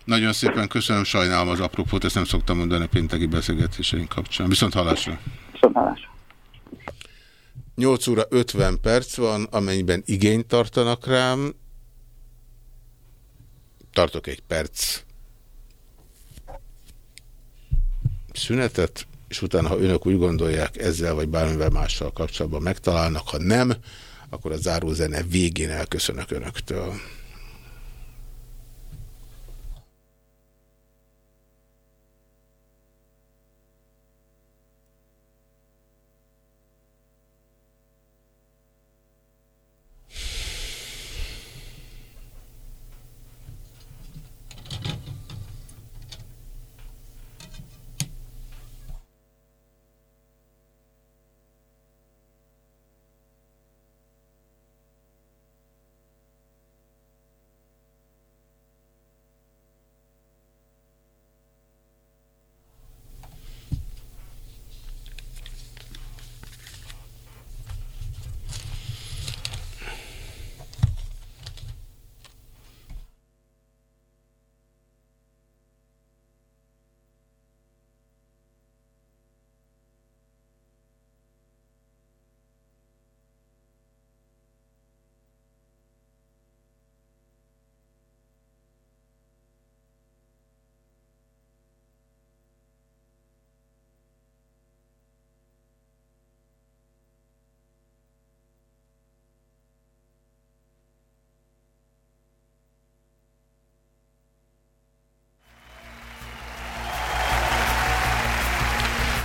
Nagyon szépen köszönöm, sajnálom az apropót, ezt nem szoktam mondani a pénteki beszélgetéseink kapcsán. Viszont hallásra. Viszont hallásra. 8 óra 50 perc van, amennyiben igényt tartanak rám, tartok egy perc szünetet, és utána, ha önök úgy gondolják, ezzel vagy bármivel mással kapcsolatban megtalálnak, ha nem, akkor a zárózene végén elköszönök önöktől.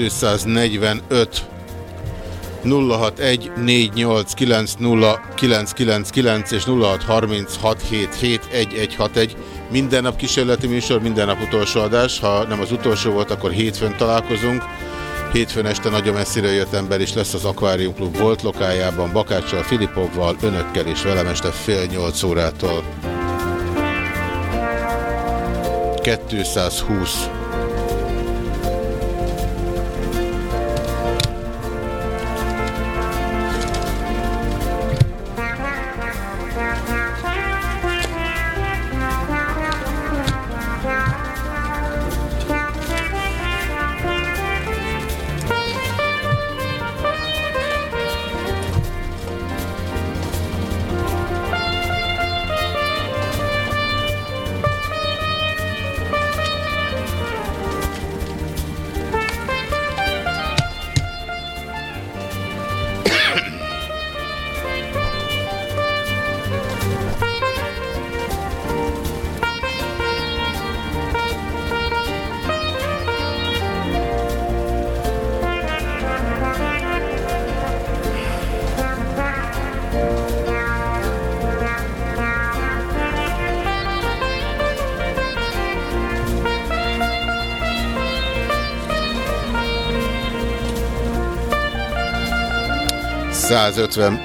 kettőszáznegyvenöt 0614890999 és 0636771161. Minden nap kísérleti műsor, minden nap utolsó adás. Ha nem az utolsó volt, akkor hétfőn találkozunk. Hétfőn este nagyon messzire jött ember is lesz az Aquarium Club volt lokájában, Bakáccsal, Filipovval, önökkel és velem este fél nyolc órától. 220 150.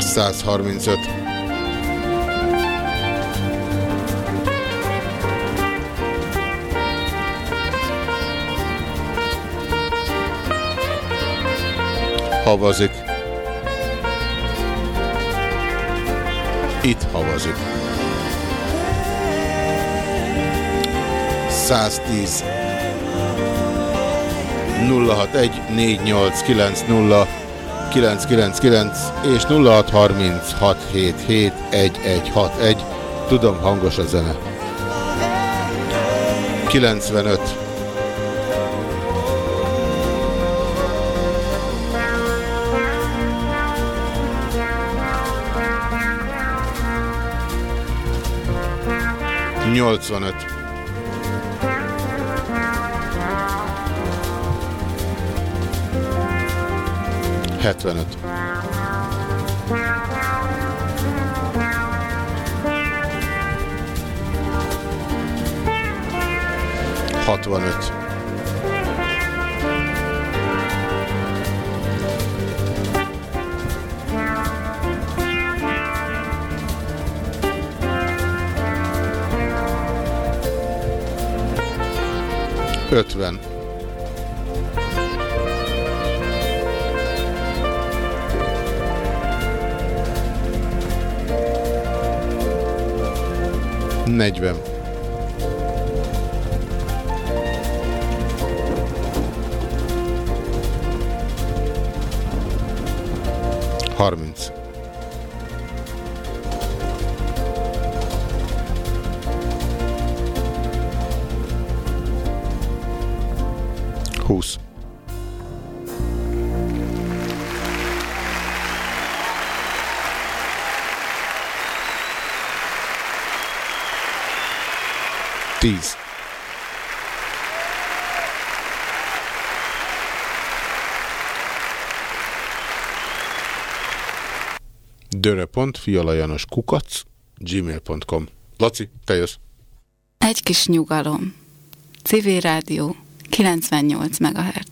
Százharmincöt. Havazik. Itt havazik. 110. 061 489 0999 és 0636771161. Tudom, hangos a zene. 95 85 75. Hatvanöt. Ötven. Negyven. Harminc. Kukac gmail.com Laci, te jössz. Egy kis nyugalom. Civil Rádió 98 MHz.